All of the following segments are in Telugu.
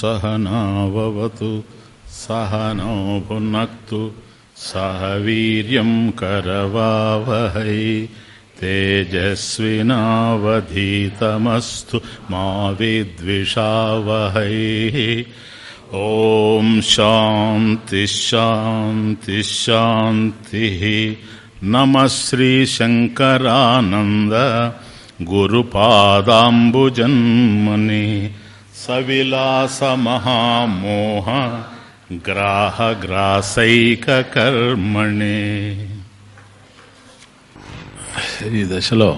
सहनावतु सहनौ भुनक्तु सह वीर्यं करवावहै तेजस्विनावधीतमस्तु मा विद्विषावहै ॐ शान्तिश्शान्तिश्शान्तिः नमः श्रीशङ्करानन्द गुरुपादाम्बुजन्मनि సవిలాసమహామోహ గ్రాహగ్రాసైకర్మణి ఈ దశలో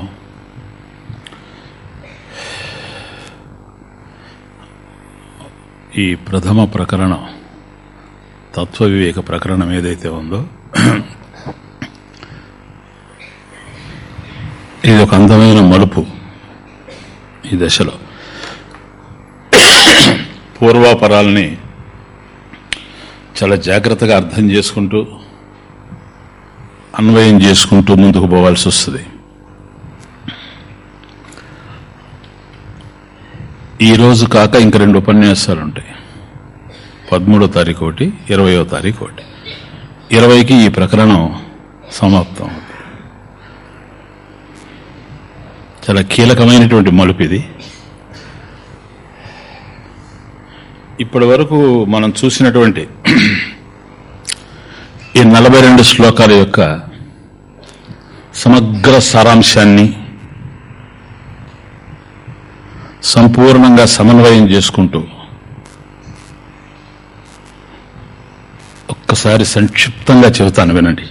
ఈ ప్రథమ ప్రకరణం తత్వ వివేక ప్రకరణం ఏదైతే ఉందో ఇది ఒక అందమైన మలుపు ఈ దశలో. పూర్వాపరాలని చాలా జాగ్రత్తగా అర్థం చేసుకుంటూ అన్వయం చేసుకుంటూ ముందుకు పోవాల్సి వస్తుంది. ఈరోజు కాక ఇంక రెండు ఉపన్యాసాలు ఉంటాయి పదమూడో తారీఖు ఒకటి ఇరవయో తారీఖు ఒకటి. ఇరవైకి ఈ ప్రకరణం సమాప్తం చాలా కీలకమైనటువంటి మలుపు ఇది. ఇప్పటి వరకు మనం చూసినటువంటి ఈ నలభై రెండు శ్లోకాల యొక్క సమగ్ర సారాంశాన్ని సంపూర్ణంగా సమన్వయం చేసుకుంటూ ఒక్కసారి సంక్షిప్తంగా చెబుతాను వినండి.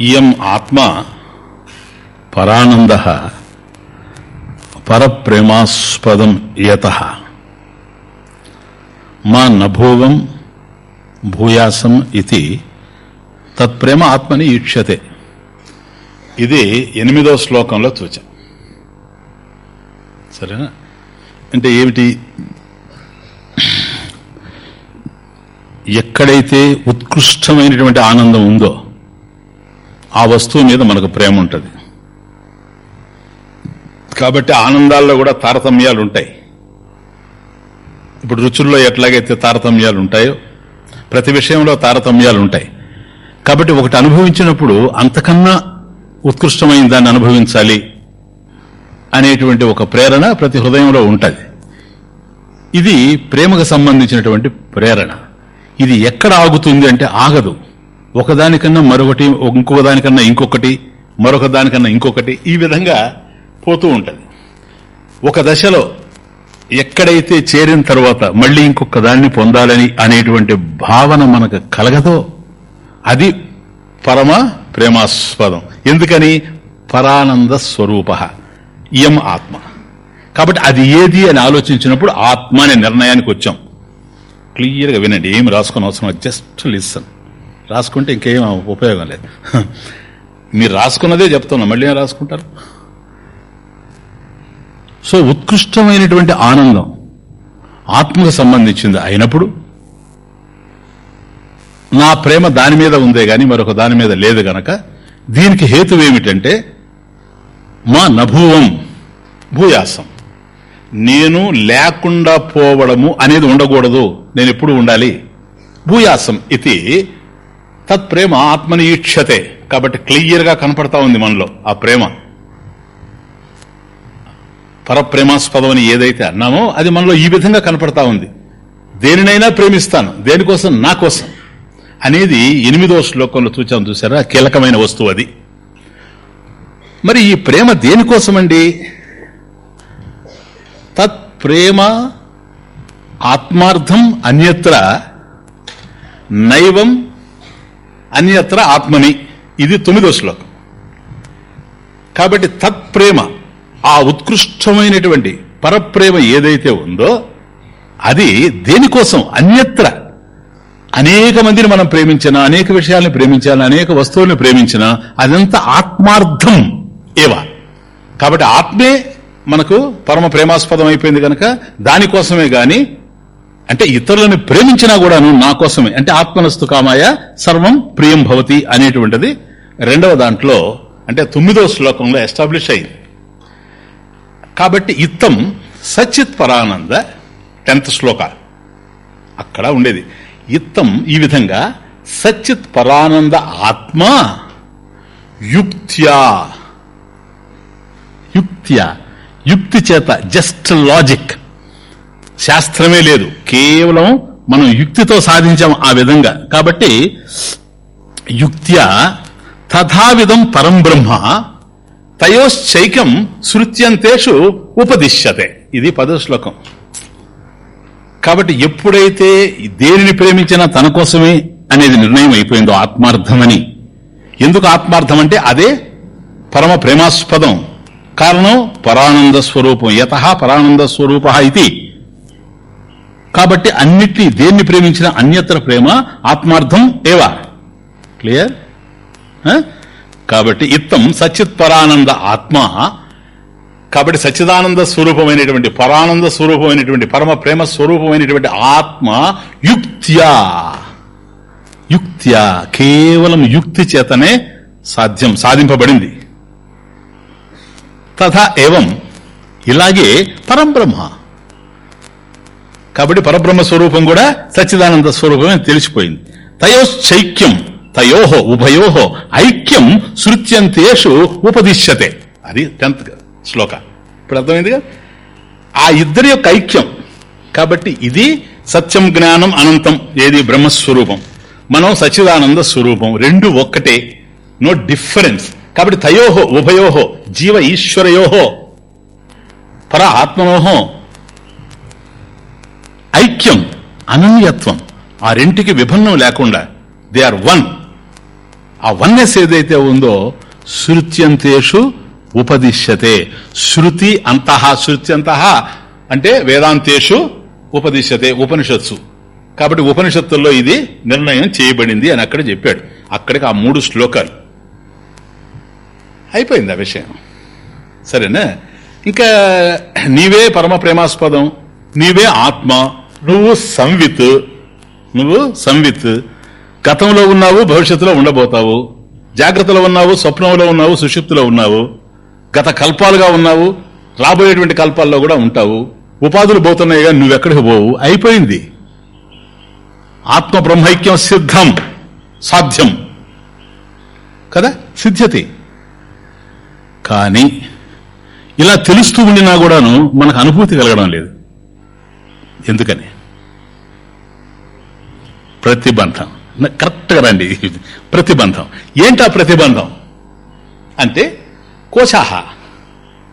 ఇయం ఆత్మ పరానంద పరప్రేమాస్పదం యత మా నభోగం భూయాసం ఇది తత్ప్రేమ ఆత్మని ఈక్షతే ఇది ఎనిమిదో శ్లోకంలో చూచాం సరేనా? అంటే ఏమిటి? ఎక్కడైతే ఉత్కృష్టమైనటువంటి ఆనందం ఉందో ఆ వస్తువు మీద మనకు ప్రేమ ఉంటుంది. కాబట్టి ఆనందాల్లో కూడా తారతమ్యాలు ఉంటాయి ఇప్పుడు రుచుల్లో ఎట్లాగైతే తారతమ్యాలు ఉంటాయో ప్రతి విషయంలో తారతమ్యాలు ఉంటాయి కాబట్టి ఒకటి అనుభవించినప్పుడు అంతకన్నా ఉత్కృష్టమైన దాన్ని అనుభవించాలి అనేటువంటి ఒక ప్రేరణ ప్రతి హృదయంలో ఉంటుంది. ఇది ప్రేమకు సంబంధించినటువంటి ప్రేరణ. ఇది ఎక్కడ ఆగుతుంది అంటే ఆగదు. ఒకదానికన్నా మరొకటి ఇంకొక దానికన్నా ఇంకొకటి మరొక దానికన్నా ఇంకొకటి ఈ విధంగా పోతూ ఉంటుంది. ఒక దశలో ఎక్కడైతే చేరిన తర్వాత మళ్ళీ ఇంకొక దాన్ని పొందాలని అనేటువంటి భావన మనకు కలగదో అది పరమ ప్రేమాస్పదం. ఎందుకని? పరానంద స్వరూప. ఇయం ఆత్మ. కాబట్టి అది ఏది అని ఆలోచించినప్పుడు ఆత్మ అనే నిర్ణయానికి వచ్చాం. క్లియర్గా వినండి ఏమి రాసుకుని అవసరం జస్ట్ లిసన్. రాసుకుంటే ఇంకేం ఉపయోగం లేదు. మీరు రాసుకున్నదే చెప్తున్నా మళ్ళీ ఏం రాసుకుంటారు? సో ఉత్కృష్టమైనటువంటి ఆనందం ఆత్మకు సంబంధించింది అయినప్పుడు నా ప్రేమ దాని మీద ఉందే గాని మరొక దాని మీద లేదు గనక దీనికి హేతు ఏమిటంటే మా నభూవం భూయాసం. నేను లేకుండా పోవడము అనేది ఉండకూడదు. నేను ఎప్పుడు ఉండాలి? భూయాసం ఇది తత్ప్రేమ ఆత్మని ఈక్షతే కాబట్టి క్లియర్గా కనపడతా ఉంది మనలో ఆ ప్రేమ. పరప్రేమాస్పదం అని ఏదైతే అన్నామో అది మనలో ఈ విధంగా కనపడతా ఉంది. దేనినైనా ప్రేమిస్తాను. దేనికోసం? నా కోసం. అనేది ఎనిమిదో శ్లోకంలో చూచాం చూసారా కీలకమైన వస్తువు అది. మరి ఈ ప్రేమ దేనికోసమండి? తత్ ప్రేమ ఆత్మార్థం అన్యత్ర నైవం అన్యత్ర ఆత్మని. ఇది తొమ్మిదో శ్లోకం. కాబట్టి తత్ప్రేమ ఆ ఉత్కృష్టమైనటువంటి పరప్రేమ ఏదైతే ఉందో అది దేనికోసం? అన్యత్ర. అనేక మందిని మనం ప్రేమించిన అనేక విషయాలను ప్రేమించాలి అనేక వస్తువులను ప్రేమించిన అదంతా ఆత్మార్థం ఏవా? కాబట్టి ఆత్మే మనకు పరమ ప్రేమాస్పదం అయిపోయింది కనుక దానికోసమే గాని అంటే ఇతరులను ప్రేమించినా కూడాను నా కోసమే. అంటే ఆత్మనస్తు కామాయ సర్వం ప్రియం భవతి అనేటువంటిది రెండవ దాంట్లో అంటే తొమ్మిదవ శ్లోకంలో ఎస్టాబ్లిష్ అయింది. కాబట్టి ఇత్తం సచిత్ పరానంద టెన్త్ శ్లోక. అక్కడ ఉండేది. ఇత్తం ఈ విధంగా సచిత్ పరానంద ఆత్మ యుక్త్యా యుక్త్యా యుక్తి చేత జస్ట్ లాజిక్. శాస్త్రమే లేదు. కేవలం మనం యుక్తితో సాధించాం ఆ విధంగా. కాబట్టి యుక్త్యా తథావిధం పరం బ్రహ్మ తయోశ్చైకం శృత్యంతేషు ఉపదిశ్యతే. ఇది పదో శ్లోకం. కాబట్టి ఎప్పుడైతే దేనిని ప్రేమించినా తన కోసమే అనేది నిర్ణయం అయిపోయిందో ఆత్మార్థమని. ఎందుకు ఆత్మార్థం అంటే అదే పరమ ప్రేమాస్పదం. కారణం పరానంద స్వరూపం. యత పరానంద స్వరూప ఇది. కాబట్టి అన్నిటినీ దేన్ని ప్రేమించిన అన్యత్ర ప్రేమ ఆత్మార్థం ఏవా? క్లియర్? కాబట్టి ఇత్తం సచిత్ పరానంద ఆత్మ. కాబట్టి సచిదానంద స్వరూపమైనటువంటి పరానంద స్వరూపమైనటువంటి పరమ ప్రేమ స్వరూపమైనటువంటి ఆత్మ యుక్త్యా. యుక్త్యా. కేవలం యుక్తి చేతనే సాధ్యం సాధింపబడింది. తథా ఏవం? ఇలాగే పరంబ్రహ్మ. కాబట్టి పరబ్రహ్మ స్వరూపం కూడా సచ్చిదానంద స్వరూపమే తెలిసిపోయింది. తయోశ్చైక్యం. తయోహో ఉభయోహో ఐక్యం శృత్యంతేషు ఉపదిశ్యతే. అది టెన్త్ శ్లోక. ఇప్పుడు అర్థమైందిగా? ఆ ఇద్దరి యొక్క ఐక్యం. కాబట్టి ఇది సత్యం జ్ఞానం అనంతం ఏది? బ్రహ్మస్వరూపం. మనం సచిదానంద స్వరూపం. రెండు ఒక్కటే. No difference. కాబట్టి తయోహో ఉభయోహో జీవ ఈశ్వరయోహో పర ఆత్మనోహో ఐక్యం అనన్యత్వం. ఆ రెంటికి విభిన్నం లేకుండా దే ఆర్ వన్. ఆ వన్నెస్ ఏదైతే ఉందో శృత్యంతేషు ఉపదిశ్యతే. శృతి అంత శృత్యంతః అంటే వేదాంతేషు ఉపదిశ్యతే ఉపనిషత్సు. కాబట్టి ఉపనిషత్తుల్లో ఇది నిర్ణయం చేయబడింది అని అక్కడ చెప్పాడు. అక్కడికి ఆ మూడు శ్లోకాలు. అయిపోయింది ఆ విషయం? సరేనా? ఇంకా నీవే పరమ ప్రేమాస్పదం నీవే ఆత్మ నువ్వు సంవిత్ నువ్వు సంవిత్. గతంలో ఉన్నావు భవిష్యత్తులో ఉండబోతావు. జాగ్రత్తలో ఉన్నావు స్వప్నంలో ఉన్నావు సుషిప్తులో ఉన్నావు. గత కల్పాలుగా ఉన్నావు రాబోయేటువంటి కల్పాల్లో కూడా ఉంటావు. ఉపాధులు పోతున్నాయి కానీ నువ్వెక్కడికి పోవు? అయిపోయింది. ఆత్మ బ్రహ్మైక్యం సిద్ధం సాధ్యం. కదా? సిద్ధ్యతి. కానీ ఇలా తెలుస్తూ ఉండినా కూడాను మనకు అనుభూతి కలగడం లేదు. ఎందుకని? ప్రతిబంధం. కరెక్ట్గా రండి ప్రతిబంధం. ఏంటా ప్రతిబంధం? అంటే కోశాహ.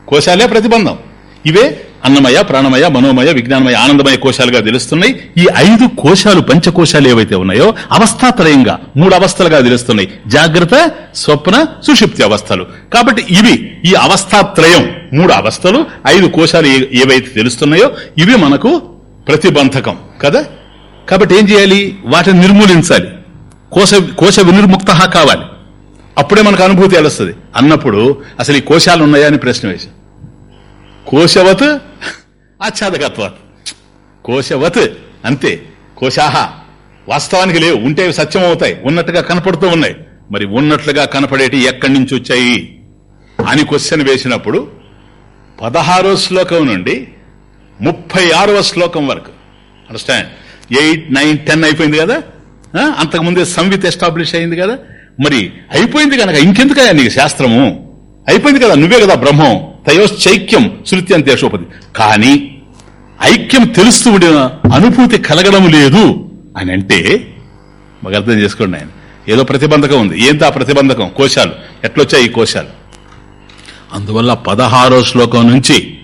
కోశాలే ప్రతిబంధం. ఇవే అన్నమయ ప్రాణమయ మనోమయ విజ్ఞానమయ ఆనందమయ కోశాలుగా తెలుస్తున్నాయి. ఈ ఐదు కోశాలు పంచకోశాలు ఏవైతే ఉన్నాయో అవస్థాత్రయంగా మూడు అవస్థలుగా తెలుస్తున్నాయి. జాగ్రత్త స్వప్న సుషిప్తి అవస్థలు. కాబట్టి ఇవి ఈ అవస్థాత్రయం మూడు అవస్థలు ఐదు కోశాలు ఏ- ఏవైతే తెలుస్తున్నాయో ఇవి మనకు ప్రతిబంధకం. కదా? కాబట్టి ఏం చేయాలి? వాటిని నిర్మూలించాలి. కోశ కోశ వినిర్ముక్త కావాలి. అప్పుడే మనకు అనుభూతి తెలుస్తుంది. అన్నప్పుడు అసలు ఈ కోశాలు ఉన్నాయా అని ప్రశ్న వేశా కోశవత్ ఆచ్ఛాదకత్వత్. కోశవత్ అంతే. కోశాహ వాస్తవానికి లేవు. ఉంటే సత్యం అవుతాయి ఉన్నట్టుగా కనపడుతూ ఉన్నాయి. మరి ఉన్నట్లుగా కనపడేటి ఎక్కడి నుంచి వచ్చాయి? అని క్వశ్చన్ వేసినప్పుడు పదహారో శ్లోకం నుండి ముప్పై ఆరవ శ్లోకం వరకు. అండర్స్టాండ్ ఎయిట్ నైన్ టెన్ అయిపోయింది కదా? ఆ? అంతకుముందే సంవిత్ ఎస్టాబ్లిష్ అయింది కదా? మరి అయిపోయింది కనుక ఇంకెందుకయ్యా నీకు శాస్త్రము? అయిపోయింది కదా నువ్వే కదా బ్రహ్మం. తయోశ్చైక్యం శృతి అంతేషోపది కానీ ఐక్యం తెలుస్తూ ఉండిన అనుభూతి కలగడం లేదు. అని అంటే మాకు అర్థం చేసుకోండి ఆయన. ఏదో ప్రతిబంధకం ఉంది. ఏంటి ఆ ప్రతిబంధకం? కోశాలు. ఎట్లొచ్చాయి ఈ కోశాలు? అందువల్ల పదహారో శ్లోకం నుంచి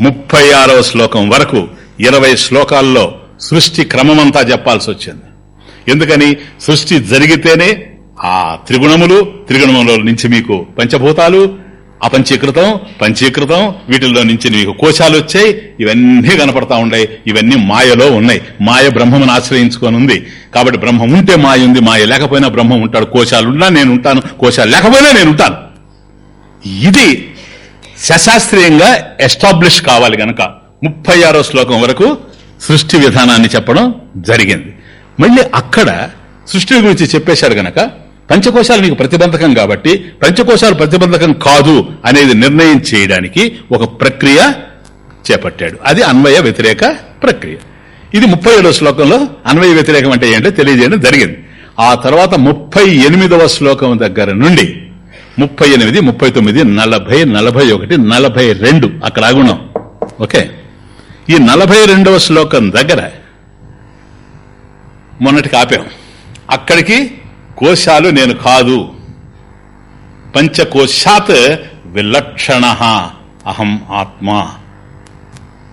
ముప్పై ఆరవ శ్లోకం వరకు ఇరవై శ్లోకాల్లో సృష్టి క్రమమంతా చెప్పాల్సి వచ్చింది. ఎందుకని? సృష్టి జరిగితేనే ఆ త్రిగుణములు త్రిగుణముల నుంచి మీకు పంచభూతాలు అపంచీకృతం పంచీకృతం వీటిల్లో నుంచి మీకు కోశాలు వచ్చాయి ఇవన్నీ కనపడతా ఉన్నాయి ఇవన్నీ మాయలో ఉన్నాయి. మాయ బ్రహ్మమును ఆశ్రయించుకొని ఉంది. కాబట్టి బ్రహ్మం ఉంటే మాయ ఉంది మాయ లేకపోయినా బ్రహ్మం ఉంటాడు. కోశాలు ఉన్నా నేను ఉంటాను కోశాలు లేకపోయినా నేను ఉంటాను. ఇది శశాస్త్రీయంగా ఎస్టాబ్లిష్ కావాలి గనక. ముప్పై ఆరో శ్లోకం వరకు సృష్టి విధానాన్ని చెప్పడం జరిగింది. మళ్ళీ అక్కడ సృష్టి గురించి చెప్పేశారు గనక పంచకోశాలు నీకు ప్రతిబంధకం కాబట్టి పంచకోశాలు ప్రతిబంధకం కాదు అనేది నిర్ణయం చేయడానికి ఒక ప్రక్రియ చేపట్టాడు. అది అన్వయ వ్యతిరేక ప్రక్రియ. ఇది ముప్పై శ్లోకంలో అన్వయ వ్యతిరేకం అంటే ఏంటో తెలియజేయడం జరిగింది. ఆ తర్వాత ముప్పై ఎనిమిదవ శ్లోకం దగ్గర నుండి ముప్పై ఎనిమిది ముప్పై తొమ్మిది నలభై నలభై ఒకటి నలభై రెండు అక్కడ ఆగుణం ఓకే? ఈ నలభై రెండవ శ్లోకం దగ్గర మొన్నటికి ఆపాం. అక్కడికి కోశాలు నేను కాదు. పంచకోశాత్ విలక్షణ. అహం ఆత్మ.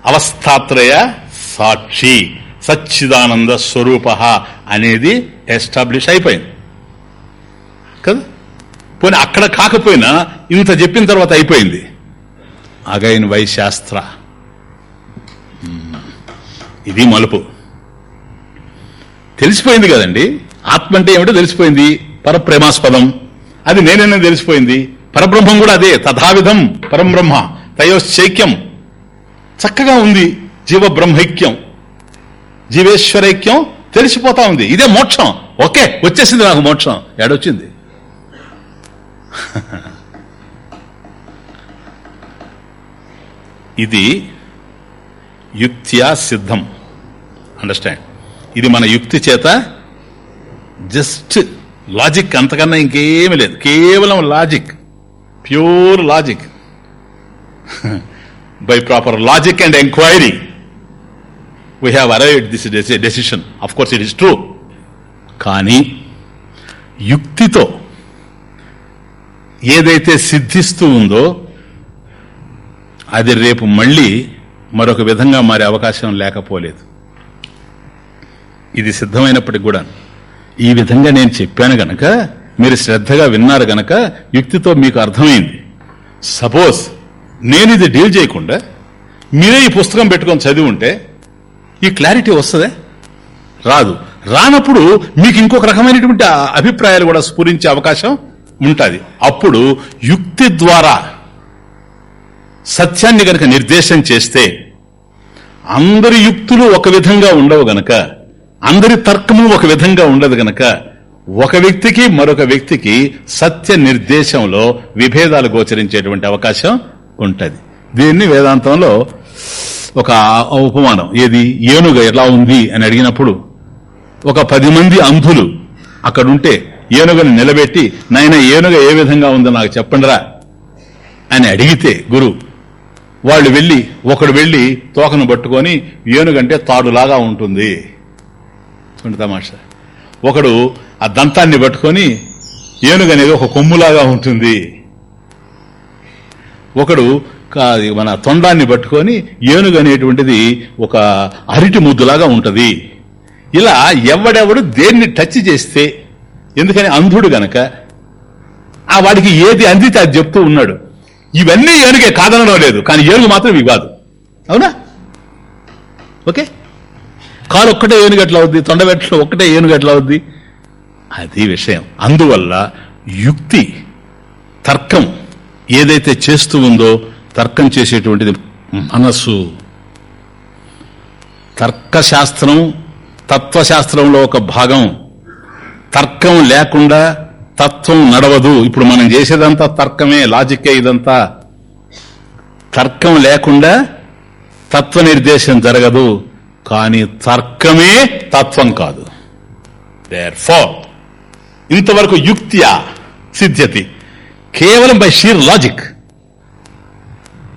అవస్థాత్రయ సాక్షి. సచ్చిదానంద స్వరూప అనేది ఎస్టాబ్లిష్ అయిపోయింది. కదా? పోనీ అక్కడ కాకపోయినా ఇంత చెప్పిన తర్వాత అయిపోయింది. అగైన్ వై శాస్త్ర ఇది మలుపు. తెలిసిపోయింది కదండి? ఆత్మ అంటే ఏమిటో తెలిసిపోయింది. పరప్రేమాస్పదం. అది నేనైనా తెలిసిపోయింది. పరబ్రహ్మం కూడా అదే తథావిధం పరంబ్రహ్మ తయోశ్చైక్యం. చక్కగా ఉంది జీవ బ్రహ్మైక్యం జీవేశ్వరైక్యం తెలిసిపోతా ఉంది. ఇదే మోక్షం. ఓకే వచ్చేసింది నాకు మోక్షం. ఏడొచ్చింది? ఇది యుక్త్యా సిద్ధం అండర్స్టాండ్ ఇది మన యుక్తి చేత జస్ట్ లాజిక్ అంతకన్నా ఇంకేమీ లేదు. కేవలం logic. Pure logic. By proper logic and enquiry. We have arrived this decision of course it is true కానీ యుక్తితో ఏదైతే సిద్ధిస్తూ ఉందో అది రేపు మళ్ళీ మరొక విధంగా మారే అవకాశం లేకపోలేదు. ఇది సిద్ధమైనప్పటికి కూడా ఈ విధంగా నేను చెప్పాను గనక మీరు శ్రద్ధగా విన్నారు గనక యుక్తితో మీకు అర్థమైంది. సపోజ్ నేను ఇది డీల్ చేయకుండా మీరే ఈ పుస్తకం పెట్టుకొని చదివి ఉంటే ఈ క్లారిటీ వస్తుందే? రాదు. రానప్పుడు మీకు ఇంకొక రకమైనటువంటి అభిప్రాయాలు కూడా స్ఫురించే అవకాశం ఉంటుంది. అప్పుడు యుక్తి ద్వారా సత్యాన్ని గనక నిర్దేశం చేస్తే అందరి యుక్తులు ఒక విధంగా ఉండవు గనక అందరి తర్కము ఒక విధంగా ఉండదు గనక ఒక వ్యక్తికి మరొక వ్యక్తికి సత్య నిర్దేశంలో విభేదాలు గోచరించేటువంటి అవకాశం ఉంటుంది. దీన్ని వేదాంతంలో ఒక ఉపమానం ఏది? ఏనుగ ఎలా ఉంది అని అడిగినప్పుడు ఒక పది మంది అంధులు అక్కడుంటే ఏనుగని నిలబెట్టి నాయన ఏనుగ ఏ విధంగా ఉందో నాకు చెప్పండిరా అని అడిగితే గురు వాళ్ళు వెళ్ళి ఒకడు వెళ్ళి తోకను పట్టుకొని ఏనుగంటే తాడులాగా ఉంటుంది. చూడండి తమాషా. ఒకడు ఆ దంతాన్ని పట్టుకొని ఏనుగు అనేది ఒక కొమ్ములాగా ఉంటుంది. ఒకడు కా- మన తొండాన్ని పట్టుకొని ఏనుగు అనేటువంటిది ఒక అరిటి ముద్దులాగా ఉంటుంది. ఇలా ఎవడెవడు దేన్ని టచ్ చేస్తే ఎందుకని అంధుడు గనక ఆ వాడికి ఏది అందితే అది చెప్తూ ఉన్నాడు. ఇవన్నీ ఏనుగే కాదనడం లేదు కానీ ఏనుగు మాత్రం ఇవి కాదు. అవునా? ఓకే. కాలు ఒక్కటే ఏనుగు ఎట్లా అవుద్ది? తొండబెట్టలో ఒక్కటే ఏనుగు ఎట్లా అవుద్ది? అది విషయం. అందువల్ల యుక్తి తర్కం ఏదైతే చేస్తూ ఉందో తర్కం చేసేటువంటిది మనస్సు. తర్కశాస్త్రం తత్వశాస్త్రంలో ఒక భాగం. తర్కం లేకుండా తత్వం నడవదు. ఇప్పుడు మనం చేసేదంతా తర్కమే లాజికే ఇదంతా. తర్కం లేకుండా తత్వ నిర్దేశం జరగదు. కానీ తర్కమే తత్వం కాదు. దేర్ ఇంతవరకు యుక్త్యా సిద్ధ్యతి. కేవలం బై షీర్ లాజిక్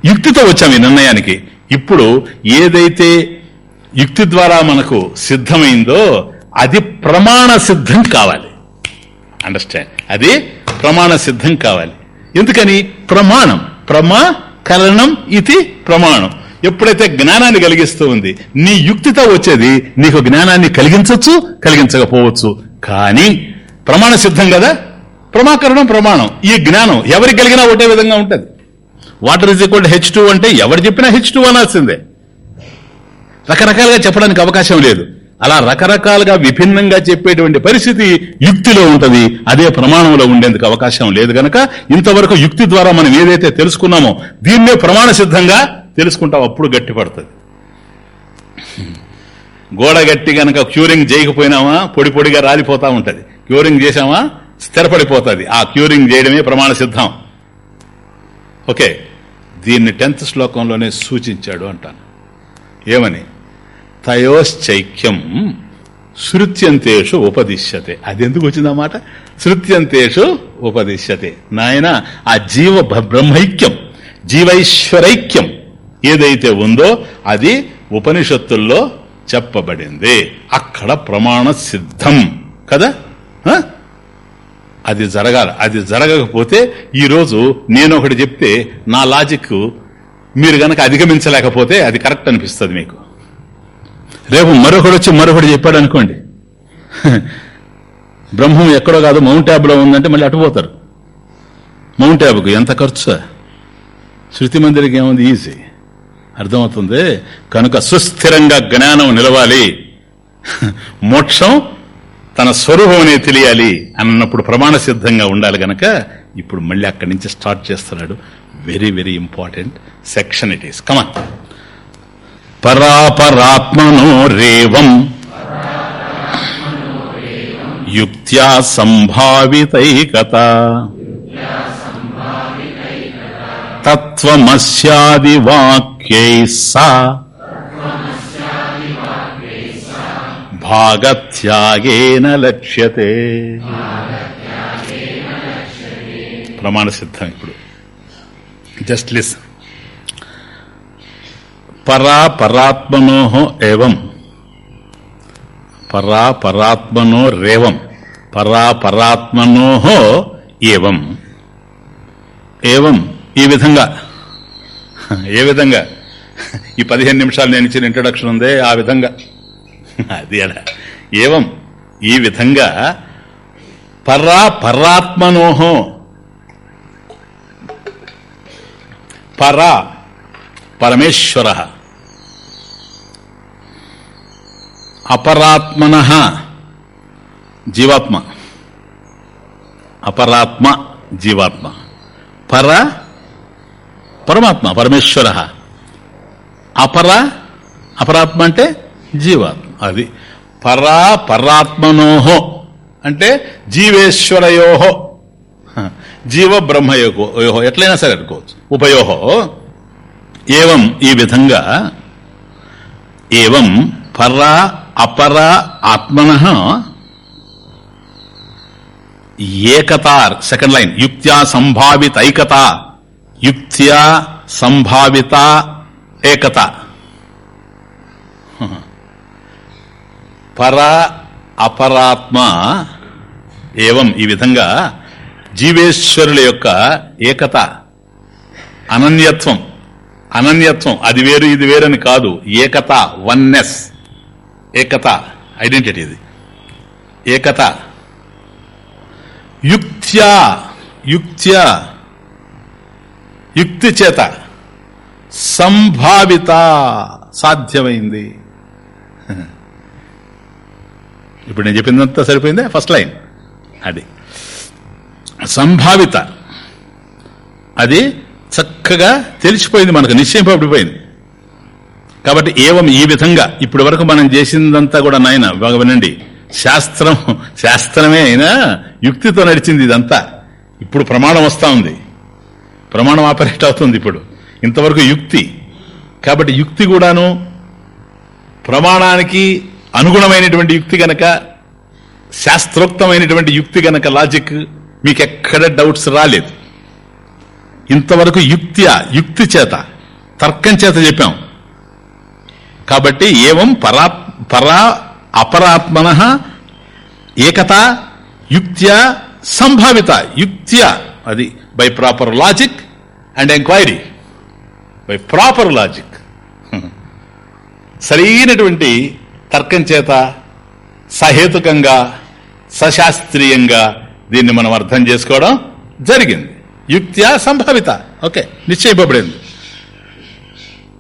యుక్తితో వచ్చాము ఈ నిర్ణయానికి. ఇప్పుడు ఏదైతే యుక్తి ద్వారా మనకు సిద్ధమైందో అది ప్రమాణ సిద్ధం కావాలి. అండర్స్టాండ్ అది ప్రమాణ సిద్ధం కావాలి. ఎందుకని? ప్రమాణం. ప్రమాకరణం ఇది ప్రమాణం. ఎప్పుడైతే జ్ఞానాన్ని కలిగిస్తూ ఉంది నీ యుక్తితో వచ్చేది నీకు జ్ఞానాన్ని కలిగించవచ్చు కలిగించకపోవచ్చు. కానీ ప్రమాణ సిద్ధం కదా? ప్రమాకరణం ప్రమాణం. ఈ జ్ఞానం ఎవరికి కలిగినా ఒకటే విధంగా ఉంటుంది. Water is equal H two అంటే ఎవరు చెప్పినా హెచ్ టూ అనాల్సిందే. రకరకాలుగా చెప్పడానికి అవకాశం లేదు. అలా రకరకాలుగా విభిన్నంగా చెప్పేటువంటి పరిస్థితి యుక్తిలో ఉంటుంది. అదే ప్రమాణంలో ఉండేందుకు అవకాశం లేదు గనక ఇంతవరకు యుక్తి ద్వారా మనం ఏదైతే తెలుసుకున్నామో దీన్నే ప్రమాణ సిద్ధంగా తెలుసుకుంటాం అప్పుడు గట్టి పడుతుంది. గోడ గట్టి గనక క్యూరింగ్ చేయకపోయినామా పొడి పొడిగా రాలిపోతా ఉంటుంది. క్యూరింగ్ చేసామా స్థిరపడిపోతుంది. ఆ క్యూరింగ్ చేయడమే ప్రమాణ సిద్ధం. ఓకే దీన్ని టెన్త్ శ్లోకంలోనే సూచించాడు అంటాను. ఏమని? తయోశ్చైక్యం శృత్యంతేషు ఉపదిశ్యతే. అది ఎందుకు వచ్చిందన్నమాట శృత్యంతేషు ఉపదిశ్యతే. నాయన ఆ జీవ బ్రహ్మైక్యం జీవైశ్వరైక్యం ఏదైతే ఉందో అది ఉపనిషత్తుల్లో చెప్పబడింది. అక్కడ ప్రమాణ సిద్ధం. కదా? అది జరగాలి. అది జరగకపోతే ఈరోజు నేను ఒకటి చెప్తే నా లాజిక్ మీరు గనక అధిగమించలేకపోతే అది కరెక్ట్ అనిపిస్తుంది మీకు. రేపు మరొకడు వచ్చి మరొకడు చెప్పాడు అనుకోండి. బ్రహ్మం ఎక్కడో కాదు మౌంట్ ట్యాబ్లో ఉందంటే మళ్ళీ అటుపోతారు మౌంట్ ట్యాబ్కు ఎంత ఖర్చు శృతి మందిరికి ఏముంది? ఈజీ. అర్థమవుతుంది? కనుక సుస్థిరంగా జ్ఞానం నిలవాలి. మోక్షం తన స్వరూపం అనేది తెలియాలి అన్నప్పుడు ప్రమాణ సిద్ధంగా ఉండాలి గనక ఇప్పుడు మళ్ళీ అక్కడి నుంచి స్టార్ట్ చేస్తున్నాడు. Very very important section it is. Come on. పరాపరాత్మనో రేవం. యుక్త్యా సంభావితైకత. తత్వమస్యాదివాక్యై సా భాగత్యాగేన లక్ష్యతే. ప్రమాణ సిద్ధం ఇప్పుడు. Just listen. పరా పరాత్మనో ఏవం. పరా పరాత్మనో రేవం. పరా పరాత్మనో ఏవం. ఏవం. ఈ విధంగా. ఏ విధంగా. ఈ పదిహేను నిమిషాలు నేను ఇచ్చిన ఇంట్రొడక్షన్ ఉందే ఆ విధంగా. అది అలా ఏవం. ఈ విధంగా. పరా పరాత్మనోహో పరా. పరమేశ్వర. అపరాత్మన. జీవాత్మ. అపరాత్మ జీవాత్మ. పర పరమాత్మ పరమేశ్వర. అపర అపరాత్మ అంటే జీవాత్మ. అది. పరా పరాత్మనోహో అంటే జీవేశ్వరయోహో జీవ బ్రహ్మయోహో యోహో. ఎట్లయినా సరే అనుకోవచ్చు. ఉభయోహో ఏవం ఈ విధంగా ఏవం పర అపర ఆత్మన ఏకతార్ సెకండ్ లైన్. యుక్త్యా సంభావిత ఐకత. యుక్త్యా సంభావిత ఏకత. పర అపరాత్మ ఏవం ఈ విధంగా జీవేశ్వరుల యొక్క ఏకత. అనన్యత్వం. అనన్యత్వం. అది వేరు ఇది వేరని కాదు. ఏకత వన్నెస్. ఏకత ఐడెంటిటీ ఇది. ఏకత. యుక్త్యా యుక్త్యా. యుక్తి చేత. సంభావిత. సాధ్యమైంది. ఇప్పుడు నేను చెప్పిందంతా సరిపోయిందే? ఫస్ట్ లైన్ అది. సంభావిత. అది చక్కగా తెలిసిపోయింది మనకు నిశ్చయింపబడిపోయింది. కాబట్టి ఏవం ఈ విధంగా ఇప్పటి వరకు మనం చేసిందంతా కూడా నాయన బాగా వినండి. శాస్త్రం శాస్త్రమే అయినా యుక్తితో నడిచింది ఇదంతా. ఇప్పుడు ప్రమాణం వస్తా ఉంది. ప్రమాణం ఆపరేట్ అవుతుంది ఇప్పుడు. ఇంతవరకు యుక్తి. కాబట్టి యుక్తి కూడాను ప్రమాణానికి అనుగుణమైనటువంటి యుక్తి గనక శాస్త్రోక్తమైనటువంటి యుక్తి గనక లాజిక్ మీకు ఎక్కడ డౌట్స్ రాలేదు. ఇంతవరకు యుక్త్యా యుక్తి చేత తర్కం చేత చెప్పాం. కాబట్టి ఏవం పరా పరా అపరాత్మన ఏకత యుక్త్యా సంభావిత. యుక్త్యా అది by proper logic and enquiry by proper logic సరైనటువంటి తర్కం చేత సహేతుకంగా సశాస్త్రీయంగా దీన్ని మనం అర్థం చేసుకోవడం జరిగింది. యుక్త్యా సంభావిత. ఓకే నిశ్చయింపబడింది.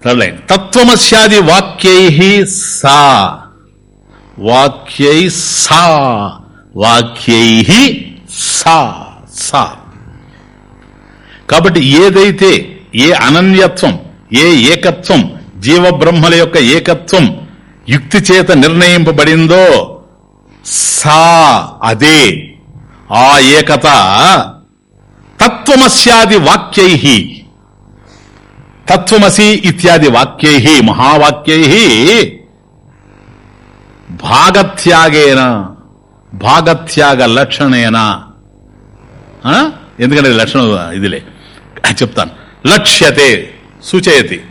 థర్డ్ లైన్ తత్వమస్యాది వాక్యై సా. వాక్యై సా. వాక్యై సా. సా. కాబట్టి ఏదైతే ఏ అనన్యత్వం ఏ ఏకత్వం జీవ బ్రహ్మల యొక్క ఏకత్వం యుక్తి చేత నిర్ణయింపబడిందో సా అదే. ఆ ఏకత తత్వమస్యాది వాక్యై తత్వమసి ఇత్యాది వాక్యై మహావాక్యై. భాగత్యాగేన భాగత్యాగ లక్షణేన. ఎందుకంటే లక్షణం ఇదిలే. చెప్తాను. లక్ష్యతే సూచయతి.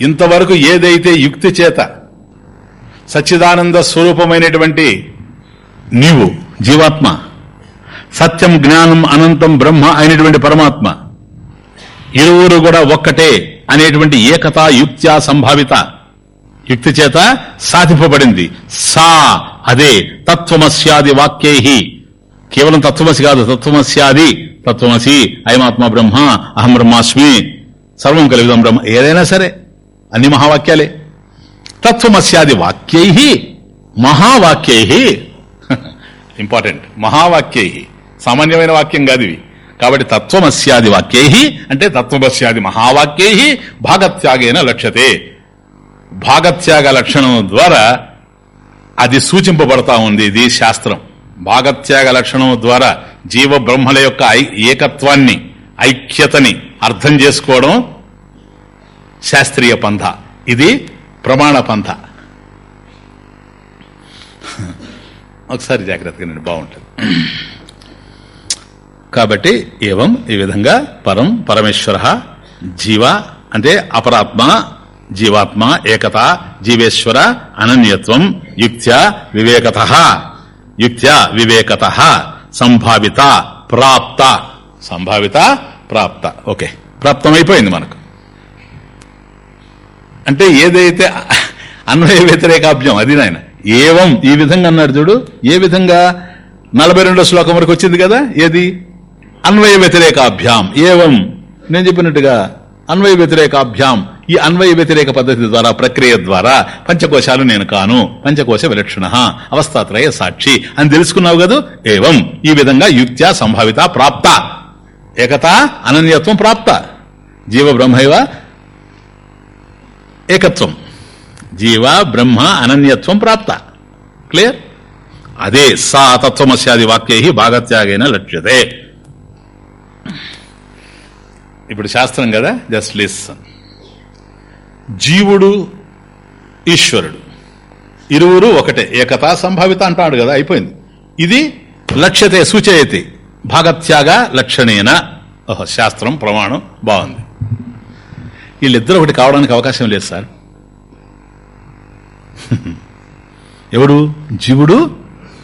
ఇంతవరకు ఏదైతే యుక్తి చేత సచ్చిదానంద స్వరూపమైనటువంటి నీవు జీవాత్మ సత్యం జ్ఞానం అనంతం బ్రహ్మ అయినటువంటి పరమాత్మ ఇరువురు కూడా ఒక్కటే అనేటువంటి ఏకత యుక్త్యా సంభావిత యుక్తి చేత సాధింపబడింది. సా అదే తత్వమస్యాది వాక్యై కేవలం తత్వమసి కాదు తత్వమస్యాది. తత్వమసి అయమాత్మ బ్రహ్మ అహం బ్రహ్మాస్మి. సర్వం కలిగిదాం బ్రహ్మ ఏదైనా సరే అన్ని మహావాక్యాలే. తత్వమస్యాది వాక్యై మహావాక్యై ఇంపార్టెంట్. మహావాక్యై సామాన్యమైన వాక్యం కాదు ఇవి. కాబట్టి తత్వమస్యాది వాక్యై అంటే తత్వమస్యాది మహావాక్యై భాగత్యాగేన లక్ష్యతే. భాగత్యాగ లక్షణం ద్వారా అది సూచింపబడతా ఉంది ఇది శాస్త్రం. భాగత్యాగ లక్షణం ద్వారా జీవ బ్రహ్మల యొక్క ఐ- ఏకత్వాన్ని ఐక్యతని అర్థం చేసుకోవడం శాస్త్రీయ పంథ. ఇది ప్రమాణ పంథ. ఒకసారి జాగ్రత్తగా నేను బాగుంటుంది. కాబట్టి ఏవం ఈ విధంగా పరం పరమేశ్వర జీవ అంటే అపరాత్మ జీవాత్మ ఏకత జీవేశ్వర అనన్యత్వం యుక్త్యా వివేకత. యుక్త్యా వివేకత సంభావిత ప్రాప్త. సంభావిత ప్రాప్త. ఓకే. ప్రాప్తమైపోయింది మనకు. అంటే ఏదైతే అన్వయ వ్యతిరేకాభ్యం అది నాయన. ఏవం ఈ విధంగా అన్నాడు చూడు ఏ విధంగా నలభై రెండో శ్లోకం వరకు వచ్చింది కదా ఏది? అన్వయ వ్యతిరేకాభ్యాం ఏవం? నేను చెప్పినట్టుగా అన్వయ వ్యతిరేకాభ్యాం ఈ అన్వయ వ్యతిరేక పద్ధతి ద్వారా ప్రక్రియ ద్వారా పంచకోశాలు నేను కాను. పంచకోశ విలక్షణ. అవస్థాత్రయ సాక్షి అని తెలుసుకున్నావు కదా? ఏవం? ఈ విధంగా యుక్త్యా సంభావిత ప్రాప్త. ఏకత అనన్యత్వం ప్రాప్త. జీవ బ్రహ్మైవ ఏకత్వం. జీవ బ్రహ్మ అనన్యత్వం ప్రాప్త. క్లియర్? అదే సా తత్వమస్యాది వాక్యై భాగత్యాగైన లక్ష్యతే. ఇప్పుడు శాస్త్రం కదా? జస్ట్ లిసన్ జీవుడు ఈశ్వరుడు. ఇరువురు ఒకటే. ఏకతా సంభావిత అంటాడు కదా అయిపోయింది. ఇది లక్ష్యతే సూచయతి. భాగత్యాగ లక్షణేన. ఓహో శాస్త్రం ప్రమాణం బాగుంది. వీళ్ళిద్దరు ఒకటి కావడానికి అవకాశం లేదు సార్. ఎవడు? జీవుడు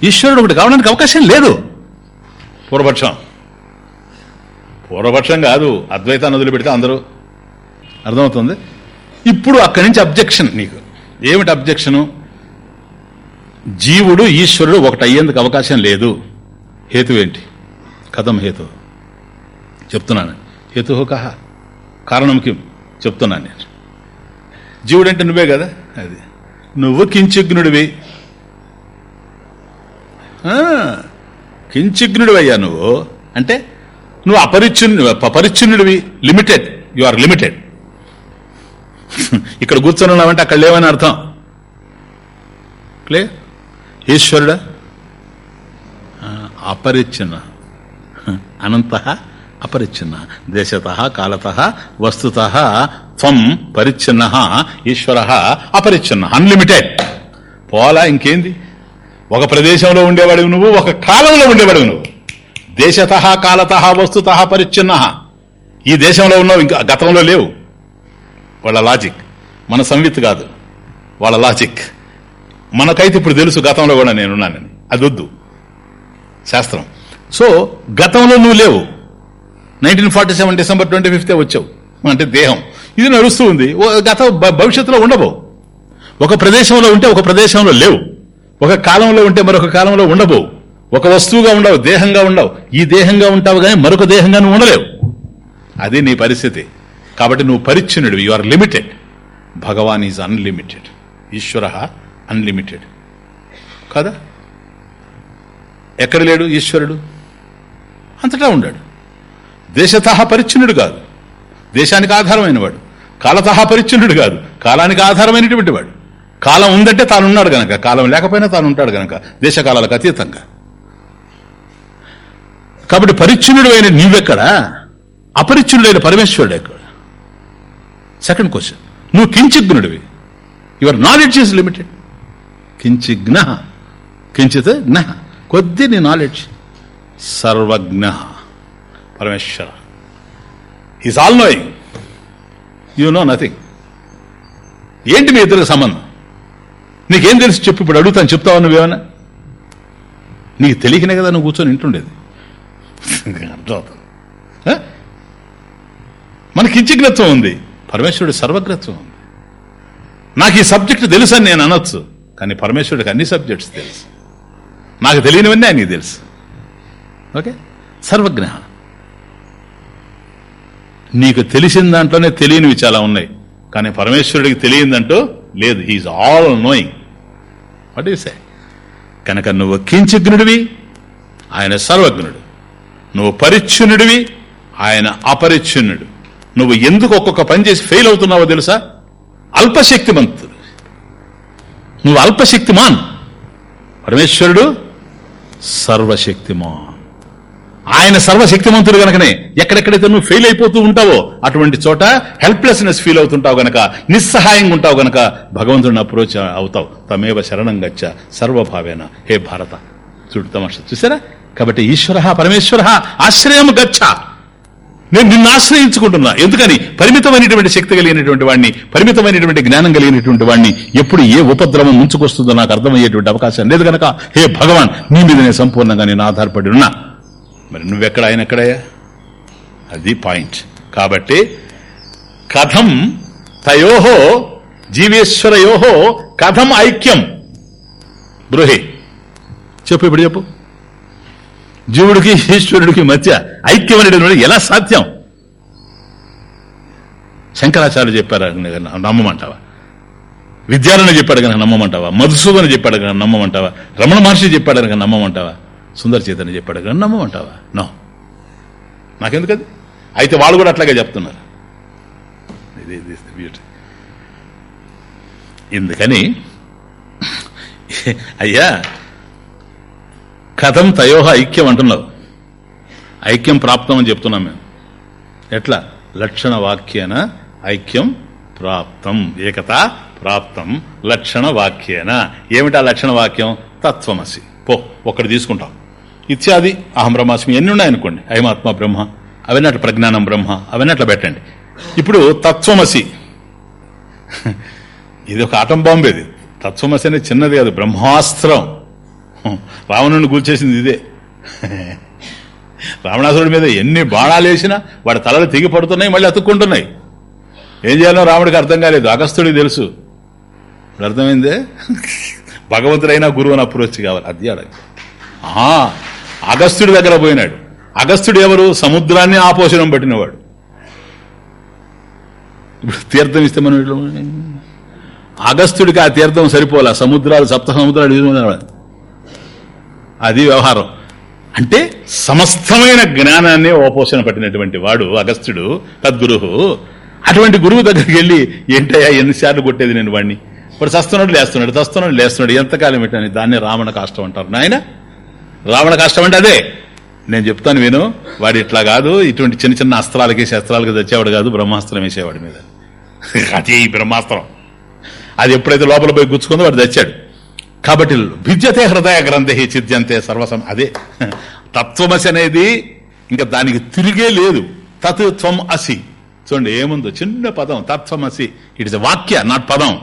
ఈశ్వరుడు ఒకటి కావడానికి అవకాశం లేదు. పూర్వపక్షం. పూర్వపక్షం కాదు. అద్వైతాన్ని వదిలిపెడితే అందరూ అర్థమవుతుంది? ఇప్పుడు అక్కడి నుంచి అబ్జెక్షన్ నీకు. ఏమిటి అబ్జెక్షను? జీవుడు ఈశ్వరుడు ఒకటి అయ్యేందుకు అవకాశం లేదు. హేతు ఏంటి? కథం హేతు. చెప్తున్నాను. హేతు కహ. కారణం కిం? చెప్తున్నాను నేను. జీవుడంటే నువ్వే కదా? అది. నువ్వు కించిగ్నుడివి. ఆ, అయ్యా నువ్వు. అంటే నువ్వు అపరిచ్ఛిన్ను అపరిచ్ఛిన్నుడివి. లిమిటెడ్ యు ఆర్ లిమిటెడ్ ఇక్కడ కూర్చొని ఉన్నావంటే అక్కడ లేవని అర్థం. క్లియర్ ఈశ్వరుడా? అపరిచ్ఛిన్న. అనంత అపరిచ్ఛిన్న. దేశత కాలత వస్తుత త్వం పరిచ్ఛిన్న ఈశ్వర అపరిచ్ఛిన్న. అన్లిమిటెడ్ పోలా ఇంకేంది? ఒక ప్రదేశంలో ఉండేవాడివి నువ్వు ఒక కాలంలో ఉండేవాడివి నువ్వు. దేశత కాలత వస్తుత పరిచ్ఛిన్న. ఈ దేశంలో ఉన్నావు ఇంకా గతంలో లేవు. వాళ్ళ లాజిక్ మన సంవిత్ కాదు. వాళ్ళ లాజిక్ మనకైతే ఇప్పుడు తెలుసు గతంలో కూడా నేనున్నానని. అది వద్దు. శాస్త్రం. సో గతంలో నువ్వు లేవు. Nineteen forty seven December twenty fifth వచ్చావు. అంటే దేహం. ఇది నడుస్తూ ఉంది. ఓ గత భవిష్యత్తులో ఉండవు. ఒక ప్రదేశంలో ఉంటే ఒక ప్రదేశంలో లేవు. ఒక కాలంలో ఉంటే మరొక కాలంలో ఉండబోవు. ఒక వస్తువుగా ఉండవు దేహంగా ఉండవు. ఈ దేహంగా ఉంటావు కానీ మరొక దేహంగా నువ్వు ఉండలేవు. అది నీ పరిస్థితి. కాబట్టి నువ్వు పరిచ్ఛిన్నుడు you are limited Bhagavan is unlimited Ishwara unlimited కదా? ఎక్కడ లేడు ఈశ్వరుడు? అంతటా ఉండాడు. దేశతహ పరిచ్ఛిన్నుడు కాదు. దేశానికి ఆధారమైన వాడు. కాలత పరిచ్ఛిన్నుడు కాదు. కాలానికి ఆధారమైనటువంటి వాడు. కాలం ఉందంటే తాను ఉన్నాడు గనక. కాలం లేకపోయినా తాను ఉంటాడు గనక. దేశకాలాలకు అతీతంగా. కాబట్టి పరిచ్ఛిన్నుడు అయిన నీవెక్కడా? అపరిచ్ఛిన్నుడైన పరమేశ్వరుడు ఎక్కడ? సెకండ్ క్వశ్చన్ నువ్వు కించిజ్ఞుడివి యువర్ నాలెడ్జ్ ఈజ్ లిమిటెడ్ కించిజ్ఞ కించిత్ జ్ఞ. కొద్ది నీ knowledge Sarvagna. Parameshwara. Is all knowing you know nothing ఏంటి మీ ఇద్దరికి సంబంధం? నీకేం తెలిసి చెప్పు ఇప్పుడు అడుగుతాను చెప్తావా నువ్వేమన్నా? నీకు తెలియకనే కదా నువ్వు కూర్చొని వింటుండేది. అర్థమవుతుంది మనకి ఇచ్చిగ్నత్వం ఉంది. పరమేశ్వరుడు సర్వగ్రత్వం ఉంది. నాకు ఈ సబ్జెక్ట్ తెలుసు అని నేను అనొచ్చు కానీ పరమేశ్వరుడికి అన్ని సబ్జెక్ట్స్ తెలుసు. నాకు తెలియనివన్నీ ఆయనకి తెలుసు. ఓకే? సర్వజ్ఞ నీకు తెలిసిన దాంట్లోనే తెలియనివి చాలా ఉన్నాయి కానీ పరమేశ్వరుడికి తెలియదంటూ లేదు. He is all knowing what is కనుక నువ్వు కించిజ్ఞుడివి ఆయన సర్వజ్ఞుడు. నువ్వు పరిచ్ఛునుడివి ఆయన అపరిచ్ఛునుడు నువ్వు ఎందుకు ఒక్కొక్క పని చేసి ఫెయిల్ అవుతున్నావో తెలుసా? అల్పశక్తిమంతుడు. నువ్వు అల్పశక్తిమాన్. పరమేశ్వరుడు సర్వశక్తిమాన్. ఆయన సర్వశక్తిమంతుడు గనకనే ఎక్కడెక్కడైతే నువ్వు ఫెయిల్ అయిపోతూ ఉంటావో అటువంటి చోట హెల్ప్లెస్నెస్ ఫీల్ అవుతుంటావు గనక నిస్సహాయంగా ఉంటావు గనక భగవంతుడిని అప్రోచ్ అవుతావు. తమేవ శరణం గచ్చ సర్వభావేన. హే భారత. చూడు తమాష. చూసారా? కాబట్టి ఈశ్వర పరమేశ్వర ఆశ్రయం గచ్చ. నేను నిన్ను ఆశ్రయించుకుంటున్నా. ఎందుకని? పరిమితమైనటువంటి శక్తి కలిగినటువంటి వాడిని పరిమితమైనటువంటి జ్ఞానం కలిగినటువంటి వాడిని ఎప్పుడు ఏ ఉపద్రవం ముంచుకొస్తుందో నాకు అర్థమయ్యేటువంటి అవకాశం లేదు కనుక హే భగవాన్ నీ మీద నేను సంపూర్ణంగా నేను ఆధారపడి ఉన్నా. మరి నువ్వెక్కడ ఆయన ఎక్కడయ్యా అది పాయింట్. కాబట్టి కథం తయోహో జీవేశ్వరయోహో కథం ఐక్యం. బృహే చెప్పు ఇప్పుడు చెప్పు. జీవుడికి ఈశ్వరుడికి మధ్య ఐక్యం అనేటువంటి ఎలా సాధ్యం? శంకరాచార్య చెప్పారు నమ్మమంటావా? విద్యారణ చెప్పాడు కనుక నమ్మమంటావా? మధుసూదన చెప్పాడు కనుక నమ్మమంటావా? రమణ మహర్షి చెప్పాడు కనుక నమ్మమంటావా? సుందర చైతన్య చెప్పాడు కనుక నమ్మమంటావా? నో. నాకెందుకది? అయితే వాళ్ళు కూడా అట్లాగే చెప్తున్నారు. ఎందుకని? అయ్యా కథం తయోహ ఐక్యం అంటున్నారు. ఐక్యం ప్రాప్తం అని చెప్తున్నాం మేము. ఎట్లా? లక్షణ వాక్యేన ఐక్యం ప్రాప్తం. ఏకత? ప్రాప్తం. లక్షణ వాక్యేన. ఏమిటా లక్షణ వాక్యం? తత్వమసి. పో ఒకటి తీసుకుంటాం. ఇత్యాది అహం బ్రహ్మాస్మి ఎన్ని ఉన్నాయనుకోండి? అయమాత్మ బ్రహ్మ అవన్నీ అట్లా ప్రజ్ఞానం బ్రహ్మ అవన్నీ అట్లా పెట్టండి. ఇప్పుడు తత్వమసి. ఇది ఒక ఆటం బాంబేది. తత్వమసి అనేది చిన్నది కాదు బ్రహ్మాస్త్రం. రావణుని కూల్చేసింది ఇదే. రావణాసురుడి మీద ఎన్ని బాణాలు వేసినా వాడి తలలు తెగి పడుతున్నాయి మళ్ళీ అతుక్కుంటున్నాయి. ఏం చేయాలో రాముడికి అర్థం కాలేదు. అగస్తుడికి తెలుసు. ఇప్పుడు అర్థమైందే? భగవంతుడైనా గురువుని అప్రోచ్ కావాలి. అది ఆ, అగస్త్యుడి దగ్గర పోయినాడు. అగస్త్యుడు ఎవరు? సముద్రాన్ని ఆపోషణం పట్టినవాడు. ఇప్పుడు తీర్థం ఇస్తే మనం ఇట్లా అగస్త్యుడికి ఆ తీర్థం సరిపోలే? సముద్రాలు సప్త సముద్రాలు ఇదిగోనన్నాడు. అది వ్యవహారం. అంటే సమస్తమైన జ్ఞానాన్ని ఓపోషణ పట్టినటువంటి వాడు అగస్త్యుడు తద్గురు అటువంటి గురువు దగ్గరికి వెళ్ళి ఏంటయ్యా ఎన్నిసార్లు కొట్టేది నేను వాడిని ఇప్పుడు చస్తున్నాడు లేస్తున్నాడు చస్తున్నాడు లేస్తున్నాడు ఎంతకాలం ఏంటని దాన్ని రావణ కాష్టం అంటారు. నాయన రావణ కాష్టం అంటే అదే. నేను చెప్తాను విను వాడు ఇట్లా కాదు ఇటువంటి చిన్న చిన్న అస్త్రాలకి శస్త్రాలకి తెచ్చేవాడు కాదు బ్రహ్మాస్త్రం వేసేవాడి మీద. అది బ్రహ్మాస్త్రం. అది ఎప్పుడైతే లోపల పోయి గుచ్చుకుందో వాడు తెచ్చాడు. కాబట్టి భిద్యతే హృదయ గ్రంథి చిద్యంతే సర్వసం. అదే. తత్వమసి అనేది ఇంకా దానికి తిరిగే లేదు. తత్వం అసి. చూడండి ఏముందో చిన్న పదం. తత్వమసి. ఇట్ ఇస్ వాక్య నాట్ పదం.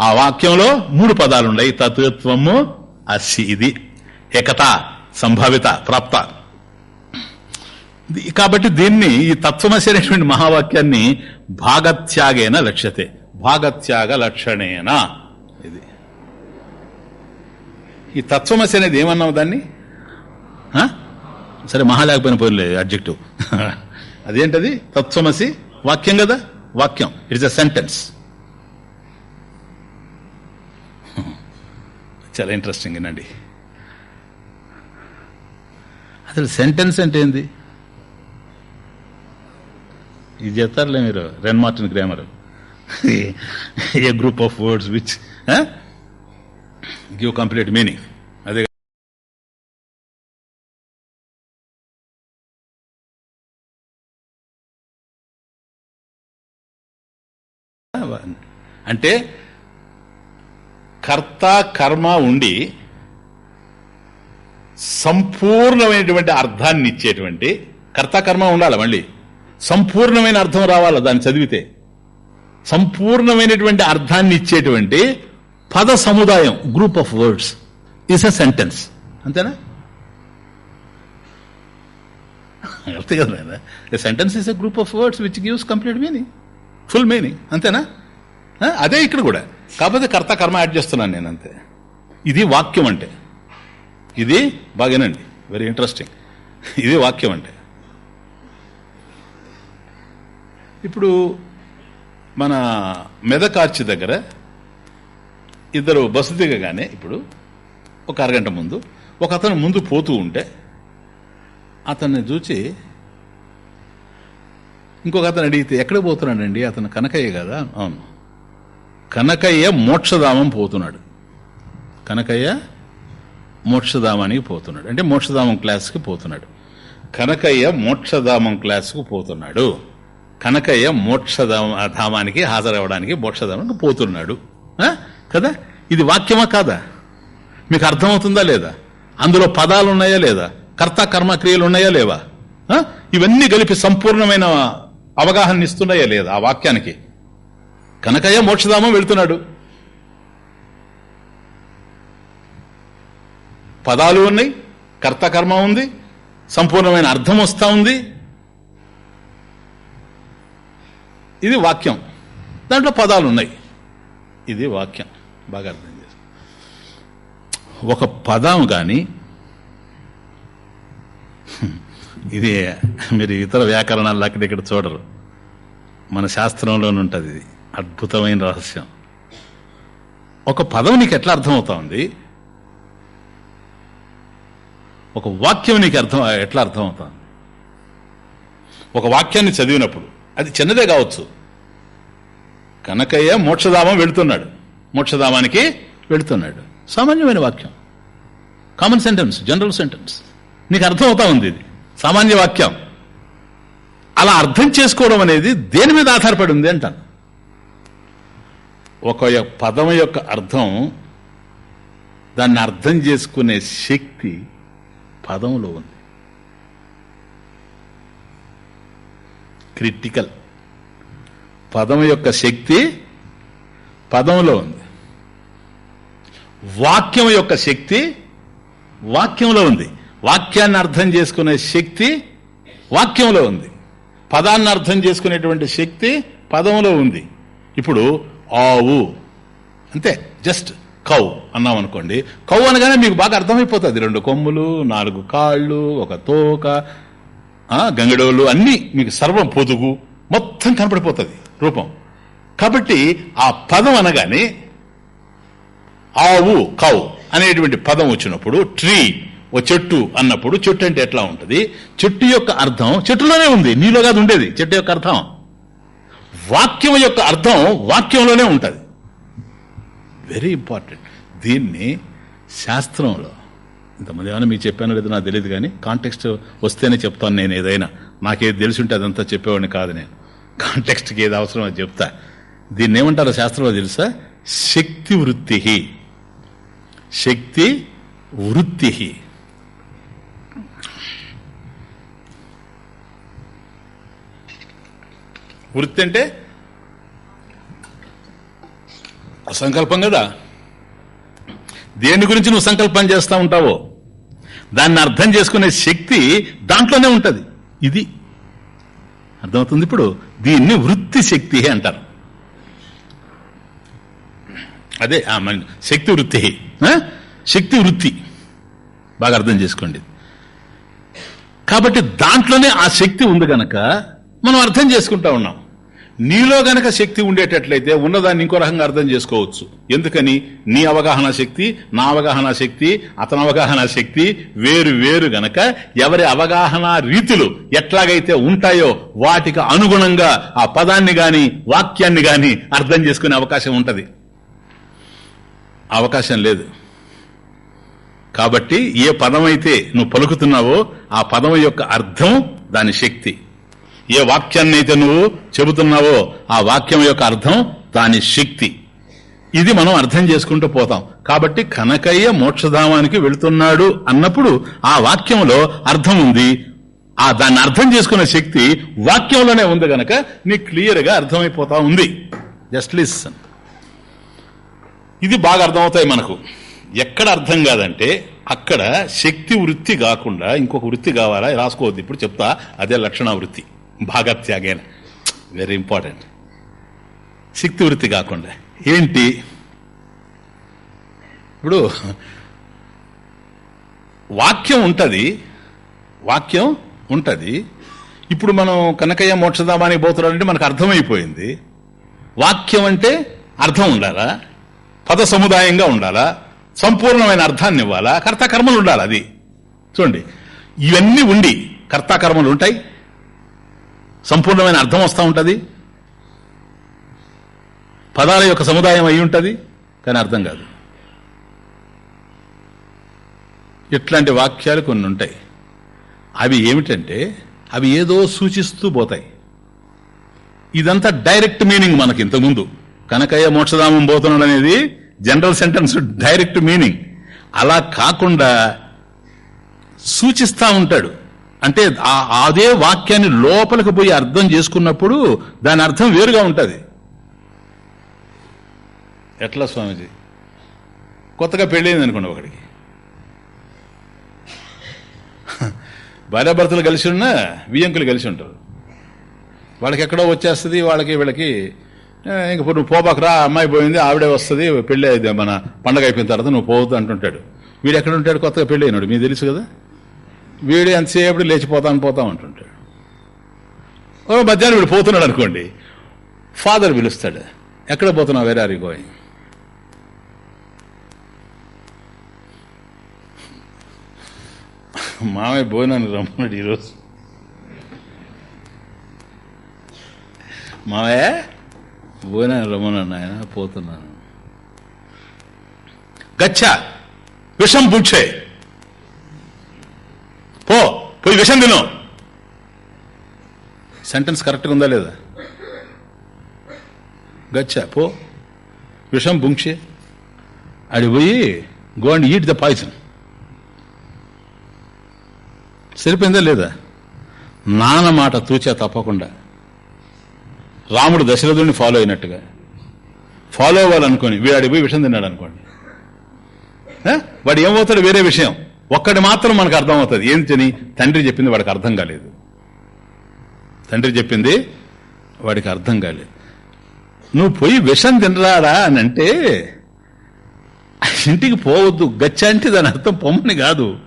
ఆ వాక్యంలో మూడు పదాలు ఉన్నాయి తత్వము అసి ఇది. ఏకత సంభావిత ప్రాప్త. ఇది- కాబట్టి దీన్ని ఈ తత్వమసి అనేటువంటి మహావాక్యాన్ని భాగత్యాగేన లక్ష్యతే. భాగత్యాగ లక్షణేన. ఇది. ఈ తత్వమసి అనేది ఏమన్నావు దాన్ని? సరే మహా లేకపోయిన పోయిలే అబ్జెక్టివ్ అదేంటది? తత్వమసి వాక్యం కదా? వాక్యం. ఇట్స్ అ సెంటెన్స్ చాలా ఇంట్రెస్టింగ్ అండి అసలు సెంటెన్స్ అంటే ఏంది? ఇది చెప్తారులే మీరు Wren Martin grammar a group of words which give complete meaning అదే అంటే కర్త కర్మ ఉండి సంపూర్ణమైనటువంటి అర్థాన్ని ఇచ్చేటువంటి కర్త కర్మ ఉండాలి మళ్ళీ. సంపూర్ణమైన అర్థం రావాలి దాన్ని చదివితే? సంపూర్ణమైనటువంటి అర్థాన్ని ఇచ్చేటువంటి పద సముదాయం group of words is a sentence అంతేనా? అంతే కదా sentence is a group of words which gives complete meaning full meaning అంతేనా? అదే ఇక్కడ కూడా. కాకపోతే కర్త కర్మ యాడ్ చేస్తున్నాను నేను అంతే. ఇది వాక్యం అంటే. ఇది బాగానండి. వెరీ ఇంట్రెస్టింగ్ ఇది వాక్యం అంటే. ఇప్పుడు మన మెదకార్చి దగ్గర ఇద్దరు బస్సు దిగగానే ఇప్పుడు ఒక అరగంట ముందు ఒక అతను ముందు పోతూ ఉంటే అతన్ని చూచి ఇంకొక అతను అడిగితే ఎక్కడ పోతున్నాడండి? అతను కనకయ్య కదా? అవును. కనకయ్య మోక్షధామం పోతున్నాడు. కనకయ్య మోక్షధామానికి పోతున్నాడు. అంటే మోక్షధామం క్లాస్కి పోతున్నాడు. కనకయ్య మోక్షధామం క్లాస్కు పోతున్నాడు. కనకయ్య మోక్షధామ ధామానికి హాజరవడానికి మోక్షధామానికి పోతున్నాడు. ఆ? కదా? ఇది వాక్యమా కాదా? మీకు అర్థమవుతుందా లేదా? అందులో పదాలు ఉన్నాయా లేదా? కర్త కర్మ క్రియలు ఉన్నాయా లేవా? ఇవన్నీ కలిపి సంపూర్ణమైన అవగాహన ఇస్తున్నాయా లేదా ఆ వాక్యానికి? కనకయ్య మోక్షధామం వెళ్తున్నాడు. పదాలు ఉన్నాయి కర్త కర్మ ఉంది సంపూర్ణమైన అర్థం వస్తా ఉంది. ఇది వాక్యం. దాంట్లో పదాలు ఉన్నాయి ఇది వాక్యం. బాగా అర్థం చేసి ఒక పదం కానీ ఇది మీరు ఇతర వ్యాకరణాలు అక్కడ ఇక్కడ చూడరు. మన శాస్త్రంలోనే ఉంటుంది ఇది. అద్భుతమైన రహస్యం. ఒక పదం నీకు ఎట్లా అర్థమవుతా ఉంది? ఒక వాక్యం నీకు అర్థం ఎట్లా అర్థమవుతుంది ఒక వాక్యాన్ని చదివినప్పుడు అది చిన్నదే కావచ్చు. కనకయ్య మోక్షధామం వెళుతున్నాడు. మోక్షధామానికి వెళుతున్నాడు. సామాన్యమైన వాక్యం. కామన్ సెంటెన్స్ జనరల్ సెంటెన్స్ నీకు అర్థమవుతా ఉంది ఇది. సామాన్య వాక్యం. అలా అర్థం చేసుకోవడం అనేది దేని మీద ఆధారపడి ఉంది అంటాను? ఒక పదం యొక్క అర్థం దాన్ని అర్థం చేసుకునే శక్తి పదంలో ఉంది. క్రిటికల్ పదం యొక్క శక్తి పదంలో ఉంది. వాక్యం యొక్క శక్తి వాక్యంలో ఉంది. వాక్యాన్ని అర్థం చేసుకునే శక్తి వాక్యంలో ఉంది. పదాన్ని అర్థం చేసుకునేటువంటి శక్తి పదంలో ఉంది. ఇప్పుడు ఆవు. అంతే. జస్ట్ కౌ అన్నాం అనుకోండి. కౌ అనగానే మీకు బాగా అర్థమైపోతుంది. రెండు కొమ్ములు నాలుగు కాళ్ళు ఒక తోక గంగడోళ్ళు గంగడోలు అన్నీ మీకు సర్వం పొదుగు. మొత్తం కనపడిపోతుంది రూపం. కాబట్టి ఆ పదం అనగానే ఆవు కౌ అనేటువంటి పదం వచ్చినప్పుడు ట్రీ ఓ చెట్టు అన్నప్పుడు చెట్టు అంటే ఎట్లా ఉంటుంది? చెట్టు యొక్క అర్థం చెట్టులోనే ఉంది నీలో కాదు ఉండేది చెట్టు యొక్క అర్థం. వాక్యం యొక్క అర్థం వాక్యంలోనే ఉంటుంది. వెరీ ఇంపార్టెంట్ దీన్ని శాస్త్రంలో ఇంతమంది ఏమైనా మీకు చెప్పానో లేదో నాకు తెలియదు కానీ కాంటెక్స్ట్ వస్తేనే చెప్తాను నేను ఏదైనా. నాకేది తెలిసి ఉంటే అదంతా చెప్పేవాడిని కాదు నేను. కాంటెక్స్ట్కి ఏది అవసరం అది చెప్తా. దీన్ని ఏమంటారో శాస్త్రంలో తెలుసా? శక్తి వృత్తి శక్తి వృత్తి. వృత్తి అంటే అసంకల్పం కదా? దేని గురించి నువ్వు సంకల్పం చేస్తా ఉంటావో? దాన్ని అర్థం చేసుకునే శక్తి దాంట్లోనే ఉంటుంది. ఇది. అర్థమవుతుంది ఇప్పుడు? దీన్ని వృత్తి శక్తి అంటారు. అదే శక్తి వృత్తి. శక్తి వృత్తి. బాగా అర్థం చేసుకోండి. కాబట్టి దాంట్లోనే ఆ శక్తి ఉంది గనక మనం అర్థం చేసుకుంటా ఉన్నాం. నీలో గనక శక్తి ఉండేటట్లయితే ఉన్నదాన్ని ఇంకో రకంగా అర్థం చేసుకోవచ్చు. ఎందుకని? నీ అవగాహన శక్తి నా అవగాహన శక్తి అతని అవగాహన శక్తి వేరు వేరు గనక ఎవరి అవగాహన రీతులు ఎట్లాగైతే ఉంటాయో వాటికి అనుగుణంగా ఆ పదాన్ని గాని వాక్యాన్ని గాని అర్థం చేసుకునే అవకాశం ఉంటుంది. అవకాశం లేదు. కాబట్టి ఏ పదమైతే నువ్వు పలుకుతున్నావో ఆ పదం యొక్క అర్థం దాని శక్తి. ఏ వాక్యాన్ని అయితే నువ్వు చెబుతున్నావో ఆ వాక్యం యొక్క అర్థం దాని శక్తి. ఇది మనం అర్థం చేసుకుంటూ పోతాం. కాబట్టి కనకయ్య మోక్షధామానికి వెళుతున్నాడు అన్నప్పుడు ఆ వాక్యంలో అర్థం ఉంది. ఆ దాన్ని అర్థం చేసుకునే శక్తి వాక్యంలోనే ఉంది గనక నీకు క్లియర్గా అర్థమైపోతా ఉంది. Just listen. ఇది బాగా అర్థమవుతాయి మనకు. ఎక్కడ అర్థం కాదంటే అక్కడ శక్తి వృత్తి కాకుండా ఇంకొక వృత్తి కావాలా? రాసుకోవద్దు. ఇప్పుడు చెప్తా అదే లక్షణ వృత్తి. బాగా త్యాగేన. వెరీ ఇంపార్టెంట్ శక్తి వృత్తి కాకుండా. ఏంటి? ఇప్పుడు వాక్యం ఉంటుంది. వాక్యం ఉంటుంది. ఇప్పుడు మనం కనకయ్య మోక్షధామానికి పోతున్నాడంటే మనకు అర్థమైపోయింది. వాక్యం అంటే అర్థం ఉండాలా? పద సముదాయంగా ఉండాలా? సంపూర్ణమైన అర్థాన్ని ఇవ్వాలా? కర్తకర్మలు ఉండాలి అది. చూడండి ఇవన్నీ ఉండి కర్తాకర్మలు ఉంటాయి. సంపూర్ణమైన అర్థం వస్తూ ఉంటుంది. పదాల యొక్క సముదాయం అయి ఉంటుంది కానీ అర్థం కాదు. ఇట్లాంటి వాక్యాలు కొన్ని ఉంటాయి. అవి ఏమిటంటే అవి ఏదో సూచిస్తూ పోతాయి. ఇదంతా డైరెక్ట్ మీనింగ్ మనకి ఇంతకుముందు. కనకయ్య మోక్షధామం పోతున్నాడు అనేది జనరల్ సెంటెన్స్ డైరెక్ట్ మీనింగ్. అలా కాకుండా సూచిస్తా ఉంటాడు. అంటే అదే వాక్యాన్ని లోపలికి పోయి అర్థం చేసుకున్నప్పుడు దాని అర్థం వేరుగా ఉంటుంది. ఎట్లా స్వామిజీ? కొత్తగా పెళ్ళైంది అనుకోండి ఒకడికి. భార్యాభర్తలు కలిసి ఉన్నా వియంకులు కలిసి ఉంటారు. వాళ్ళకి ఎక్కడో వచ్చేస్తుంది వాళ్ళకి వీళ్ళకి ఇంక నువ్వు పోబాకరా అమ్మాయి పోయింది ఆవిడే వస్తుంది పెళ్ళి అయితే మన పండగ అయిపోయిన తర్వాత నువ్వు పోవద్దు అంటుంటాడు. వీడు ఎక్కడ ఉంటాడు? కొత్తగా పెళ్ళి అయినాడు. మీకు తెలుసు కదా? వీడు ఎంతసేపు లేచిపోతాను పోతా ఉంటుంటాడు ఓ మధ్యాహ్నం వీడు పోతున్నాడు అనుకోండి. ఫాదర్ పిలుస్తాడు. ఎక్కడ పోతున్నావు? వేరే ఆర్ గోయింగ్ మామయ్య భోజనాన్ని రమ్మన్నాడు ఈరోజు. మామయ్య? భోజనాన్ని రమ్మన్నాడు ఆయన పోతున్నాను. గచ్చా విషం పుచ్చే పో పోయి విషం తిను. సెంటెన్స్ కరెక్ట్గా ఉందా లేదా? గచ్చా పో. విషం బుంక్షే అడి పోయి go and eat the poison. సరిపోయిందా లేదా? నాన్న మాట తూచా తప్పకుండా. రాముడు దశరథుడిని ఫాలో అయినట్టుగా. ఫాలో అవ్వాలనుకోని వీడు పోయి విషం తిన్నాడు అనుకోండి. వాడు ఏమవుతాడు వేరే విషయం. ఒక్కటి మాత్రం మనకు అర్థమవుతుంది ఏంటని తండ్రి చెప్పింది వాడికి అర్థం కాలేదు. తండ్రి చెప్పింది వాడికి అర్థం కాలేదు. నువ్వు పోయి విషం తినరారా అని అంటే ఇంటికి పోవద్దు. గచ్చ అంటే దాని అర్థం పొమ్మని కాదు.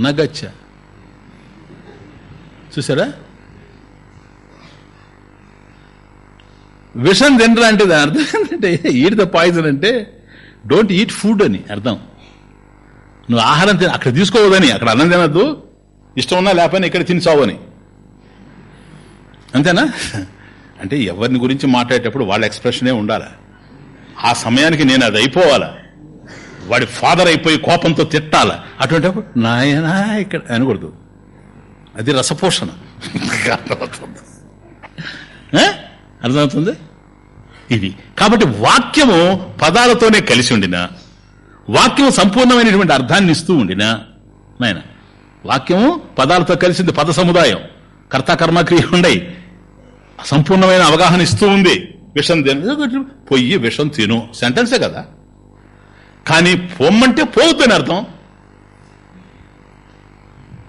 నగచ్చ. చూసారా? విషం తినరా అంటే దాని అర్థం ఏంటంటే ఈట్ ద పాయిజన్ అంటే డోంట్ ఈట్ ఫుడ్ అని అర్థం. నువ్వు ఆహారం తిన అక్కడ తీసుకోవద్దని అక్కడ అన్నం తినద్దు. ఇష్టం ఉన్నా లేకపోయినా ఇక్కడ తినిచావు అని. అంతేనా? అంటే ఎవరిని గురించి మాట్లాడేటప్పుడు వాళ్ళ ఎక్స్ప్రెషనే ఉండాలి? ఆ సమయానికి నేను అది అయిపోవాలా? వాడి ఫాదర్ అయిపోయి కోపంతో తిట్టాల? అటువంటిప్పుడు నాయనా ఇక్కడ అనకూడదు. అది రసపోషణ. అర్థమవుతుంది? ఇది. కాబట్టి వాక్యము పదాలతోనే కలిసి ఉండిన వాక్యం సంపూర్ణమైనటువంటి అర్థాన్ని ఇస్తూ ఉండిన నాయన వాక్యము పదాలతో కలిసింది పద సముదాయం. కర్త ఉండయి. సంపూర్ణమైన అవగాహన ఇస్తూ ఉంది. విషం తిన పొయ్యి విషం తిను. సెంటెన్సే కదా. కానీ పొమ్మంటే పోవద్దని అర్థం.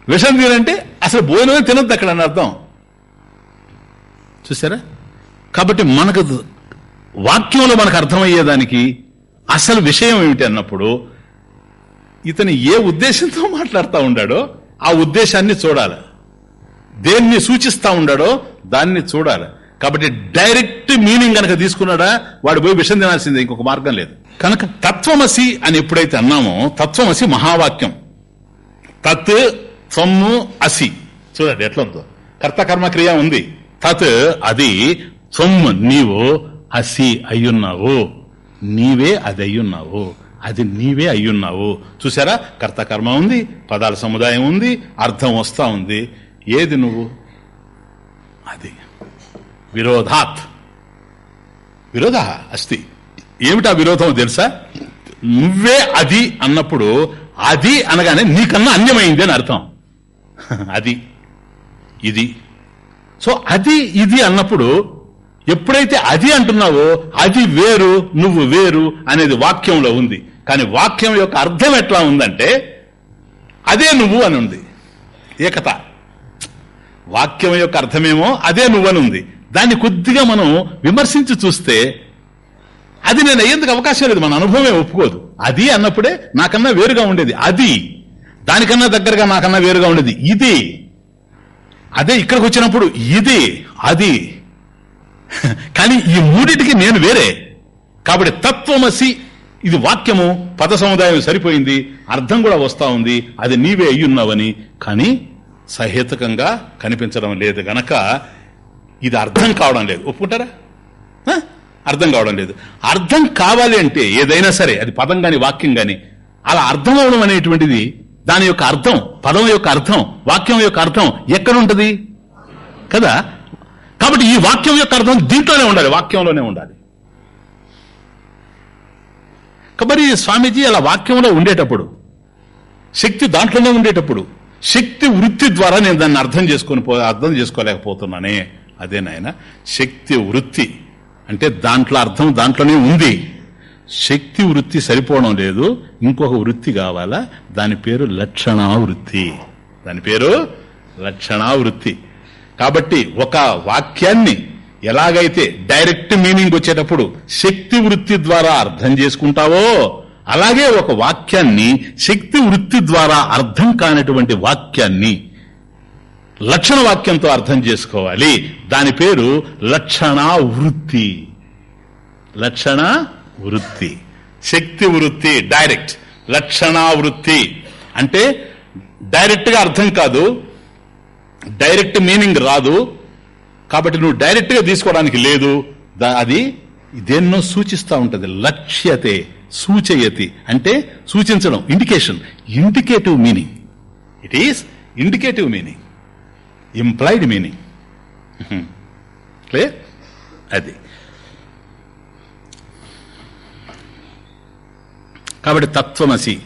విషం తినంటే అసలు భోజనమే తినద్దు అక్కడ అని అర్థం. చూసారా? కాబట్టి మనకు వాక్యంలో మనకు అర్థమయ్యేదానికి అసలు విషయం ఏమిటి అన్నప్పుడు ఇతను ఏ ఉద్దేశంతో మాట్లాడుతూ ఉండాడో ఆ ఉద్దేశాన్ని చూడాలి. దేన్ని సూచిస్తా ఉన్నాడో దాన్ని చూడాలి. కాబట్టి డైరెక్ట్ మీనింగ్ గనక తీసుకున్నాడా వాడు పోయి విషం తినాల్సిందే ఇంకొక మార్గం లేదు. కనుక తత్వమసి అని ఎప్పుడైతే అన్నామో తత్వమసి మహావాక్యం. తత్ త్వమ్ము అసి. చూడండి ఎట్లా ఉందో కర్త ఉంది. తత్ అది సొమ్ము నీవు అసి అయ్యున్నావు నీవే అది అయ్యున్నావు అది నీవే అయ్యున్నావు. చూసారా కర్తకర్మ ఉంది పదాల సముదాయం ఉంది అర్థం వస్తా ఉంది. ఏది నువ్వు? అది. విరోధాత్. విరోధ అస్తి. ఏమిటా విరోధం తెలుసా? నువ్వే అది అన్నప్పుడు అది అనగానే నీకన్నా అన్యమైంది అని అర్థం. అది. ఇది. సో అది ఇది అన్నప్పుడు ఎప్పుడైతే అది అంటున్నావో అది వేరు నువ్వు వేరు అనేది వాక్యంలో ఉంది. కానీ వాక్యం యొక్క అర్థం ఎట్లా ఉందంటే అదే నువ్వు అని ఉంది. ఏకత. వాక్యం యొక్క అర్థమేమో అదే నువ్వని ఉంది. దాన్ని కొద్దిగా మనం విమర్శించి చూస్తే అది నేను అయ్యేందుకు అవకాశం లేదు. మన అనుభవమే ఒప్పుకోదు. అది అన్నప్పుడే నాకన్నా వేరుగా ఉండేది. అది. దానికన్నా దగ్గరగా నాకన్నా వేరుగా ఉండేది. ఇది. అదే ఇక్కడికి వచ్చినప్పుడు ఇది అది. కానీ ఈ మూడిటికి నేను వేరే. కాబట్టి తత్వమసి ఇది వాక్యము పద సముదాయం సరిపోయింది అర్థం కూడా వస్తా ఉంది అది నీవే అయ్యున్నావని. కానీ సహేతుకంగా కనిపించడం లేదు గనక ఇది అర్థం కావడం లేదు. ఒప్పుకుంటారా? ఆ? అర్థం కావడం లేదు. అర్థం కావాలి అంటే ఏదైనా సరే అది పదం కానీ వాక్యం కానీ అలా అర్థం అవడం అనేటువంటిది దాని యొక్క అర్థం పదం యొక్క అర్థం వాక్యం యొక్క అర్థం ఎక్కడ కదా? కాబట్టి ఈ వాక్యం యొక్క అర్థం దీంట్లోనే ఉండాలి వాక్యంలోనే ఉండాలి. కాబట్టి స్వామీజీ అలా వాక్యంలో ఉండేటప్పుడు శక్తి దాంట్లోనే ఉండేటప్పుడు శక్తి వృత్తి ద్వారా నేను దాన్ని అర్థం చేసుకొని అర్థం చేసుకోలేకపోతున్నానే. అదే నాయన శక్తి వృత్తి అంటే దాంట్లో అర్థం దాంట్లోనే ఉంది. శక్తి వృత్తి సరిపోవడం లేదు ఇంకొక వృత్తి కావాలా? దాని పేరు లక్షణా వృత్తి దాని పేరు లక్షణా వృత్తి కాబట్టి ఒక వాక్యాన్ని ఎలాగైతే డైరెక్ట్ మీనింగ్ వచ్చేటప్పుడు శక్తి వృత్తి ద్వారా అర్థం చేసుకుంటావో అలాగే ఒక వాక్యాన్ని శక్తి వృత్తి ద్వారా అర్థం కానటువంటి వాక్యాన్ని లక్షణ వాక్యంతో అర్థం చేసుకోవాలి. దాని పేరు లక్షణ వృత్తి. లక్షణ వృత్తి. శక్తి వృత్తి డైరెక్ట్. లక్షణ వృత్తి. అంటే డైరెక్ట్గా అర్థం కాదు డైరెక్ట్ మీనింగ్ రాదు. కాబట్టి నువ్వు డైరెక్ట్గా తీసుకోవడానికి లేదు. దా- అది దేన్నో సూచిస్తూ ఉంటుంది. లక్ష్యతే సూచయతి. అంటే సూచించడం indication indicative meaning it is indicative meaning implied meaning clear అది. కాబట్టి తత్వమసి.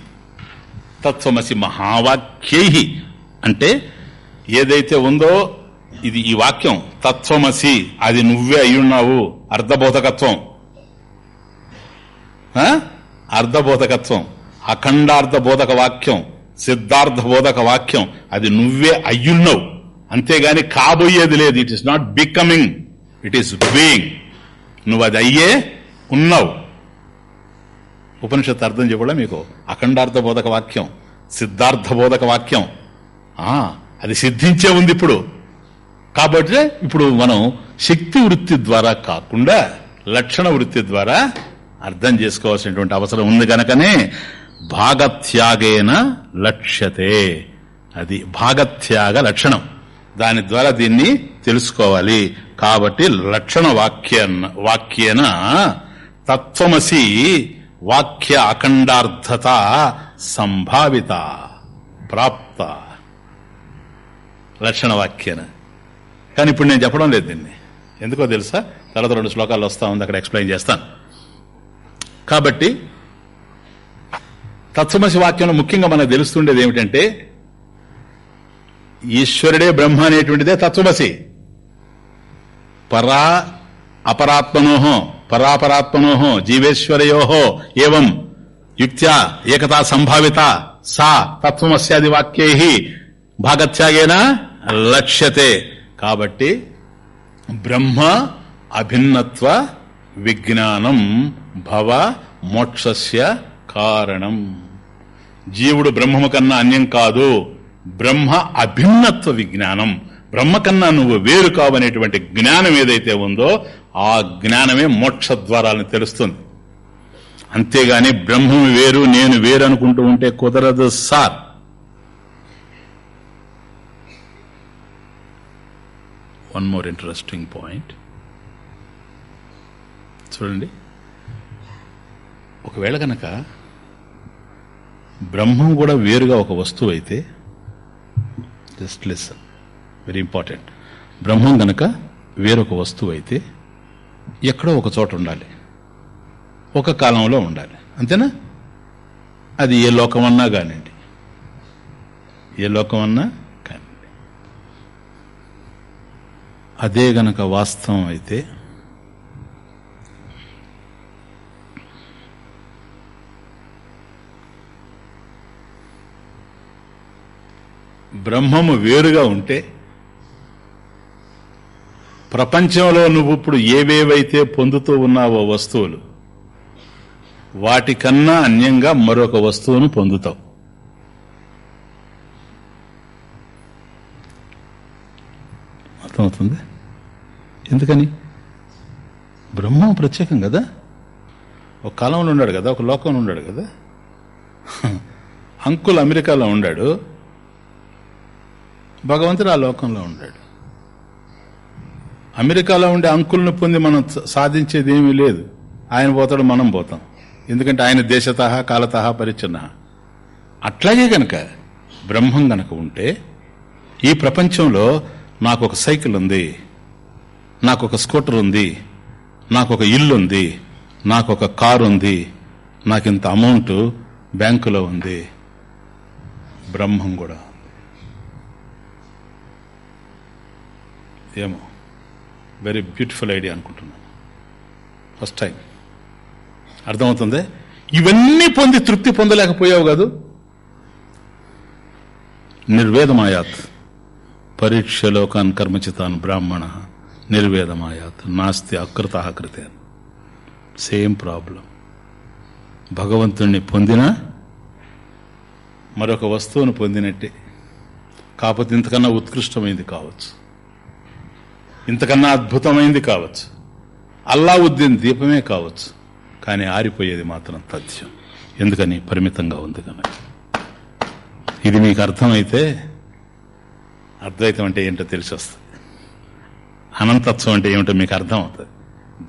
తత్వమసి మహావాక్యై. అంటే ఏదైతే ఉందో ఇది ఈ వాక్యం తత్వమసి అది నువ్వే అయ్యున్నావు అర్ధబోధకత్వం. ఆ? అర్ధబోధకత్వం అఖండార్థ బోధక వాక్యం సిద్ధార్థ బోధక వాక్యం అది నువ్వే అయ్యున్నావు. అంతేగాని కాబోయేది లేదు it is not becoming it is being నువ్వు అది అయ్యే ఉన్నావు. ఉపనిషత్తు అర్థం చెప్పడం మీకు అఖండార్థ బోధక వాక్యం సిద్ధార్థ బోధక వాక్యం. ఆ అది సిద్ధించే ఉంది ఇప్పుడు. కాబట్టి ఇప్పుడు మనం శక్తి వృత్తి ద్వారా కాకుండా లక్షణ వృత్తి ద్వారా అర్థం చేసుకోవాల్సినటువంటి అవసరం ఉంది కనుకనే భాగత్యాగేన లక్ష్యతే. అది భాగత్యాగ లక్షణం. దాని ద్వారా దీన్ని తెలుసుకోవాలి. కాబట్టి లక్షణ వాక్య వాక్యేన తత్వమసి వాక్య అఖండార్థత సంభావిత ప్రాప్త. లక్షణ వాక్యాన కానీ ఇప్పుడు నేను చెప్పడం లేదు దీన్ని. ఎందుకో తెలుసా? తర్వాత రెండు శ్లోకాలు వస్తా ఉంది అక్కడ ఎక్స్ప్లెయిన్ చేస్తాను. కాబట్టి తత్సమసి వాక్యంలో ముఖ్యంగా మనకు తెలుస్తుండేది ఏమిటంటే ఈశ్వరుడే బ్రహ్మ అనేటువంటిదే తత్వమసి పరా అపరాత్మనోహో పరాపరాత్మనోహో జీవేశ్వరయోహో ఏవం యుక్త్యా ఏకతా సంభావిత సా తత్వమస్యాది వాక్యై భాగత్యాగేనా? లక్ష్యతే. కాబట్టి బ్రహ్మ అభిన్నత్వ విజ్ఞానం భవ మోక్షస్య కారణం. జీవుడు బ్రహ్మము కన్నా అన్యం కాదు. బ్రహ్మ అభిన్నత్వ విజ్ఞానం. బ్రహ్మ కన్నా నువ్వు వేరు కావనేటువంటి జ్ఞానం ఏదైతే ఉందో ఆ జ్ఞానమే మోక్ష ద్వారాలను తెలుస్తుంది. అంతేగాని బ్రహ్మం వేరు నేను వేరు అనుకుంటూ ఉంటే కుదరదు sir. One more interesting point చూడండి. ఒకవేళ కనుక బ్రహ్మం కూడా వేరుగా ఒక వస్తువు అయితే just listen very important Brahman గనక వేరొక వస్తువు అయితే ఎక్కడో ఒక చోట ఉండాలి. ఒక కాలంలో ఉండాలి. అంతేనా? అది ఏ లోకమన్నా కానివ్వండి. ఏ లోకమన్నా కానివ్వండి అదే గనక వాస్తవం అయితే బ్రహ్మము వేరుగా ఉంటే ప్రపంచంలో నువ్వు ఇప్పుడు ఏవేవైతే పొందుతూ ఉన్నావో వస్తువులు వాటికన్నా అన్యంగా మరొక వస్తువును పొందుతావు. అర్థమవుతుంది? ఎందుకని? బ్రహ్మం ప్రత్యేకం కదా? ఒక కాలంలో ఉన్నాడు కదా ఒక లోకంలో ఉన్నాడు కదా? అంకుల్ అమెరికాలో ఉన్నాడు భగవంతుడు ఆ లోకంలో ఉన్నాడు అమెరికాలో ఉండే అంకుల్ని పొంది మనం సాధించేది ఏమీ లేదు. ఆయన పోతాడు మనం పోతాం. ఎందుకంటే ఆయన దేశతహ కాలతహ పరిచ్ఛన్న. అట్లాగే గనక బ్రహ్మం గనక ఉంటే ఈ ప్రపంచంలో నాకు ఒక సైకిల్ ఉంది. నాకు ఒక స్కూటర్ ఉంది నాకు ఒక ఇల్లు ఉంది నాకు ఒక కారు ఉంది నాకు ఇంత అమౌంట్ బ్యాంకులో ఉంది. బ్రహ్మం కూడా ఏమో వెరీ బ్యూటిఫుల్ ఐడియా అనుకుంటున్నాను. ఫస్ట్ టైం అర్థమవుతుంది? ఇవన్నీ పొంది తృప్తి పొందలేకపోయావు కాదు? నిర్వేదమాయాత్ పరీక్షలోకాన్ కర్మచితాన్ బ్రాహ్మణ. నిర్వేదమాయాత్ నాస్తి అకృత కృతే. Same problem. భగవంతుణ్ణి పొందినా మరొక వస్తువును పొందినట్టే. కాకపోతే ఇంతకన్నా ఉత్కృష్టమైంది కావచ్చు. ఇంతకన్నా అద్భుతమైంది కావచ్చు. అల్లావుద్దీన్ దీపమే కావచ్చు. కానీ ఆరిపోయేది మాత్రం తథ్యం. ఎందుకని? పరిమితంగా ఉంది కనుక. ఇది మీకు అర్థమైతే అద్వైతం అంటే ఏంటో తెలిసి వస్తుంది అనంతత్వం అంటే ఏమిటో మీకు అర్థం అవుతుంది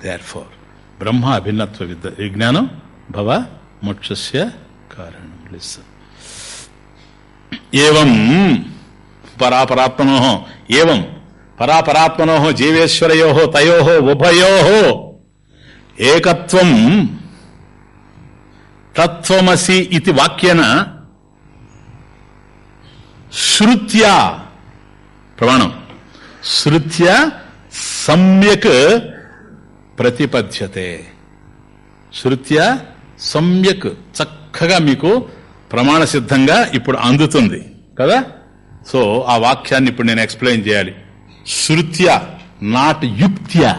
దేర్ ఫోర్ బ్రహ్మ అభిన్నత్వ విద్య విజ్ఞానం భవ మోక్షస్య కారణం. లిసన్ ఏవం పరాపరాత్మనో ఏవం పరాపరాత్మనో జీవేశ్వరయో తయో ఉభయో ఏకత్వం తత్వమసి ఇది వాక్యన శృత్యా ప్రమాణం శృత్య సమ్యక్ ప్రతిపద్యతే. శృత్య సమ్యక్. చక్కగా మీకు ప్రమాణ సిద్ధంగా ఇప్పుడు అందుతుంది. కదా? సో ఆ వాక్యాన్ని ఇప్పుడు నేను ఎక్స్ప్లెయిన్ చేయాలి. శృత్య నాట్ యుక్త్య.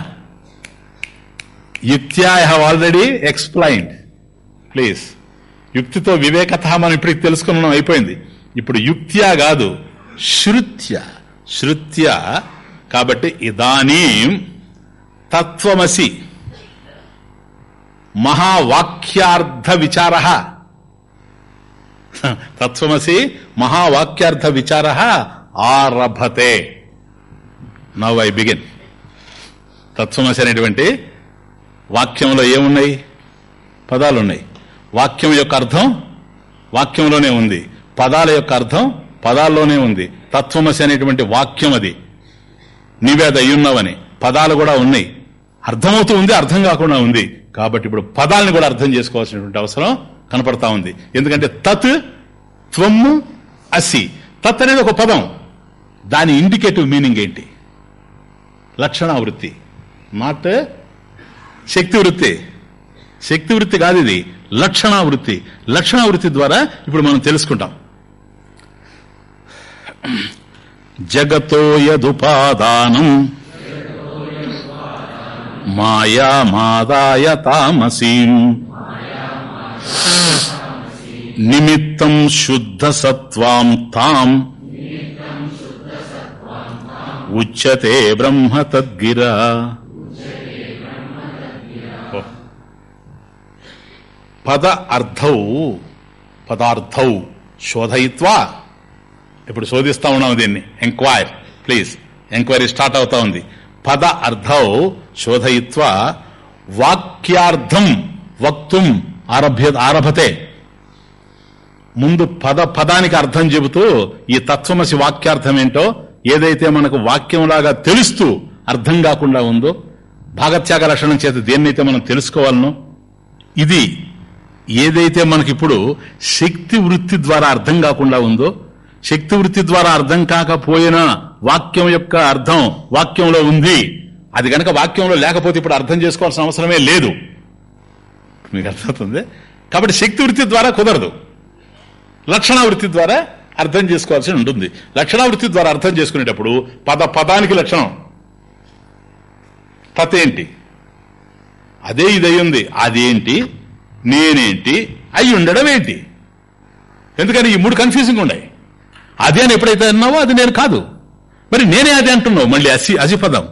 యుక్త్యా I have already explained please యుక్తితో వివేకత మనం ఇప్పటికి తెలుసుకున్నాం అయిపోయింది. ఇప్పుడు యుక్త్యా కాదు శృత్య. శృత్య కాబట్టి ఇదానీ తత్వమసి మహావాక్యార్థ విచార తత్వమసి మహావాక్యార్థ విచార ఆరభతే. నవ్ ఐ బిగిన్ తత్వమసి అనేటువంటి వాక్యంలో ఏమున్నాయి? పదాలు ఉన్నాయి వాక్యం యొక్క అర్థం వాక్యంలోనే ఉంది. పదాల యొక్క అర్థం పదాల్లోనే ఉంది. తత్వమసి అనేటువంటి వాక్యం అది. నీవేద అయ్యున్నావని పదాలు కూడా ఉన్నాయి. అర్థమవుతూ ఉంది అర్థం కాకుండా ఉంది. కాబట్టి ఇప్పుడు పదాలను కూడా అర్థం చేసుకోవాల్సినటువంటి అవసరం కనపడతా ఉంది. ఎందుకంటే తత్ త్వమ్ము అసి. తత్ అనేది ఒక పదం. దాని ఇండికేటివ్ మీనింగ్ ఏంటి? లక్షణావృత్తి. నాట్ శక్తి వృత్తి శక్తి వృత్తి కాదు ఇది. లక్షణ వృత్తి లక్షణ వృత్తి ద్వారా ఇప్పుడు మనం తెలుసుకుంటాం. జగతో యదుపాదానం. మాయామాదాయ తామసీం. నిమిత్తం శుద్ధ సత్వాం తాం. ఉచ్యతే బ్రహ్మ తద్గిరా. పద అర్థౌ పదార్థౌ శోధయిత్వా? ఇప్పుడు శోధిస్తా ఉన్నాం దీన్ని. ఎంక్వైర్ ప్లీజ్ ఎంక్వైరీ స్టార్ట్ అవుతా ఉంది. పద అర్థౌ శోధయిత్వ వాక్యార్థం వక్తుం ఆరభ్య ఆరభతే. ముందు పద పదానికి అర్థం చెబుతూ ఈ తత్వమసి వాక్యార్థం ఏంటో ఏదైతే మనకు వాక్యంలాగా తెలుస్తూ అర్థం కాకుండా ఉందో భాగత్యాగ లక్షణం చేత దేన్నైతే మనం తెలుసుకోవాలనో ఇది ఏదైతే మనకిప్పుడు శక్తి వృత్తి ద్వారా అర్థం కాకుండా ఉందో శక్తి వృత్తి ద్వారా అర్థం కాకపోయినా వాక్యం యొక్క అర్థం వాక్యంలో ఉంది. అది గనక వాక్యంలో లేకపోతే ఇప్పుడు అర్థం చేసుకోవాల్సిన అవసరమే లేదు. మీకు అర్థమవుతుంది? కాబట్టి శక్తి వృత్తి ద్వారా కుదరదు. లక్షణ వృత్తి ద్వారా అర్థం చేసుకోవాల్సి ఉంటుంది. లక్షణ వృత్తి ద్వారా అర్థం చేసుకునేటప్పుడు పద పదానికి లక్షణం. తతేంటి? అదే ఇది అయ్యింది అదేంటి? నేనేంటి? అయి ఉండడం ఏంటి ఎందుకని ఈ మూడు కన్ఫ్యూజింగ్ ఉన్నాయి. అదే అని ఎప్పుడైతే అన్నావో అది నేను కాదు. మరి నేనే అదే అంటున్నావు. మళ్ళీ అసి అసిపదం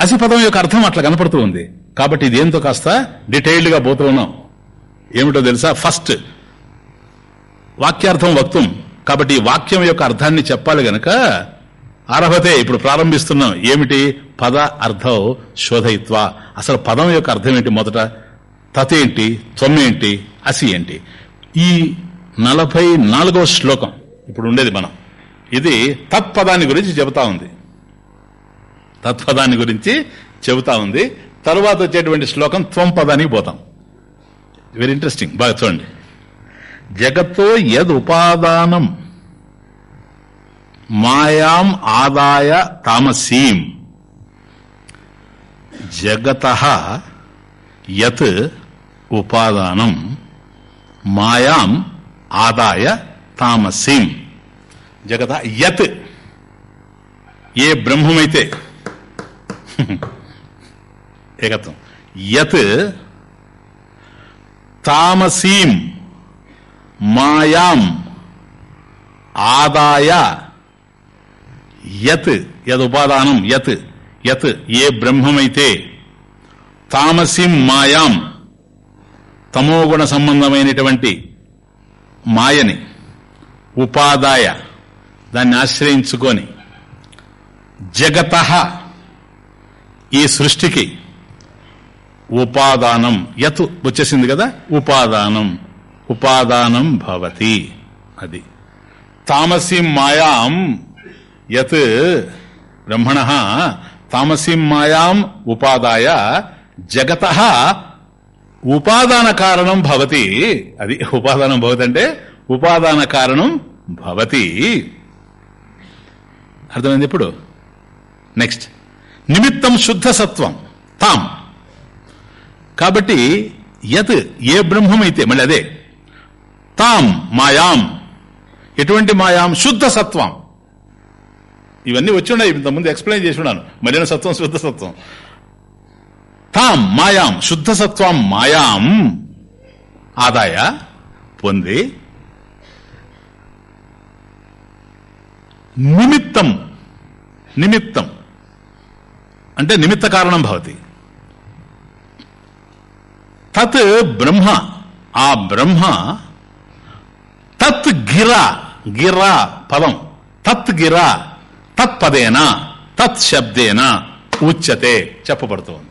అసిపదం యొక్క అర్థం అట్లా కనపడుతూ ఉంది. కాబట్టి ఇది ఏంతో కాస్త డీటెయిల్డ్గా పోతూ ఉన్నాం. ఏమిటో తెలుసా? ఫస్ట్ వాక్యార్థం వక్తం. కాబట్టి ఈ వాక్యం యొక్క అర్థాన్ని చెప్పాలి గనక అర్హతే ఇప్పుడు ప్రారంభిస్తున్నాం. ఏమిటి? పద అర్థం శోధయిత్వ. అసలు పదం యొక్క అర్థం ఏంటి మొదట? తతేంటి త్వమేంటి అసి ఏంటి? ఈ నలభై నాలుగవ శ్లోకం. ఇప్పుడు ఉండేది మనం. ఇది తత్పదాన్ని గురించి చెబుతా ఉంది. తత్పదాన్ని గురించి చెబుతా ఉంది. తరువాత వచ్చేటువంటి శ్లోకం త్వం పదానికి పోతాం. వెరీ ఇంట్రెస్టింగ్ బాగా చూడండి. జగత్తో యద్ ఉపాదానం మాయాం ఆదాయ తామసీం. జగత యత్ ఉపాదానం మాయాం ఆదాయ తామసీం. జగత యత్. ఏ బ్రహ్మమైతే. ఏకత్వం. యత్ తామసీం మాయాం ఆదాయ యత్ యదుపాదానం యత్ యత్ ఏ బ్రహ్మమైతే. తామసిం మాయాం తమోగుణ సంబంధమైనటువంటి మాయని. ఉపాదాయ. దాన్ని ఆశ్రయించుకొని జగత ఈ సృష్టికి ఉపాదానం యత్ వచ్చేసింది కదా? ఉపాదానం. ఉపాదానం భవతి అది. తామసీం మాయాం యత్ బ్రహ్మణ తామసీం మాయాం ఉపాదాయ జగత ఉపాదాన కారణం భవతి. అది ఉపాదానం భవతి అంటే ఉపాదాన కారణం భవతి. అర్థమైంది ఇప్పుడు నెక్స్ట్ నిమిత్తం శుద్ధ సత్వం. తాం. కాబట్టి యత్ ఏ బ్రహ్మమైతే మళ్ళీ అదే. తాం మాయాం. ఎటువంటి మాయాం? శుద్ధ సత్వం. ఇవన్నీ వచ్చి ఉన్నాయి ఇంతకుముందు ఎక్స్ప్లెయిన్ చేసి ఉన్నాను. మలిన సత్వం శుద్ధ సత్వం. తాం మాయాం. శుద్ధ సత్వం మాయాం. ఆదాయ పొంది నిమిత్తం నిమిత్తం. అంటే నిమిత్త కారణం భవతి. తత్ బ్రహ్మ ఆ బ్రహ్మ తత్ గిరా గిరా పదం తత్ గిరా తత్పదేన తత్ శబ్దేన ఉచ్యతే చెప్పబడుతోంది.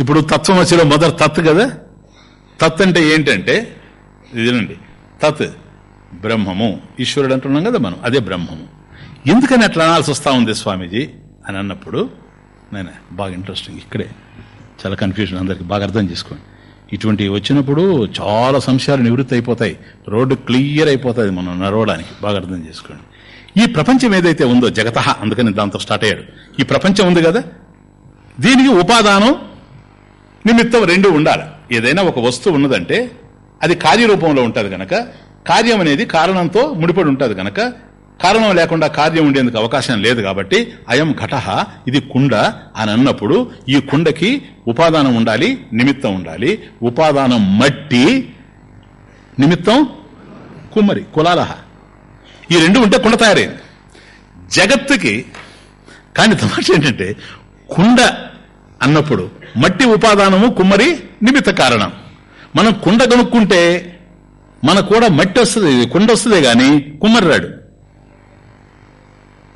ఇప్పుడు తత్వమసిలో మొదటి తత్ కదా? తత్ అంటే ఏంటంటే ఇదేనండి తత్ బ్రహ్మము. ఈశ్వరుడు అంటున్నాం కదా మనం అదే బ్రహ్మము. ఎందుకని అట్లా అనాల్సి వస్తూ ఉంది స్వామీజీ? అని అన్నప్పుడు నేనే బాగా ఇంట్రెస్టింగ్ ఇక్కడే. చాలా కన్ఫ్యూజన్ అందరికి బాగా అర్థం చేసుకోండి. ఇటువంటివి వచ్చినప్పుడు చాలా సంశయాలు నివృత్తి అయిపోతాయి. రోడ్డు క్లియర్ అయిపోతుంది మనం నడవడానికి బాగా అర్థం చేసుకోండి. ఈ ప్రపంచం ఏదైతే ఉందో జగత అందుకని దాంతో స్టార్ట్ అయ్యాడు. ఈ ప్రపంచం ఉంది కదా? దీనికి ఉపాదానం నిమిత్తం రెండు ఉండాలి. ఏదైనా ఒక వస్తువు ఉన్నదంటే అది కార్యరూపంలో ఉంటుంది కనుక కార్యం అనేది కారణంతో ముడిపడి ఉంటుంది గనక. కారణం లేకుండా కార్యం ఉండేందుకు అవకాశం లేదు కాబట్టి అయం ఘటహ ఇది కుండ అని అన్నప్పుడు ఈ కుండకి ఉపాదానం ఉండాలి నిమిత్తం ఉండాలి. ఉపాదానం మట్టి నిమిత్తం కుమ్మరి కులాలహ. ఈ రెండు ఉంటే కుండ తయారైంది. జగత్తుకి కానీ తమాష ఏంటంటే కుండ అన్నప్పుడు మట్టి ఉపాదానము కుమ్మరి నిమిత్త కారణం. మనం కుండ కనుక్కుంటే మన కూడా మట్టి వస్తుంది కుండ వస్తుంది కానీ కుమ్మరి రాడు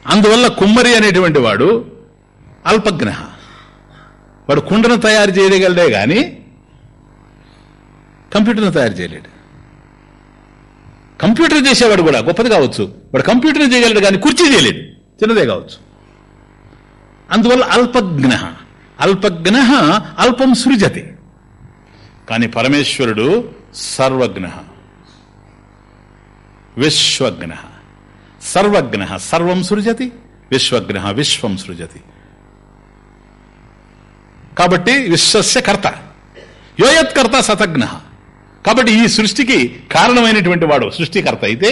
అందువల్ల కుమ్మరి అనేటువంటి వాడు అల్పజ్ఞ వాడు కుండను తయారు చేయగలడే కానీ కంప్యూటర్ను తయారు చేయలేడు. కంప్యూటర్ చేసేవాడు కూడా గొప్పది కావచ్చు. వాడు కంప్యూటర్ చేయగలడు కానీ కుర్చీ చేయలేడు. చిన్నదే కావచ్చు. అందువల్ల అల్పజ్ఞ అల్పజ్ఞ అల్పం సృజతి. కానీ పరమేశ్వరుడు సర్వజ్ఞ విశ్వజ్ఞ సర్వజ్ఞ సర్వం సృజతి విశ్వజ్ఞ విశ్వం సృజతి. కాబట్టి విశ్వస్య కర్త. యోయత్కర్త సతజ్ఞ కాబట్టి ఈ సృష్టికి కారణమైనటువంటి వాడు సృష్టికర్త అయితే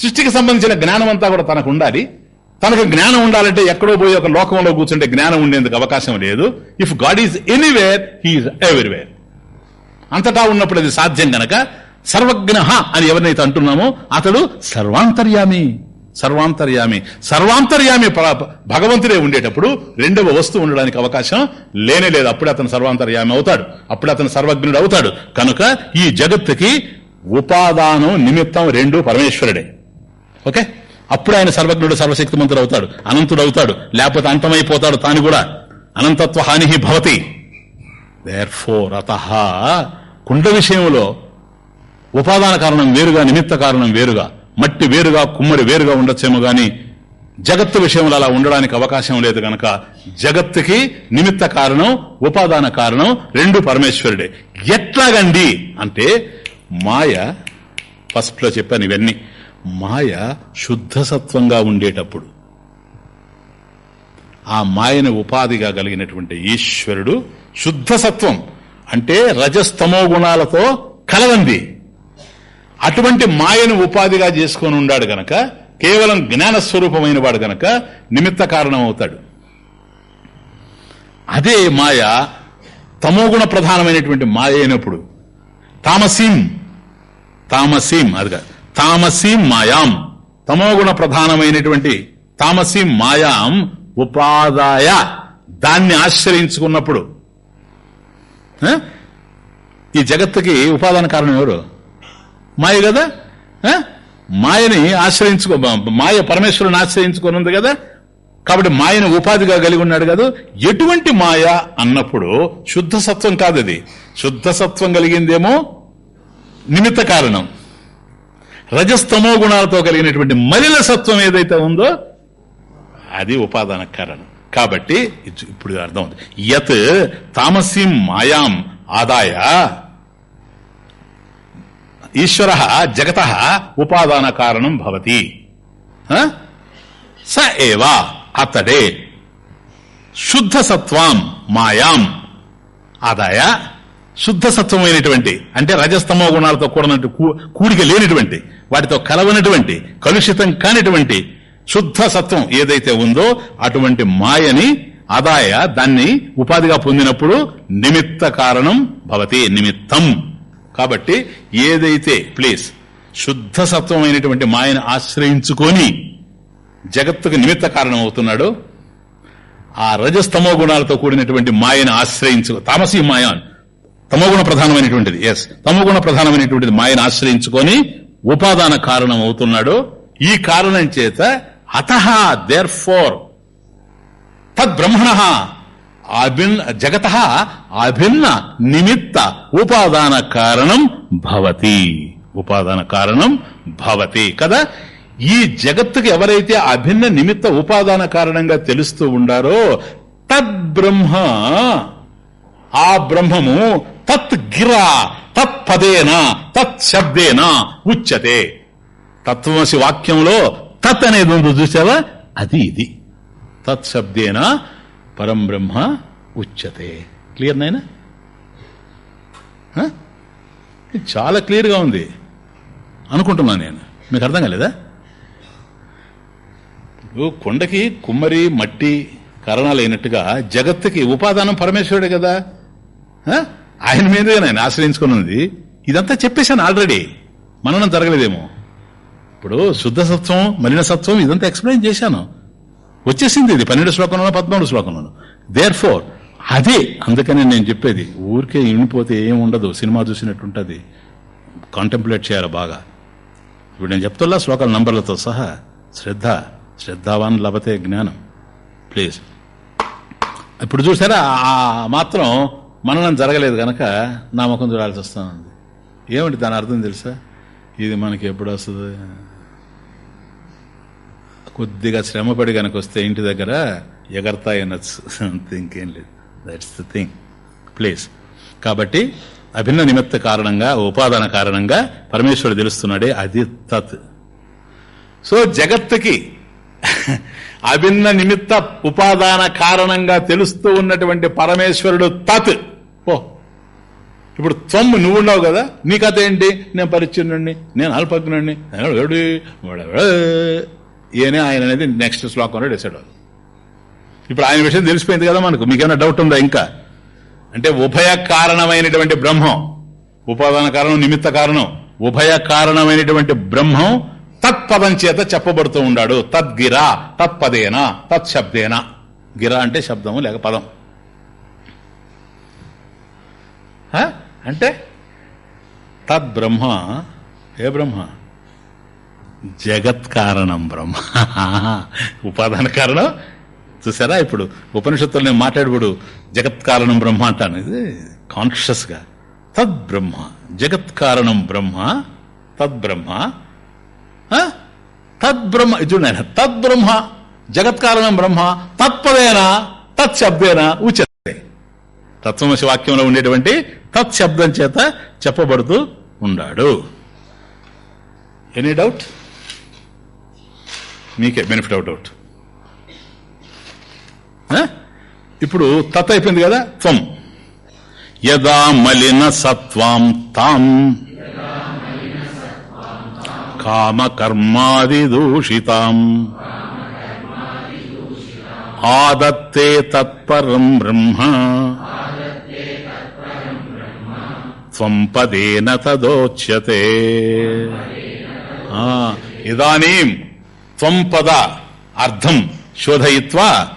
సృష్టికి సంబంధించిన జ్ఞానం అంతా కూడా తనకు ఉండాలి తనకు జ్ఞానం ఉండాలంటే ఎక్కడో పోయి ఒక లోకంలో కూర్చుంటే జ్ఞానం ఉండేందుకు అవకాశం లేదు. If God is anywhere he is everywhere అంతటా ఉన్నప్పుడు అది సాధ్యం గనక సర్వజ్ఞ అని ఎవరినైతే అంటున్నామో అతడు సర్వాంతర్యామి. సర్వాంతర్యామి. సర్వాంతర్యామి ప- భగవంతుడే ఉండేటప్పుడు రెండవ వస్తువు ఉండడానికి అవకాశం లేనే లేదు. అప్పుడే అతను సర్వాంతర్యామి అవుతాడు. అప్పుడు అతను సర్వజ్ఞుడు అవుతాడు. కనుక ఈ జగత్తుకి ఉపాదానం నిమిత్తం రెండు పరమేశ్వరుడే. ఓకే? అప్పుడు ఆయన సర్వజ్ఞుడు సర్వశక్తిమంతుడు అవుతాడు. అనంతుడు అవుతాడు. లేకపోతే అంతమైపోతాడు తాను కూడా. అనంతత్వ హాని భవతి. దేర్ ఫోర్ అత కుండ విషయంలో ఉపాదాన కారణం వేరుగా నిమిత్త కారణం వేరుగా మట్టి వేరుగా కుమ్మరి వేరుగా ఉండొచ్చేమో గాని జగత్తు విషయంలో అలా ఉండడానికి అవకాశం లేదు గనక జగత్తుకి నిమిత్త కారణం ఉపాదాన కారణం రెండు పరమేశ్వరుడే. ఎట్లాగండి అంటే మాయ ఫస్ట్లో చెప్పాను ఇవన్నీ మాయ శుద్ధసత్వంగా ఉండేటప్పుడు ఆ మాయను ఉపాధిగా కలిగినటువంటి ఈశ్వరుడు శుద్ధసత్వం అంటే రజస్తమో గుణాలతో కలవంది అటువంటి మాయను ఉపాధిగా చేసుకొని ఉన్నాడు గనక కేవలం జ్ఞాన స్వరూపమైన వాడు గనక నిమిత్త కారణం అవుతాడు అదే మాయ తమోగుణ ప్రధానమైనటువంటి మాయ అయినప్పుడు తామసీం తామసీం అదిగా తామసీం మాయాం తమోగుణ ప్రధానమైనటువంటి తామసీం మాయాం ఉపాదాయ దాన్ని ఆశ్రయించుకున్నప్పుడు. ఆ? ఈ జగత్తుకి ఉపాదాన కారణం ఎవరు? మాయ కదా? ఆ? మాయని ఆశ్రయించుకో మాయ పరమేశ్వరుని ఆశ్రయించుకున్నది కదా? కాబట్టి మాయను ఉపాధిగా కలిగి ఉన్నాడు కదా? ఎటువంటి మాయ అన్నప్పుడు శుద్ధ సత్వం కాదు అది. శుద్ధ సత్వం కలిగిందేమో? నిమిత్త కారణం. రజస్తమో గుణాలతో కలిగినటువంటి మలిన సత్వం ఏదైతే ఉందో అది ఉపాదాన కారణం. కాబట్టి ఇప్పుడు అర్థం యత్ తామసీం మాయాం ఆదాయ ఈశ్వర జగత ఉపాదాన కారణం భవతి. స ఏవా అతడే శుద్ధ సత్వాం మాయాం. ఆదాయ శుద్ధ సత్వమైనటువంటి అంటే రజస్తమో గుణాలతో కూడినట్టు కూడిక లేనిటువంటి వాటితో కలవనటువంటి కలుషితం కానిటువంటి శుద్ధ సత్వం ఏదైతే ఉందో అటువంటి మాయని ఆదాయ దాన్ని ఉపాధిగా పొందినప్పుడు నిమిత్త కారణం భవతి నిమిత్తం. కాబట్టి ఏదైతే ప్లీజ్ శుద్ధ సత్వమైనటువంటి మాయను ఆశ్రయించుకొని జగత్తుకు నిమిత్త కారణం అవుతున్నాడు ఆ రజస్తమో గుణాలతో కూడినటువంటి మాయను ఆశ్రయించు తామసీ మాయ తమోగుణ ప్రధానమైనటువంటిది ఎస్ తమోగుణ ప్రధానమైనటువంటిది మాయను ఆశ్రయించుకొని ఉపాదాన కారణం అవుతున్నాడు ఈ కారణం చేత అత దేర్ ఫోర్ తద్బ్రహ్మణ అభిన్న జగత అభిన్న నిమిత్త ఉపాదాన కారణం భవతి. ఉపాదాన కారణం భవతి. కదా? ఈ జగత్తుకు ఎవరైతే అభిన్న నిమిత్త ఉపాదాన కారణంగా తెలుస్తూ ఉండారో తద్బ్రహ్మ ఆ బ్రహ్మము తత్ గిరా తత్పదేన తత్ శబ్దేన ఉచ్యతే. తత్వమసి వాక్యంలో తత్ అనేది ఉందో చూసావా? అది ఇది. తత్ శబ్దేన పరం బ్రహ్మ ఉచ్యతే. క్లియర్ నైనా చాలా క్లియర్గా ఉంది. అనుకుంటున్నాను నేను. మీకు అర్థం కాలేదా? కొండకి కుమ్మరి మట్టి కారణాలు అయినట్టుగా జగత్తుకి ఉపాదానం పరమేశ్వరుడే కదా. ఆయన మీదే నేను ఆశ్రయించుకుని ఉంది ఇదంతా చెప్పేశాను ఆల్రెడీ. మననం జరగలేదేమో. ఇప్పుడు శుద్ధ సత్వం మలిన సత్వం ఇదంతా ఎక్స్ప్లెయిన్ చేశాను. వచ్చేసింది ఇది పన్నెండు శ్లోకంలో పద్నాలుగు శ్లోకంలో దేర్ ఫోర్ అదే అందుకని నేను చెప్పేది ఊరికే వినిపోతే ఏం ఉండదు సినిమా చూసినట్టుంటుంది. కాంటెంప్లేట్ చేయాలి బాగా. ఇప్పుడు నేను చెప్తున్నా శ్లోకాల నంబర్లతో సహా శ్రద్ధ శ్రద్ధావాన్ లభతే జ్ఞానం. ప్లీజ్ ఇప్పుడు చూసారా ఆ మాత్రం మననం జరగలేదు కనుక నా ముఖం చూడాల్సి వస్తుంది. ఏమిటి దాని అర్థం తెలుసా? ఇది మనకి ఎప్పుడు వస్తుంది? కొద్దిగా శ్రమపడి కనుక వస్తే ఇంటి దగ్గర ఎగరతా అనొచ్చు అంతే ఇంకేం లేదు. దట్స్ ద థింగ్ ప్లీజ్ కాబట్టి అభిన్న నిమిత్త కారణంగా ఉపాదాన కారణంగా పరమేశ్వరుడు తెలుస్తున్నాడే అది తత్. సో జగత్తుకి అభిన్న నిమిత్త ఉపాదాన కారణంగా తెలుస్తూ ఉన్నటువంటి పరమేశ్వరుడు తత్. ఓ ఇప్పుడు త్వమ్ నువ్వున్నావు కదా నీ కథ ఏంటి? నేను పరిచ్ఛిన్నుడిని నేను అల్పజ్ఞుడిని నేను వాడు ఈయనే ఆయన అనేది నెక్స్ట్ శ్లోకంలో డిసైడ్ అవుతుంది ఇప్పుడు ఆయన విషయం తెలిసిపోయింది కదా మనకు మీకేమైనా డౌట్ ఉందా ఇంకా? అంటే ఉభయ కారణమైనటువంటి బ్రహ్మం ఉపాదాన కారణం నిమిత్త కారణం ఉభయ కారణమైనటువంటి బ్రహ్మం తత్పదం చేత చెప్పబడుతూ ఉన్నాడు తద్గిరా తత్పదేనా తత్శబ్దేనా గిరా అంటే శబ్దము లేక పదం. అంటే తద్బ్రహ్మ ఏ బ్రహ్మ. జగత్ కారణం బ్రహ్మ. ఉపాదాన కారణం? చూసారా ఇప్పుడు? ఉపనిషత్తులు నేను మాట్లాడబడు జగత్ కారణం బ్రహ్మ అంటాను. ఇది కాన్షియస్గా తద్బ్రహ్మ జగత్ కారణం బ్రహ్మ. తద్బ్రహ్మ ఆ? తద్బ్రహ్మ ఇది చూడండి ఆయన. తద్బ్రహ్మ జగత్ కారణం బ్రహ్మ. తత్పదేనా? తత్శబ్దేనా ఉచితే తత్వమశ వాక్యంలో ఉండేటువంటి తత్శబ్దం చేత చెప్పబడుతూ ఉన్నాడు. ఎనీ డౌట్ మీకే బెనిఫిట్ అవుట్ అవుట్ ఇప్పుడు తత్ అయిపోయింది కదా త్వం. యదా మలిన సత్వాం తాం. కామకర్మాది దూషితాం. ఆదత్తే తత్పరం బ్రహ్మ. త్వం పదేన తదోచ్యతే. ఆ, ఇదానీం. త్వంపద అర్థం శోధయిత్వ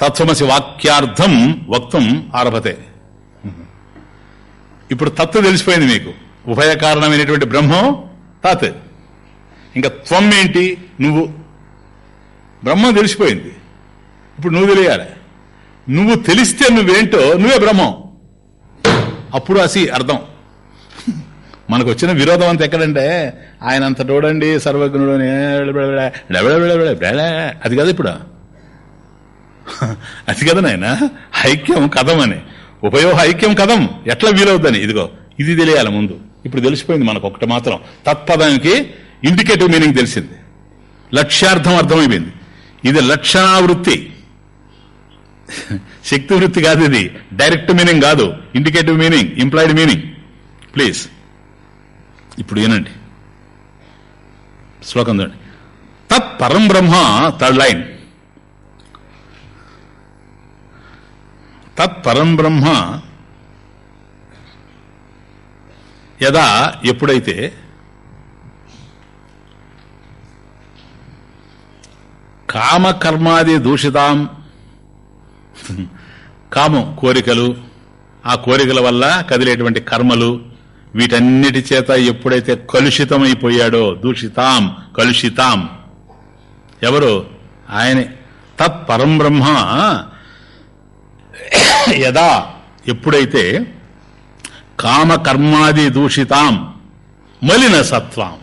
తత్వమసి వాక్యార్థం వక్తం ఆరభతే. ఇప్పుడు తత్తు తెలిసిపోయింది మీకు. ఉభయ కారణమైనటువంటి బ్రహ్మం తత్. ఇంకా త్వం ఏంటి? నువ్వు. బ్రహ్మం తెలిసిపోయింది. ఇప్పుడు నువ్వు తెలియాలి. నువ్వు తెలిస్తే నువ్వేంటో? నువ్వే బ్రహ్మం. అప్పుడు అసి అర్థం. మనకు వచ్చిన విరోధం అంత ఎక్కడంటే ఆయన అంత చూడండి సర్వజ్ఞుడు అది కదా ఇప్పుడు అది కదా నాయన ఐక్యం కథం అని ఉపయోగ ఐక్యం కథం ఎట్లా వీలవుద్దని ఇదిగో ఇది తెలియాలి ముందు ఇప్పుడు తెలిసిపోయింది మనకు ఒకటి మాత్రం తత్పదానికి ఇండికేటివ్ మీనింగ్ తెలిసింది లక్ష్యార్థం అర్థమైపోయింది ఇది లక్షణావృత్తి శక్తి వృత్తి కాదు ఇది డైరెక్ట్ మీనింగ్ కాదు indicative meaning implied meaning please ఇప్పుడు ఏనండి శ్లోకం చూడండి. తత్ పరం బ్రహ్మ థర్డ్ లైన్ తత్ పరం బ్రహ్మ. యదా ఎప్పుడైతే కామకర్మాది దూషితాం కామం కోరికలు ఆ కోరికల వల్ల కదిలేటువంటి కర్మలు వీటన్నిటి చేత ఎప్పుడైతే కలుషితమైపోయాడో దూషితాం కలుషితాం. ఎవరు? ఆయనే. తత్పరం బ్రహ్మ యదా ఎప్పుడైతే కామకర్మాది దూషితాం మలిన సత్వం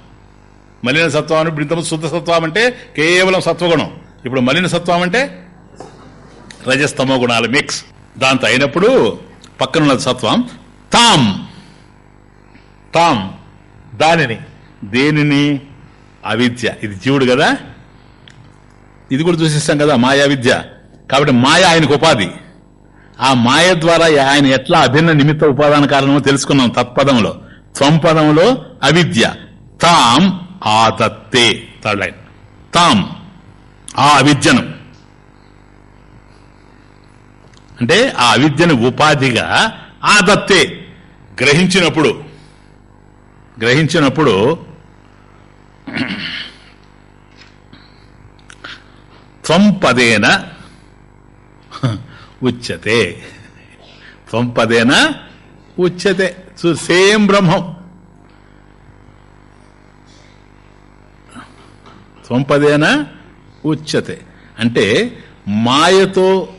మలిన సత్వం అని ఇప్పుడు శుద్ధ సత్వం అంటే కేవలం సత్వగుణం. ఇప్పుడు మలిన సత్వం అంటే రజస్తమో గుణాలు మిక్స్ దాంతో అయినప్పుడు పక్కనున్న సత్వం తాం. తాం దానిని. దేనిని? అవిద్య. ఇది జీవుడు కదా? ఇది కూడా చూసిస్తాం కదా మాయా విద్య. కాబట్టి మాయ ఆయనకు ఉపాధి. ఆ మాయ ద్వారా ఆయన ఎట్లా అభిన్న నిమిత్త ఉపాదాన కారణమో తెలుసుకున్నాం తత్పదంలో. త్వం పదంలో అవిద్య. తాం ఆదత్తే థర్డ్ లైన్. తాం. ఆ అవిద్యను. అంటే ఆ అవిద్యను ఉపాధిగా ఆదత్తే గ్రహించినప్పుడు గ్రహించినప్పుడు త్వం పదేన ఉచ్యతే. త్వం పదేన ఉచ్యతే. సేమ్ బ్రహ్మం. త్వం పదేన ఉచ్యతే. అంటే మాయతో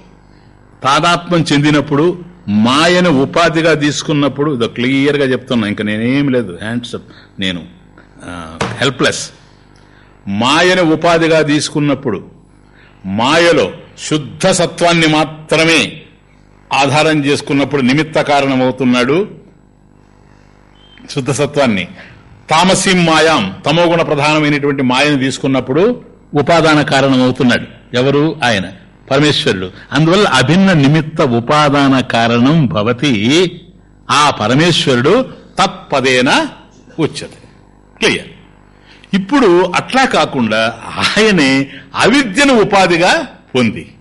తాదాత్మ్యం చెందినప్పుడు మాయను ఉపాధిగా తీసుకున్నప్పుడు ఇదో క్లియర్గా చెప్తున్నా ఇంకా నేనేం లేదు హ్యాండ్స్ నేను హెల్ప్లెస్ మాయను ఉపాధిగా తీసుకున్నప్పుడు మాయలో శుద్ధ సత్వాన్ని మాత్రమే ఆధారం చేసుకున్నప్పుడు నిమిత్త కారణమవుతున్నాడు. శుద్ధ సత్వాన్ని. తామసిం మాయాం తమోగుణ ప్రధానమైనటువంటి మాయను తీసుకున్నప్పుడు ఉపాదాన కారణం అవుతున్నాడు ఎవరు? ఆయన. పరమేశ్వరుడు అందువల్ల అభిన్న నిమిత్త ఉపాదాన కారణం భవతి. ఆ పరమేశ్వరుడు తత్పదేన ఉచ్యతే. క్లియర్. ఇప్పుడు అట్లా కాకుండా ఆయనే అవిద్యను ఉపాధిగా పొంది.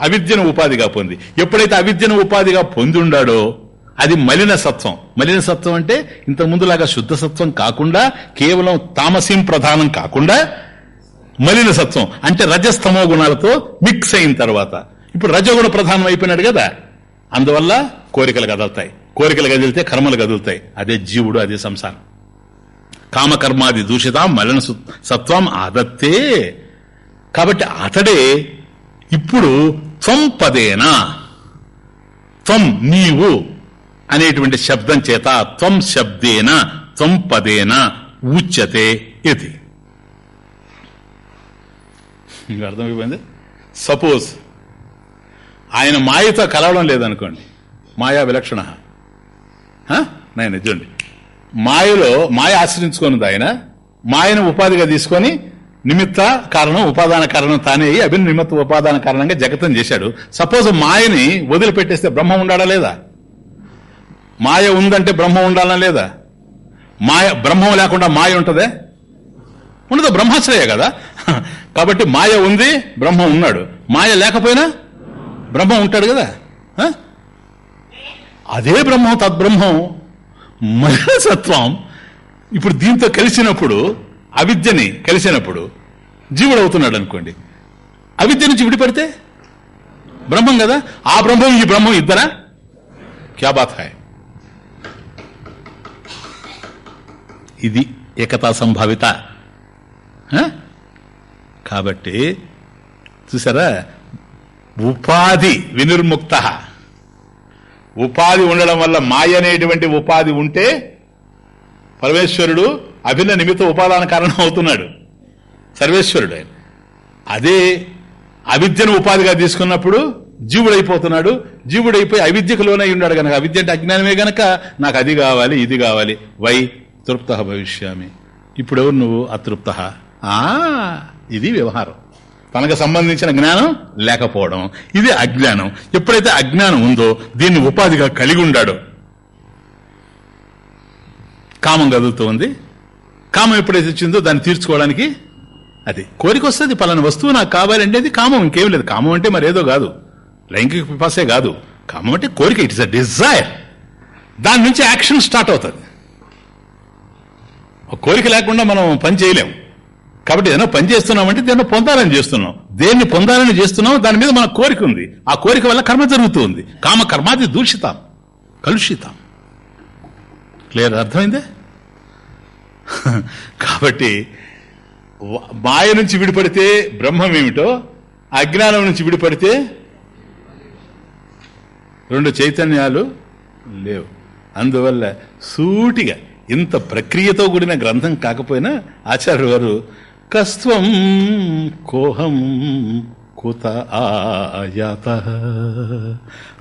అవిద్యను ఉపాధిగా పొంది. ఎప్పుడైతే అవిద్యను ఉపాధిగా పొంది ఉండాడో అది మలిన సత్వం. మలిన సత్వం అంటే ఇంత ముందులాగా శుద్ధ సత్వం కాకుండా కేవలం తామసిం ప్రధానం కాకుండా మలిన సత్వం. అంటే రజస్తమో గుణాలతో మిక్స్ అయిన తర్వాత. ఇప్పుడు రజగుణ ప్రధానం అయిపోయినాడు కదా. అందువల్ల కోరికలు కదులుతాయి. కోరికలు కదిలితే కర్మలు కదులుతాయి. అదే జీవుడు అదే సంసారం. కామకర్మాది దూషిత మలిన సత్వం ఆదత్తే. కాబట్టి అతడే ఇప్పుడు త్వం పదేనా త్వం నీవు అనేటువంటి శబ్దం చేత త్వం శబ్దేన త్వం పదేన ఉచ్యతే ఇది. మీకు అర్థమైపోయింది? సపోజ్ ఆయన మాయతో కలవడం లేదనుకోండి మాయా విలక్షణ. నేను నిజండి మాయలో మాయ ఆశ్రయించుకున్నది ఆయన మాయను ఉపాధిగా తీసుకొని నిమిత్త కారణం ఉపాదాన కారణం తానే అయ్యి అభిన్న నిమిత్త ఉపాదాన కారణంగా జగతం చేశాడు. సపోజ్ మాయని వదిలిపెట్టేస్తే బ్రహ్మ ఉండాలా లేదా? మాయ ఉందంటే బ్రహ్మ ఉండాలా లేదా? మాయ బ్రహ్మం లేకుండా మాయ ఉంటదే? ఉండదు బ్రహ్మాశ్రయ కదా. కాబట్టి మాయ ఉంది బ్రహ్మ ఉన్నాడు. మాయ లేకపోయినా బ్రహ్మ ఉంటాడు కదా. ఆ? అదే బ్రహ్మం తద్బ్రహ్మం. మరణ ఇప్పుడు దీంతో కలిసినప్పుడు అవిద్యని కలిసినప్పుడు జీవుడు అవుతున్నాడు అనుకోండి. అవిద్య నుంచి విడిపడితే బ్రహ్మం కదా. ఆ బ్రహ్మం ఈ బ్రహ్మం ఇద్దరా? క్యా బాత్ హాయ్ ఇది ఏకతా సంభావిత. కాబట్టి చూసారా? ఉపాధి వినిర్ముక్త. ఉపాధి ఉండడం వల్ల మాయ అనేటువంటి ఉపాధి ఉంటే పరమేశ్వరుడు అభిన్న నిమిత్త ఉపాదాన కారణం అవుతున్నాడు. సర్వేశ్వరుడు ఆయన. అదే అవిద్యను ఉపాధిగా తీసుకున్నప్పుడు జీవుడైపోతున్నాడు. జీవుడైపోయి అవిద్యకు లోనై ఉన్నాడు గనక. అవిద్య అంటే అజ్ఞానమే గనక. నాకు అది కావాలి ఇది కావాలి. వై తృప్త భవిష్యామి. ఇప్పుడు ఎవరు నువ్వు అతృప్త. ఆ! ఇది వ్యవహారం. తనకు సంబంధించిన జ్ఞానం లేకపోవడం ఇది అజ్ఞానం. ఎప్పుడైతే అజ్ఞానం ఉందో దీన్ని ఉపాధిగా కలిగి ఉండాడో. కామం కదులుతూ ఉంది. కామం ఎప్పుడైతే వచ్చిందో దాన్ని తీర్చుకోవడానికి అది కోరిక వస్తుంది. పలానా వస్తువు నాకు కావాలంటే అది కామం ఇంకేం లేదు. కామం అంటే మరేదో కాదు. లైంగిక పిపాసే కాదు. కామం అంటే కోరిక. ఇట్స్ అ డిజైర్ దాని నుంచి యాక్షన్ స్టార్ట్ అవుతుంది. కోరిక లేకుండా మనం పని చేయలేం కాబట్టి ఏదైనా పని చేస్తున్నామంటే దేన్నో పొందాలని చేస్తున్నాం. దేన్ని పొందాలని చేస్తున్నాం దాని మీద మన కోరిక ఉంది. ఆ కోరిక వల్ల కర్మ జరుగుతూ ఉంది కామ కర్మాది దూషితాం. కలుషితాం. క్లియర్ అర్థమైందే? కాబట్టి మాయ నుంచి విడిపడితే బ్రహ్మం ఏమిటో అజ్ఞానం నుంచి విడిపడితే రెండు చైతన్యాలు లేవు. అందువల్ల సూటిగా ఇంత ప్రక్రియతో కూడిన గ్రంథం కాకపోయినా ఆచార్య గారు కస్వం కోహం కుత ఆయాత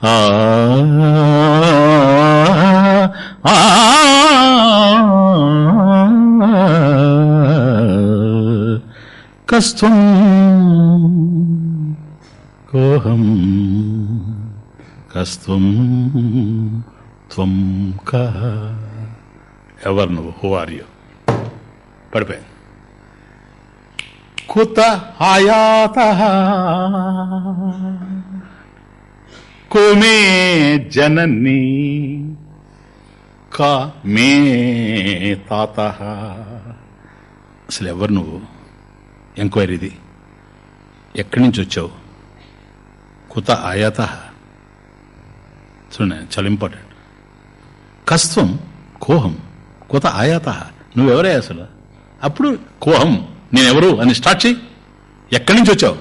ఆ కస్వం కోహం కస్వం త్వం క ఎవరు నువ్వు హూ ఆర్ యూ పడిపోయింది కుత ఆయాత కుమే జనని కా మే తాత. అసలు ఎవరు నువ్వు? ఎంక్వైరీది ఎక్కడి నుంచి వచ్చావు? కుత ఆయాత చూడండి చాలా ఇంపార్టెంట్. కస్త్వం కోహం. కుత ఆయాత నువ్వెవరే అసలు? అప్పుడు కోహం. నేనెవరు అని స్టార్ట్ చేయి. ఎక్కడి నుంచి వచ్చావు?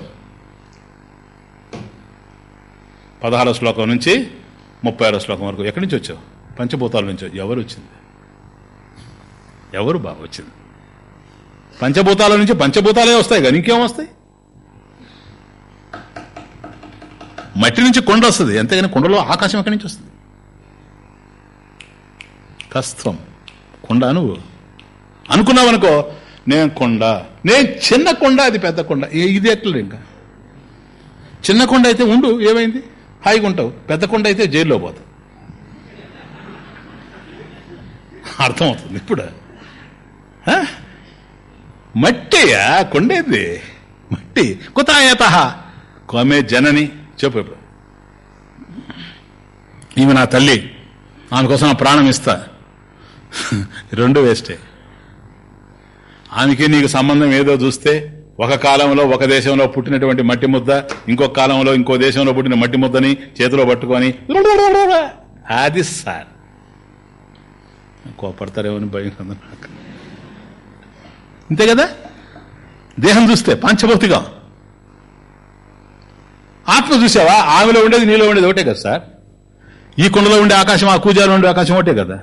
పదహారో శ్లోకం నుంచి ముప్పై ఆరో శ్లోకం వరకు ఎక్కడి నుంచి వచ్చావు? పంచభూతాల నుంచి. ఎవరు వచ్చింది? ఎవరు బాగా వచ్చింది? పంచభూతాల నుంచి పంచభూతాలే వస్తాయి కానీ ఇంకేం వస్తాయి? మట్టి నుంచి కొండ వస్తుంది. అంతేగాని కొండలో ఆకాశం ఎక్కడి నుంచి వస్తుంది? కష్టం కొండ నువ్వు అనుకున్నావనుకో నేను కొండ. నేను చిన్న కొండ అది పెద్ద కొండ. ఏ- ఇది ఎట్లా ఇంకా? చిన్న కొండ అయితే ఉండు ఏమైంది? హాయిగా ఉంటావు. పెద్ద కొండ అయితే జైల్లో పోతావు. అర్థమవుతుంది ఇప్పుడు. ఆ? మట్టియా? కొండేది. మట్టి. కుతాయత. కోమే జనని. చెప్పు ఇప్పుడు. ఈమె నా తల్లి. ఆమె కోసం ప్రాణం ఇస్తా. రెండు వేస్టే. ఆమెకి నీకు సంబంధం ఏదో చూస్తే ఒక కాలంలో ఒక దేశంలో పుట్టినటువంటి మట్టి ముద్ద ఇంకొక కాలంలో ఇంకో దేశంలో పుట్టిన మట్టి ముద్దని చేతిలో పట్టుకొని అది సార్. కోపడతారేమని భయం కదా నాకు. అంతే కదా? దేహం చూస్తే పంచభౌతికం. ఆత్మ చూసావా? ఆమెలో ఉండేది నీలో ఉండేది ఒకటే కదా సార్. ఈ కొండలో ఉండే ఆకాశం ఆ కూజాలో ఉండే ఆకాశం ఒకటే కదా.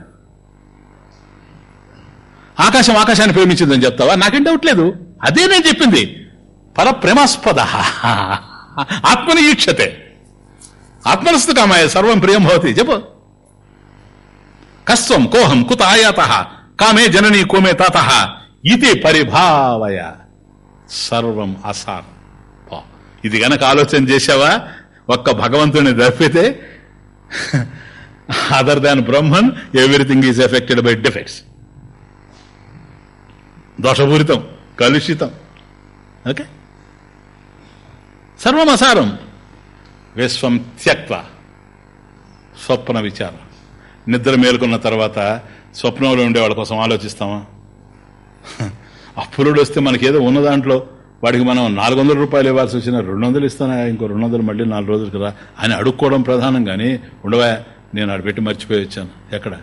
ఆకాశం ఆకాశాన్ని ప్రేమించిందని చెప్తావా? నాకేం డౌట్ లేదు. అదే నేను చెప్పింది. పర ప్రేమాస్పద ఆత్మని ఈక్షతే. ఆత్మనస్తు కామాయ సర్వం ప్రియం భవతి. చెప్పు. కస్వం కోహం కుత ఆయాత. కామే జనని కోమే తాత. ఇది పరిభావయ. సర్వం అసార్ ఇది గనక ఆలోచన చేశావా? ఒక్క భగవంతుని తప్పితే other than Brahman everything is affected by defects దోషపూరితం కలుషితం. ఓకే? సర్వమసారం. విశ్వం త్యక్వ స్వప్న విచారం. నిద్ర మేలుకున్న తర్వాత స్వప్నంలో ఉండే వాళ్ళ కోసం ఆలోచిస్తామా? అప్పులుడు వస్తే మనకేదో ఉన్న దాంట్లో వాడికి మనం నాలుగు వందల రూపాయలు ఇవ్వాల్సి వచ్చిన రెండు వందలు ఇస్తానా? ఇంకో రెండు వందలు మళ్ళీ నాలుగు రోజులు కదా అని అడుక్కోవడం ప్రధానం కానీ ఉండవా? నేను ఆడ పెట్టి మర్చిపోయి వచ్చాను. ఎక్కడ?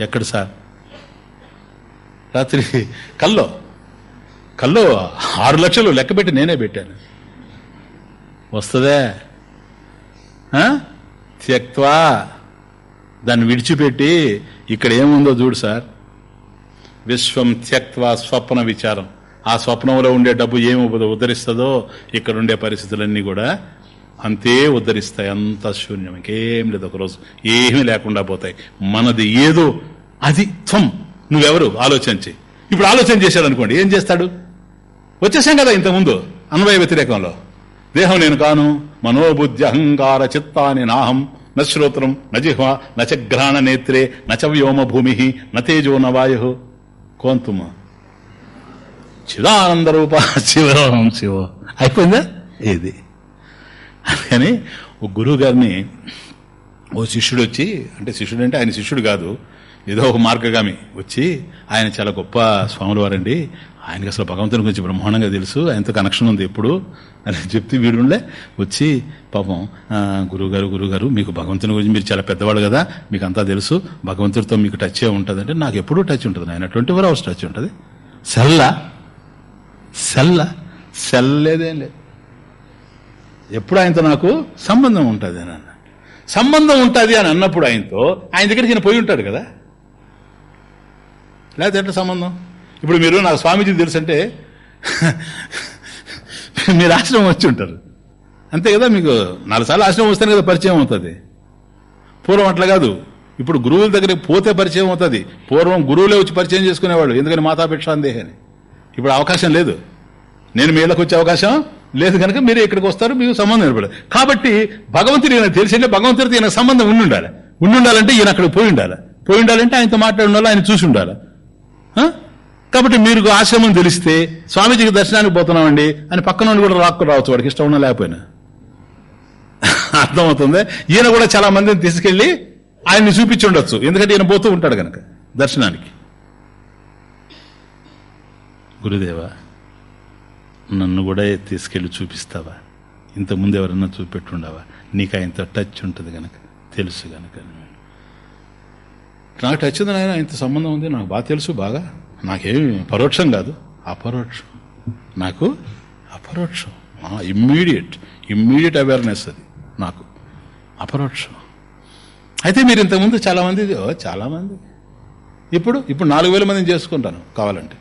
ఎక్కడ సార్? రాత్రి కల్లో కల్లో ఆరు లక్షలు లెక్క పెట్టి నేనే పెట్టాను. వస్తుందే? ఆ? త్యక్వా దాన్ని విడిచిపెట్టి ఇక్కడ ఏముందో చూడు సార్. విశ్వం త్యక్వా స్వప్న విచారం. ఆ స్వప్నంలో ఉండే డబ్బు ఏమి ఉద్ధరిస్తుందో ఇక్కడ ఉండే పరిస్థితులన్నీ కూడా అంతే ఉద్ధరిస్తాయి. అంత శూన్యం. ఇంకేం లేదు ఒకరోజు. ఏమీ లేకుండా పోతాయి. మనది ఏదో అది త్వం. నువ్వెవరు? ఆలోచించి ఇప్పుడు ఆలోచన చేశాడు అనుకోండి ఏం చేస్తాడు? వచ్చేసాం కదా ఇంతకుముందు అన్వయ వ్యతిరేకంలో. దేహం నేను కాను మనోబుద్ధి అహంకార చిత్తాని నాహం నశ్రోత్రం నజిహ్వ నచఘ్రాణ నేత్రే నచ వ్యోమ భూమి నతేజో నవాయు కోంతుమ చిదానంద రూప శివరాం శివ అయిపోయిందా? ఇది అందుకని ఓ గురువు గారిని ఓ శిష్యుడు వచ్చి అంటే శిష్యుడు అంటే ఆయన శిష్యుడు కాదు ఏదో ఒక మార్గగామి వచ్చి ఆయన చాలా గొప్ప స్వాముల వారండి ఆయనకి అసలు భగవంతుని గురించి బ్రహ్మాండంగా తెలుసు. ఆయనతో కనెక్షన్ ఉంది ఎప్పుడు అని చెప్తే వీడుండే వచ్చి పాపం గురువుగారు గురువుగారు మీకు భగవంతుని గురించి మీరు చాలా పెద్దవాళ్ళు కదా మీకు అంతా తెలుసు. భగవంతుడితో మీకు టచ్ ఏ ఉంటుంది అంటే నాకు ఎప్పుడూ టచ్ ఉంటుంది. ఆయన ట్వంటీ ఫోర్ అవర్స్ టచ్ ఉంటుంది. సెల్ల? సెల్ల? సెల్ లేదేం. లేదు ఎప్పుడు ఆయనతో నాకు సంబంధం ఉంటుంది అని అన్న. సంబంధం ఉంటుంది అని అన్నప్పుడు ఆయనతో ఆయన దగ్గరికి నేను పోయి ఉంటాడు కదా. లేకపోతే ఎట్లా సంబంధం? ఇప్పుడు మీరు నాకు స్వామీజీ తెలుసు అంటే మీరు ఆశ్రమం వచ్చి ఉంటారు. అంతే కదా మీకు? నాలుగు సార్లు ఆశ్రమం వస్తేనే కదా పరిచయం అవుతుంది. పూర్వం అట్లా కాదు. ఇప్పుడు గురువుల దగ్గరికి పోతే పరిచయం అవుతుంది. పూర్వం గురువులే వచ్చి పరిచయం చేసుకునేవాళ్ళు. ఎందుకని మాతాభిక్షాందేహి అని ఇప్పుడు అవకాశం లేదు. నేను మీ వచ్చే అవకాశం లేదు కనుక మీరు ఇక్కడికి వస్తారు మీకు సంబంధం ఏర్పడదు. కాబట్టి భగవంతుడు ఈయన తెలిసింటే భగవంతుడితో ఈయన సంబంధం ఉండి ఉండాలి ఉండి ఉండాలంటే ఈయన అక్కడికి పోయి ఉండాలి. పోయి ఉండాలంటే ఆయనతో మాట్లాడి ఉండాలి ఆయన చూసి ఉండాలి. కాబట్టి మీరు ఆశ్రమం తెలిస్తే స్వామీజీకి దర్శనానికి పోతున్నామండి అని పక్కన నుండి కూడా రాక్కు రావచ్చు వాడికి. ఇష్టం ఉన్నా లేకపోయినా. అర్థమవుతుంది? ఈయన కూడా చాలా మందిని తీసుకెళ్ళి ఆయన్ని చూపించి ఉండొచ్చు. ఎందుకంటే ఈయన పోతూ ఉంటాడు కనుక దర్శనానికి. గురుదేవా నన్ను కూడా తీసుకెళ్ళి చూపిస్తావా? ఇంతకుముందు ఎవరన్నా చూపెట్టుండవా? నీకు ఆయనతో టచ్ ఉంటుంది కనుక తెలుసు కనుక నాకు టచ్ ఉంది నాయన ఇంత సంబంధం ఉంది నాకు బాగా తెలుసు బాగా. నాకేమి పరోక్షం కాదు. అపరోక్షం. నాకు అపరోక్షం. ఇమ్మీడియట్ ఇమ్మీడియట్ అవేర్నెస్ అది నాకు. అపరోక్షం. అయితే మీరు ఇంతకుముందు చాలామంది చాలామంది. ఇప్పుడు ఇప్పుడు నాలుగు వేల మందిని చేసుకుంటాను కావాలంటే.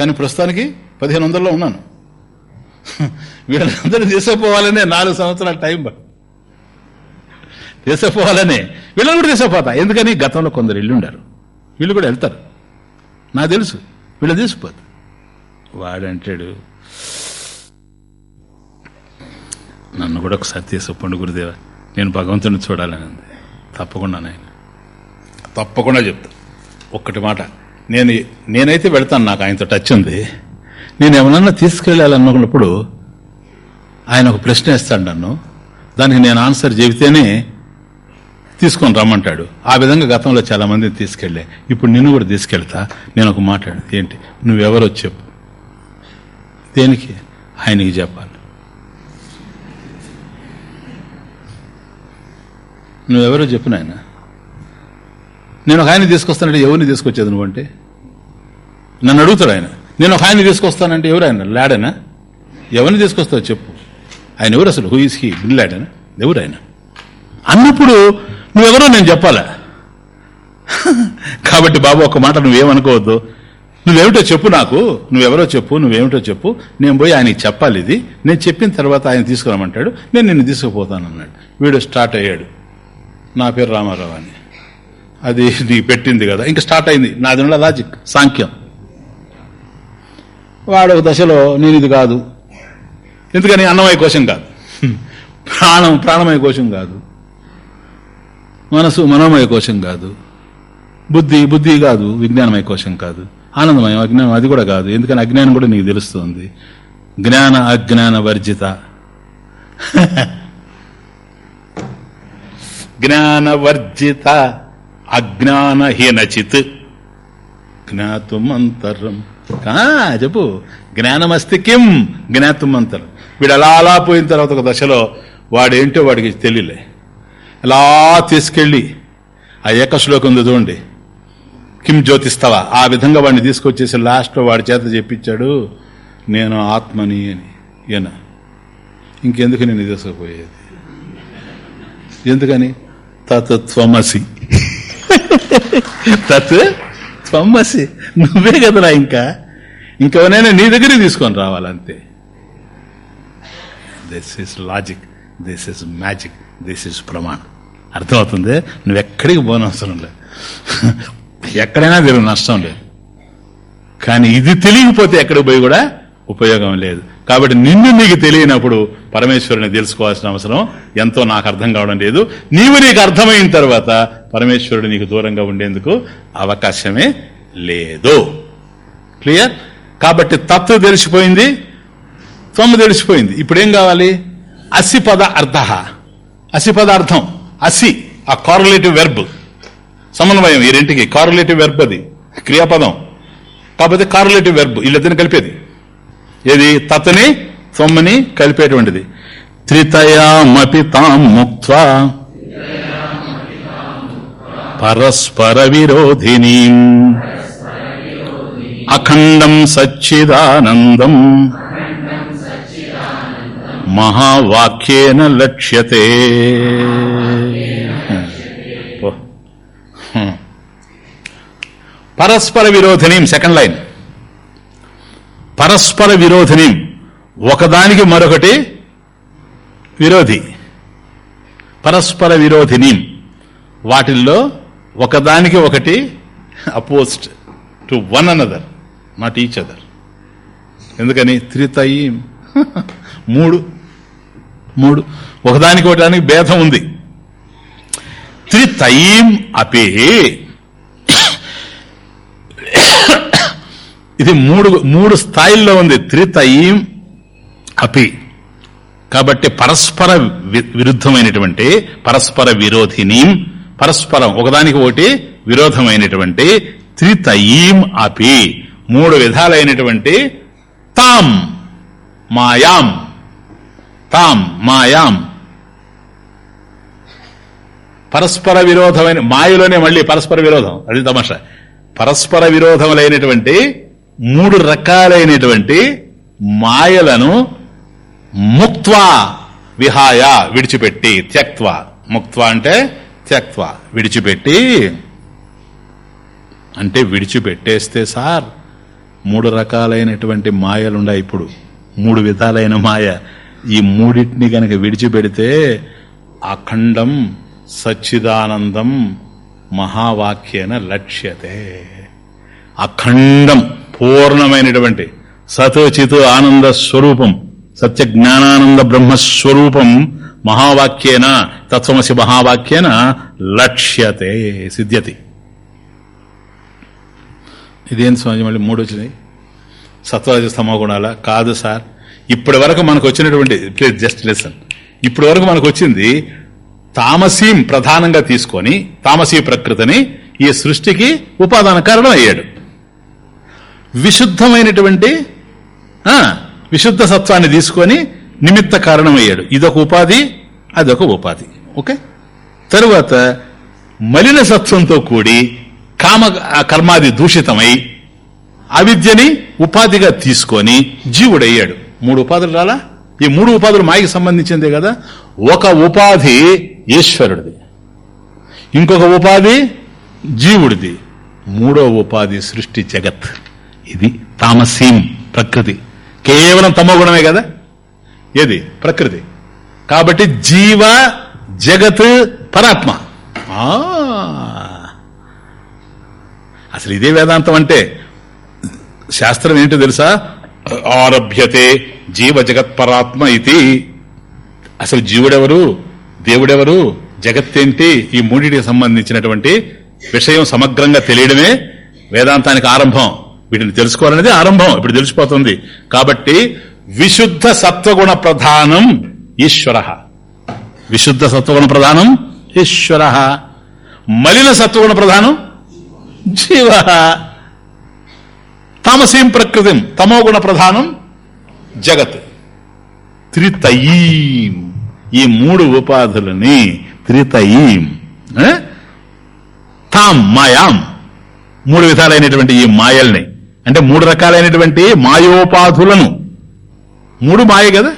కానీ ప్రస్తుతానికి పదిహేను వందల్లో ఉన్నాను. వీళ్ళందరూ తీసుకుపోవాలనే నాలుగు సంవత్సరాల టైం పడు తీసుకుపోవాలనే వీళ్ళని కూడా తీసుకుపోతా. ఎందుకని? గతంలో కొందరు ఇల్లుండారు. వీళ్ళు కూడా వెళ్తారు. నాకు తెలుసు. వీళ్ళు తీసుకుపోతా వాడంటాడు నన్ను కూడా ఒకసారి తీసుకుపోండి గురుదేవా. నేను భగవంతుని చూడాలని ఉంది. తప్పకుండా నాయన. తప్పకుండా చెప్తా. ఒక్కటి మాట. నేను నేనైతే వెళ్తాను నాకు ఆయనతో టచ్ ఉంది. నేను ఏమన్నా తీసుకెళ్ళాలనుకున్నప్పుడు ఆయన ఒక ప్రశ్న వేస్తాడు నన్ను. దానికి నేను ఆన్సర్ చెబితేనే తీసుకొని రమ్మంటాడు. ఆ విధంగా గతంలో చాలా మందిని తీసుకెళ్ళే ఇప్పుడు నిన్ను కూడా తీసుకెళ్తా. నేను ఒక మాట్లాడు ఏంటి? నువ్వెవరో చెప్పు. దేనికి? ఆయనకి చెప్పాలి. నువ్వెవరో చెప్పు నాయన. నేను ఒక ఆయన తీసుకొస్తానంటే ఎవరిని తీసుకొచ్చేది నువ్వంటే నన్ను అడుగుతాడు ఆయన. నేను ఒక ఆయన తీసుకొస్తానంటే ఎవరు ఆయన? లాడనా? ఎవరిని తీసుకొస్తావు చెప్పు. ఆయన ఎవరు అసలు? హూ ఇస్ హీ బిల్ లాడేనా ఎవరు ఆయన? అన్నప్పుడు నువ్వెవరో నేను చెప్పాలా? కాబట్టి బాబు ఒక మాట నువ్వేమనుకోవద్దు. నువ్వేమిటో చెప్పు నాకు. నువ్వెవరో చెప్పు నువ్వేమిటో చెప్పు. నేను పోయి ఆయనకి చెప్పాలి ఇది. నేను చెప్పిన తర్వాత ఆయన తీసుకురామంటాడు నేను నిన్ను తీసుకుపోతాను అన్నాడు వీడు స్టార్ట్ అయ్యాడు. నా పేరు రామారావు అని. అది నీకు పెట్టింది కదా. ఇంకా స్టార్ట్ అయింది. నాది ఉన్న లాజిక్ సాంఖ్యం. వాడు ఒక దశలో నేను ఇది కాదు. ఎందుకని? అన్నమయ కోశం కాదు. ప్రాణం ప్రాణమయ కోశం కాదు. మనసు మనోమయ కోశం కాదు. బుద్ధి బుద్ధి కాదు విజ్ఞానమయ కోశం కాదు. ఆనందమయం అజ్ఞానం అది కూడా కాదు. ఎందుకని అజ్ఞానం కూడా నీకు తెలుస్తుంది. జ్ఞాన అజ్ఞాన వర్జిత. జ్ఞానవర్జిత అజ్ఞానహీనచిత్. జ్ఞాతుమంతరం. కా చెప్పు. జ్ఞానమస్తి కిం? జ్ఞాతుమంతరం. వీడు అలా అలా పోయిన తర్వాత ఒక దశలో వాడేంటో వాడికి తెలియలే. అలా తీసుకెళ్ళి ఆ ఏకశ్లోకం చూడండి. కిం జ్యోతిస్తావా. ఆ విధంగా వాడిని తీసుకొచ్చేసి లాస్ట్లో వాడి చేత చెప్పించాడు నేను ఆత్మని అని. ఈయన. ఇంకెందుకు నేను తీసుకుపోయేది? ఎందుకని? తత్వమసి త్వమసి. తత్ త్వమసి. నువ్వే కదరా ఇంకా? ఇంకెవరైనా నీ దగ్గరికి తీసుకొని రావాలంతే. This is logic this is magic this is ప్రమాణం. అర్థమవుతుంది? నువ్వు ఎక్కడికి పోనవసరం లేదు. ఎక్కడైనా తిరుగు నష్టం లేదు. కానీ ఇది తెలియకపోతే ఎక్కడికి పోయి కూడా ఉపయోగం లేదు. కాబట్టి నిన్ను నీకు తెలియనప్పుడు పరమేశ్వరుని తెలుసుకోవాల్సిన అవసరం ఎంతో నాకు అర్థం కావడం లేదు. నీవు నీకు అర్థమైన తర్వాత పరమేశ్వరుడు నీకు దూరంగా ఉండేందుకు అవకాశమే లేదు. క్లియర్ కాబట్టి తత్వ తెలిసిపోయింది. త్వమ్మ తెలిసిపోయింది. ఇప్పుడేం కావాలి? అసిపద అర్థ. అసిపద అర్థం. అసి ఆ కార్లేటివ్ వెర్బ్ సమన్వయం ఈ రెంటికి. కార్లేటివ్ వెర్బ్ అది. క్రియాపదం. కాకపోతే కార్లేటివ్ వెర్బ్ వీళ్ళిద్దరిని కలిపేది. ఏది? తతని త్వమ్మని కలిపేటువంటిది. త్రితయామపి తాం ముక్త్వా. పరస్పర విరోధిని. అఖండం సచ్చిదానందం. మహావాక్యేన లక్ష్యతే. పరస్పర విరోధిని సెకండ్ లైన్. పరస్పర విరోధిని ఒకదానికి మరొకటి విరోధి. పరస్పర విరోధిని వాటిల్లో ఒకదానికి ఒకటి opposed to one another not each other. ఎందుకని? త్రితయీం. మూడు. మూడు. ఒకదానికి ఒకదానికి భేదం ఉంది. త్రితయీం అపే. ఇది మూడు మూడు స్థాయిల్లో ఉంది. త్రితయీం అపి. కాబట్టి పరస్పర విరుద్ధమైనటువంటి పరస్పర విరోధిని పరస్పరం ఒకదానికి ఒకటి విరోధమైనటువంటి త్రితయీం అపి. మూడు విధాలైనటువంటి తాం మాయాం. తాం మాయాం. పరస్పర విరోధమైన మాయలోనే మళ్ళీ పరస్పర విరోధం. అది తమాషా. పరస్పర విరోధములైనటువంటి మూడు రకాలైనటువంటి మాయలను ముక్త్వా విహాయ విడిచిపెట్టి త్యక్త్వ. ముక్త్వ అంటే త్యక్త్వ. విడిచిపెట్టి. అంటే విడిచిపెట్టేస్తే సార్ మూడు రకాలైనటువంటి మాయలున్నాయి ఇప్పుడు. మూడు విధాలైన మాయ. ఈ మూడింటిని గనక విడిచిపెడితే అఖండం సచ్చిదానందం మహావాక్యేన లక్ష్యతే. అఖండం పూర్ణమైనటువంటి సత్ చిత్ ఆనంద స్వరూపం సత్య జ్ఞానానంద బ్రహ్మస్వరూపం మహావాక్యేన తత్వమసి మహావాక్యేన లక్ష్యతే సిద్ధ్యతి. ఇదేం స్వామి మళ్ళీ మూడు వచ్చినాయి సత్వరజ స్తమో గుణాల కాదు సార్. ఇప్పటి వరకు మనకు వచ్చినటువంటి ప్లీజ్ జస్ట్ లెసన్ ఇప్పటి వరకు మనకు వచ్చింది తామసీం ప్రధానంగా తీసుకొని తామసీ ప్రకృతిని ఈ సృష్టికి ఉపాదాన కారణం అయ్యాడు. విశుద్ధమైనటువంటి ఆ, విశుద్ధ సత్వాన్ని తీసుకొని నిమిత్త కారణం అయ్యాడు. ఇదొక ఉపాధి అదొక ఉపాధి. ఓకే? తరువాత మలిన సత్వంతో కూడి కామ కర్మాది దూషితమై అవిద్యని ఉపాధిగా తీసుకొని జీవుడయ్యాడు. మూడు ఉపాధులు రాలా? ఈ మూడు ఉపాధులు మాయకి సంబంధించిందే కదా. ఒక ఉపాధి ఈశ్వరుడిది. ఇంకొక ఉపాధి జీవుడిది. మూడో ఉపాధి సృష్టి జగత్. ఇది తామసీం ప్రకృతి. కేవలం తమోగుణమే కదా? ఏది? ప్రకృతి. కాబట్టి జీవ జగత్ పరాత్మ. ఆ. అసలు ఇదే వేదాంతం అంటే శాస్త్రం ఏంటో తెలుసా? ఆరభ్యతే జీవ జగత్పరాత్మ ఇది. అసలు జీవుడెవరు? దేవుడెవరు? జగత్తేంటి? ఈ మూడిటికి సంబంధించినటువంటి విషయం సమగ్రంగా తెలియడమే వేదాంతానికి ఆరంభం. వీటిని తెలుసుకోవాలనేది ఆరంభం. ఇప్పుడు తెలిసిపోతుంది. కాబట్టి విశుద్ధ సత్వగుణ ప్రధానం ఈశ్వర. విశుద్ధ సత్వగుణ ప్రధానం ఈశ్వర. మలిన సత్వగుణ ప్రధానం జీవ. తామసీం ప్రకృతిం తమోగుణ ప్రధానం జగత్. త్రితయీం. ఈ మూడు ఉపాధులని త్రితయీం. తాం మాయాం. మూడు విధాలైనటువంటి ఈ మాయల్ని. అంటే మూడు రకాలైనటువంటి మాయోపాధులను. మూడు మాయ కదా?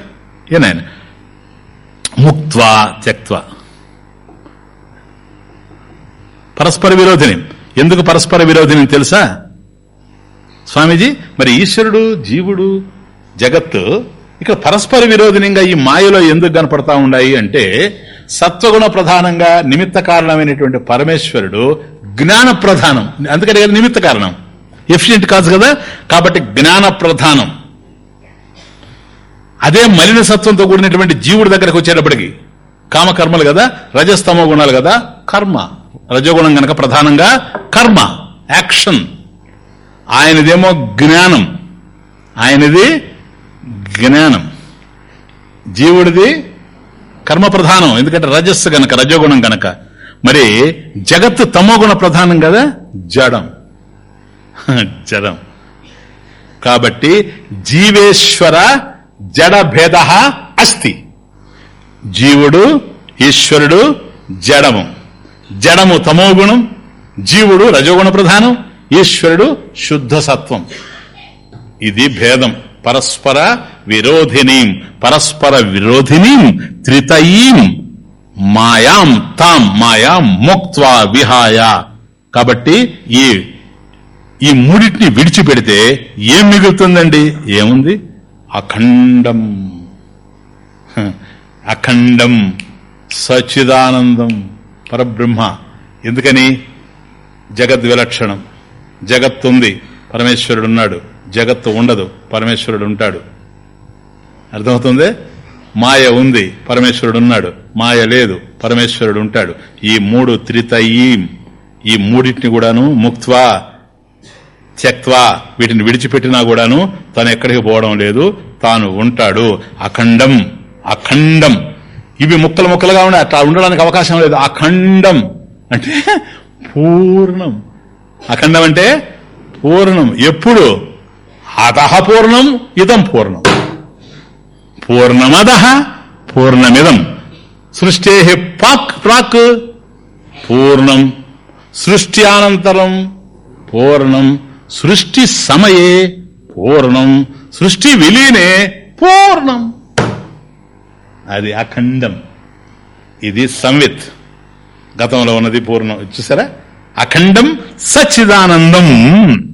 ఏనాయన ముక్త్వా త్యక్త్వా. పరస్పర విరోధిని. ఎందుకు పరస్పర విరోధిని తెలుసా? స్వామీజీ మరి ఈశ్వరుడు జీవుడు జగత్తు ఇక్కడ పరస్పర విరోధినంగా ఈ మాయలో ఎందుకు కనపడతా ఉన్నాయి అంటే సత్వగుణ ప్రధానంగా నిమిత్త కారణమైనటువంటి పరమేశ్వరుడు జ్ఞాన ప్రధానం. అందుకని కదా నిమిత్త కారణం. ఎఫిషియెంట్ కాదు కదా? కాబట్టి జ్ఞాన ప్రధానం. అదే మలిన సత్వంతో కూడినటువంటి జీవుడి దగ్గరకు వచ్చేటప్పటికి కామకర్మలు కదా? రజస్తమ గుణాలు కదా? కర్మ. రజగుణం గనక ప్రధానంగా కర్మ యాక్షన్. ఆయనదేమో జ్ఞానం. ఆయనది జ్ఞానం. జీవుడిది కర్మ ప్రధానం ఎందుకంటే రజస్సు గనక రజోగుణం గనక. మరి జగత్తు తమోగుణ ప్రధానం కదా? జడం. జడం. కాబట్టి జీవేశ్వర జడ భేద అస్తి. జీవుడు ఈశ్వరుడు జడము. జడము తమోగుణం జీవుడు రజోగుణ ప్రధానం ఈశ్వరుడు శుద్ధ సత్వం. ఇది భేదం. పరస్పర విరోధినీం పరస్పర విరోధినీం త్రితయీం మాయాం తాం మాయాం ముక్త్వా విహాయ. కాబట్టి ఈ ఈ మూడింటిని విడిచిపెడితే ఏం మిగులుతుందండి? ఏముంది? అఖండం. హ, అఖండం. సచిదానందం పరబ్రహ్మ. ఎందుకని? జగద్ విలక్షణం పరమేశ్వరుడున్నాడు. ఉంది జగత్తు ఉండదు పరమేశ్వరుడు ఉంటాడు. అర్థమవుతుంది? మాయ ఉంది పరమేశ్వరుడు ఉన్నాడు. మాయ లేదు పరమేశ్వరుడు ఉంటాడు. ఈ మూడు త్రితయీం ఈ మూడింటిని కూడాను ముక్త్వా త్యక్వా వీటిని విడిచిపెట్టినా కూడాను తను ఎక్కడికి పోవడం లేదు తాను ఉంటాడు. అఖండం అఖండం. ఇవి ముక్కలు ముక్కలుగా ఉన్నాయి. అట్లా ఉండడానికి అవకాశం లేదు. అఖండం అంటే పూర్ణం. అఖండం అంటే పూర్ణం. ఎప్పుడు? అతః పూర్ణం ఇదం పూర్ణం. పూర్ణమద పూర్ణమిదం. సృష్టే పాక్ ప్రాక్ పూర్ణం. సృష్టి అనంతరం పూర్ణం. సృష్టి సమయే పూర్ణం. సృష్టి విలీనే పూర్ణం. అది అఖండం. ఇది సంవిత్. గతంలో ఉన్నది పూర్ణం. చూసారా? అఖండం సచ్చిదానందం.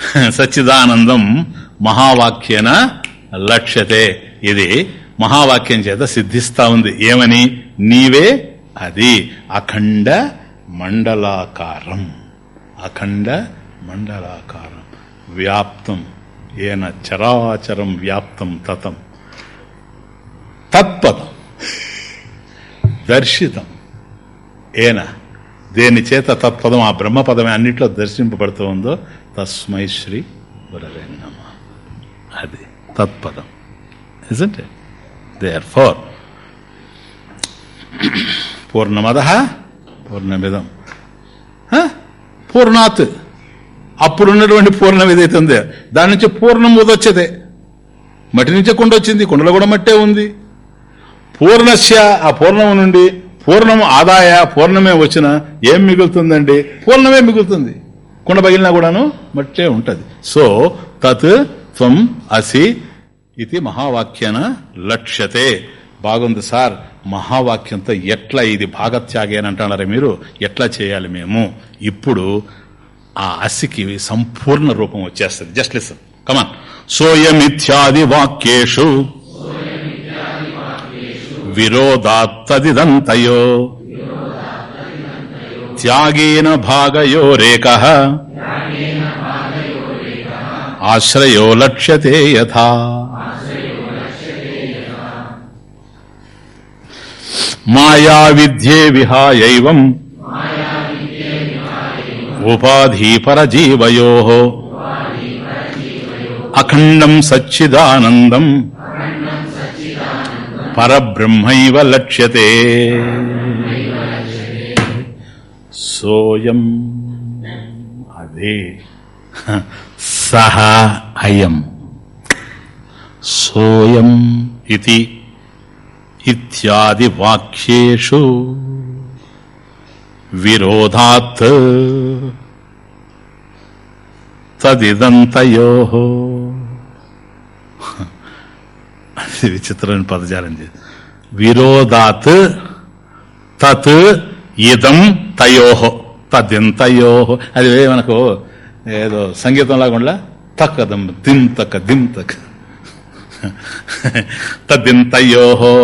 సచ్చిదానందం మహావాక్యేన లక్ష్యతే. ఇది మహావాక్యం చేత సిద్ధిస్తా ఉంది. ఏమని? నీవే అది అఖండ మండలాకారం. అఖండ మండలాకారం. వ్యాప్తం. ఏన చరాచరం వ్యాప్తం తతం. తత్పదం. దర్శితం. ఏన? దేని చేత తత్పదం? ఆ బ్రహ్మపదమే అన్నిట్లో దర్శింపబడుతూ ఉందో తస్మై శ్రీ గురవే నమ. అది తత్పదం ఇజంట్ దే ఆర్ ఫోర్ పూర్ణమద పూర్ణమిదం. హ? పూర్ణాత్. అప్పుడున్నటువంటి పూర్ణం ఏదైతే ఉందో దాని నుంచి పూర్ణం ఉదొచ్చేదే. మట్టి నుంచే కుండ వచ్చింది కుండలో కూడా మట్టే ఉంది. పూర్ణస్య ఆ పూర్ణము నుండి పూర్ణము ఆదాయ పూర్ణమే వచ్చిన ఏం మిగులుతుందండి? పూర్ణమే మిగులుతుంది. కుండ పగిలినా కూడాను మట్టే ఉంటుంది. సో తత్ త్వం అసి ఇది మహావాక్యన లక్ష్యతే. బాగుంది సార్ మహావాక్యంతో ఎట్లా ఇది భాగత్యాగి అని అంటున్నారా మీరు? ఎట్లా చేయాలి మేము? ఇప్పుడు ఆ అసికి సంపూర్ణ రూపం వచ్చేస్తుంది. జస్ట్ లిసన్ కమాన్ సోయమిత్యాది వాక్యేషు. విరోధాత్తదిదంతయో. త్యాగేన భాగయోరేక ఆశ్రయో లక్ష్యతే యథా. మాయా విద్యే విహాయైవం. ఉపాధీపరజీవయో. అఖండం సచ్చిదానందం. పరబ్రహ్మైవ లక్ష్యతే. సోయం. అదే. సహ అయం. సోయం ఇది ఇత్యాది వాక్యేషు. విరోధాత్ తదిదంతయో. విచిత్రమైన పదజాలం చేసి విరోధాత్ తత్ ఇదం తయోహో తదింతయోహో అది మనకు ఏదో సంగీతం లాగా తక్కదం దిం తక్క దిం తక్క తదింతయోహో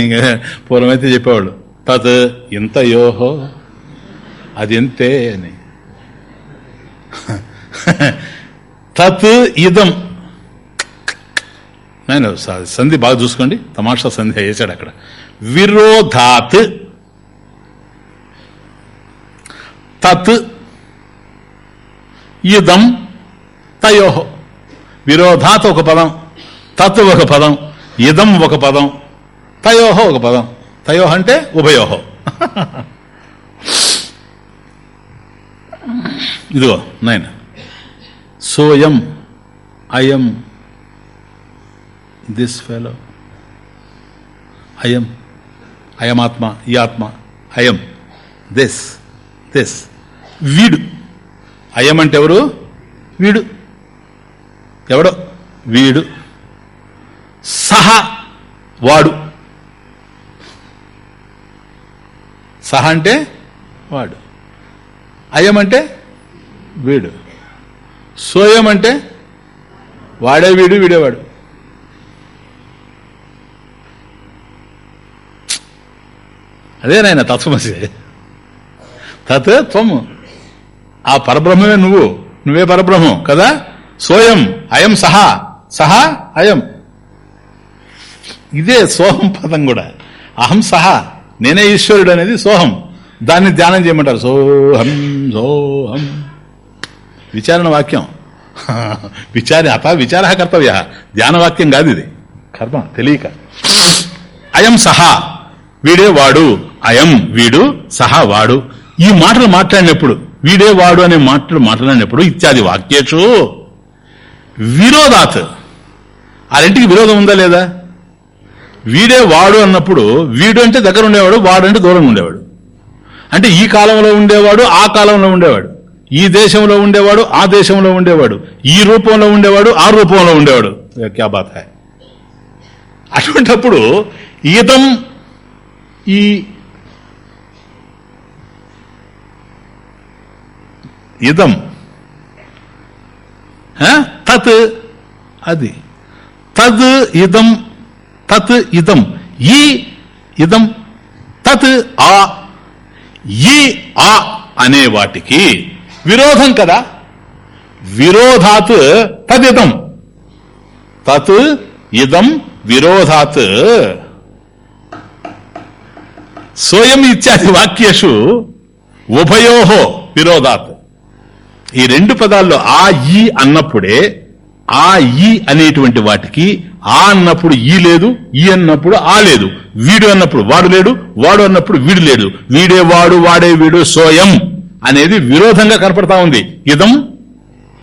ఇంకా పూర్వమైతే చెప్పేవాళ్ళు తత్ ఇంతయోహో అది ఎంతే అని. తత్ ఇదం. నేను సంధి బాగా చూసుకోండి తమాషా సంధి వేసాడు అక్కడ. విరోధాత్ తత్ ఇదం తయో విరోధాత్ ఒక పదం తత్ ఒక పదం ఇదం ఒక పదం తయోహో ఒక పదం తయోహ అంటే ఉభయోహో ఇదిగో నైన్ సోయం అయం దిస్ ఫెలో అయం అయమాత్మ ఈ ఆత్మ అయం. దిస్ దిస్ వీడు. అయం అంటే ఎవరు? వీడు. ఎవడో? వీడు. సహ వాడు. సహ అంటే వాడు. అయం అంటే వీడు. సోయం అంటే వాడే వీడు వీడేవాడు. అదే నాయన తత్వమసి తత్ త్వము. ఆ పరబ్రహ్మమే నువ్వు. నువ్వే పరబ్రహ్మం కదా? సోయం అయం సహా. సహా అయం. ఇదే సోహం పదం కూడా. అహం సహా. నేనే ఈశ్వరుడు అనేది సోహం. దాన్ని ధ్యానం చేయమంటారు. సోహం సోహం. విచారణ వాక్యం. విచారి అత విచార కర్తవ్య. ధ్యాన వాక్యం కాదు ఇది. కర్మ తెలియక. అయం సహా. వీడే వాడు. అయం వీడు సహా వాడు. ఈ మాటలు మాట్లాడినప్పుడు వీడే వాడు అనే మాటలు మాట్లాడినప్పుడు ఇత్యాది వాక్యేషు. విరోధాత్. ఆ రెంటికి విరోధం ఉందా లేదా? వీడే వాడు అన్నప్పుడు వీడు అంటే దగ్గర ఉండేవాడు వాడు అంటే దూరంగా ఉండేవాడు. అంటే ఈ కాలంలో ఉండేవాడు ఆ కాలంలో ఉండేవాడు. ఈ దేశంలో ఉండేవాడు ఆ దేశంలో ఉండేవాడు. ఈ రూపంలో ఉండేవాడు ఆ రూపంలో ఉండేవాడు. క్యా బాత్ అటువంటప్పుడు ఈతం ఈ ఇదం. తత్. అది. తద్ ఇదం తత్ ఇదం. ఈ ఇదం తత్ ఆ. ఈ ఆ అనే వాటికి విరోధం కదా. విరోధాత్ తదిదం. తత్ ఇదం విరోధాత్. స్వయం ఇత్యాది వాక్యేషు ఉభయో విరోధాత్. ఈ రెండు పదాల్లో ఆ ఈ అన్నప్పుడే ఆ ఈ అనేటువంటి వాటికి ఆ అన్నప్పుడు ఈ లేదు ఈ అన్నప్పుడు ఆ లేదు. వీడు అన్నప్పుడు వాడు లేడు వాడు అన్నప్పుడు వీడు లేడు. వీడే వాడు వాడే వీడు సోయం అనేది విరోధంగా కనపడతా ఉంది. ఇదం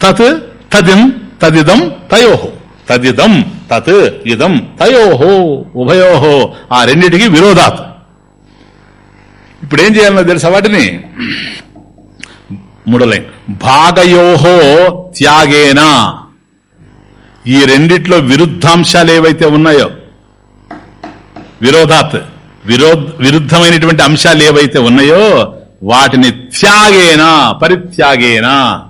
తత్ తదిం తదిదం తయోహో తదిదం తత్ ఇదం తయోహో ఉభయోహో ఆ రెండిటికి విరోధాత్. ఇప్పుడు ఏం చేయాలన్నా తెలుసా వాటిని? మూడో లైన్. భాగయోహో త్యాగేనా. ఈ రెండిట్లో విరుద్ధాంశాలు ఏవైతే ఉన్నాయో విరోధాత్ విరోధ విరుద్ధమైనటువంటి అంశాలు ఏవైతే ఉన్నాయో వాటిని త్యాగేనా పరిత్యాగేనా.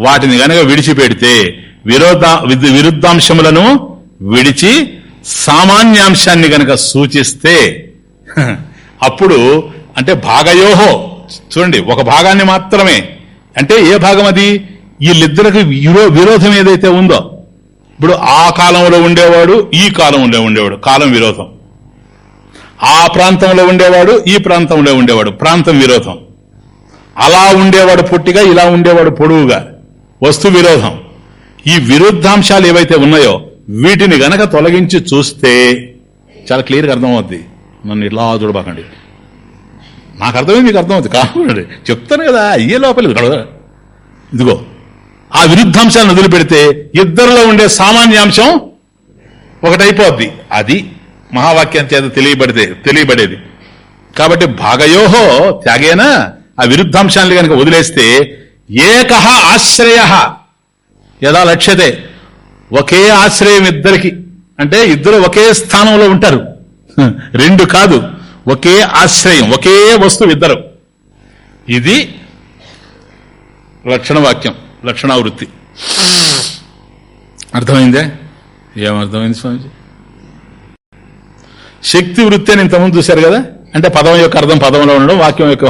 వాటిని గనక విడిచిపెడితే విరోధ విద్- విరుద్ధాంశములను విడిచి సామాన్యాంశాన్ని గనక సూచిస్తే అప్పుడు అంటే భాగయోహో చూడండి ఒక భాగాన్ని మాత్రమే అంటే ఏ భాగం అది? వీళ్ళిద్దరికి విరోధం ఏదైతే ఉందో. ఇప్పుడు ఆ కాలంలో ఉండేవాడు ఈ కాలంలో ఉండేవాడు. కాలం విరోధం. ఆ ప్రాంతంలో ఉండేవాడు ఈ ప్రాంతంలో ఉండేవాడు. ప్రాంతం విరోధం. అలా ఉండేవాడు పొట్టిగా ఇలా ఉండేవాడు పొడువుగా. వస్తు విరోధం. ఈ విరుద్ధాంశాలు ఏవైతే ఉన్నాయో వీటిని గనక తొలగించి చూస్తే చాలా క్లియర్గా అర్థమవుద్ది. నన్ను ఇట్లా చూడబాకండి. నాకు అర్థమైంది మీకు అర్థమవుతుంది కాదు చెప్తాను కదా అయ్యే లోపలికి గడవ ఇదిగో ఆ విరుద్ధాంశాలను వదిలిపెడితే ఇద్దరిలో ఉండే సామాన్యాంశం ఒకటైపోద్ది. అది మహావాక్యం చేత తెలియబడితే తెలియబడేది. కాబట్టి భాగయోహో త్యాగేనా ఆ విరుద్ధాంశాన్ని కనుక వదిలేస్తే ఏక ఆశ్రయ. యదా లక్ష్యతే. ఒకే ఆశ్రయం ఇద్దరికి. అంటే ఇద్దరు ఒకే స్థానంలో ఉంటారు. రెండు కాదు. ఒకే ఆశ్రయం ఒకే వస్తువు ఇద్దరు. ఇది లక్షణ వాక్యం లక్షణావృత్తి. అర్థమైందే? ఏమర్థమైంది స్వామిజీ? శక్తి వృత్తి అని ఇంతకుముందు చూశారు కదా? అంటే పదం యొక్క అర్థం పదంలో ఉండడం వాక్యం యొక్క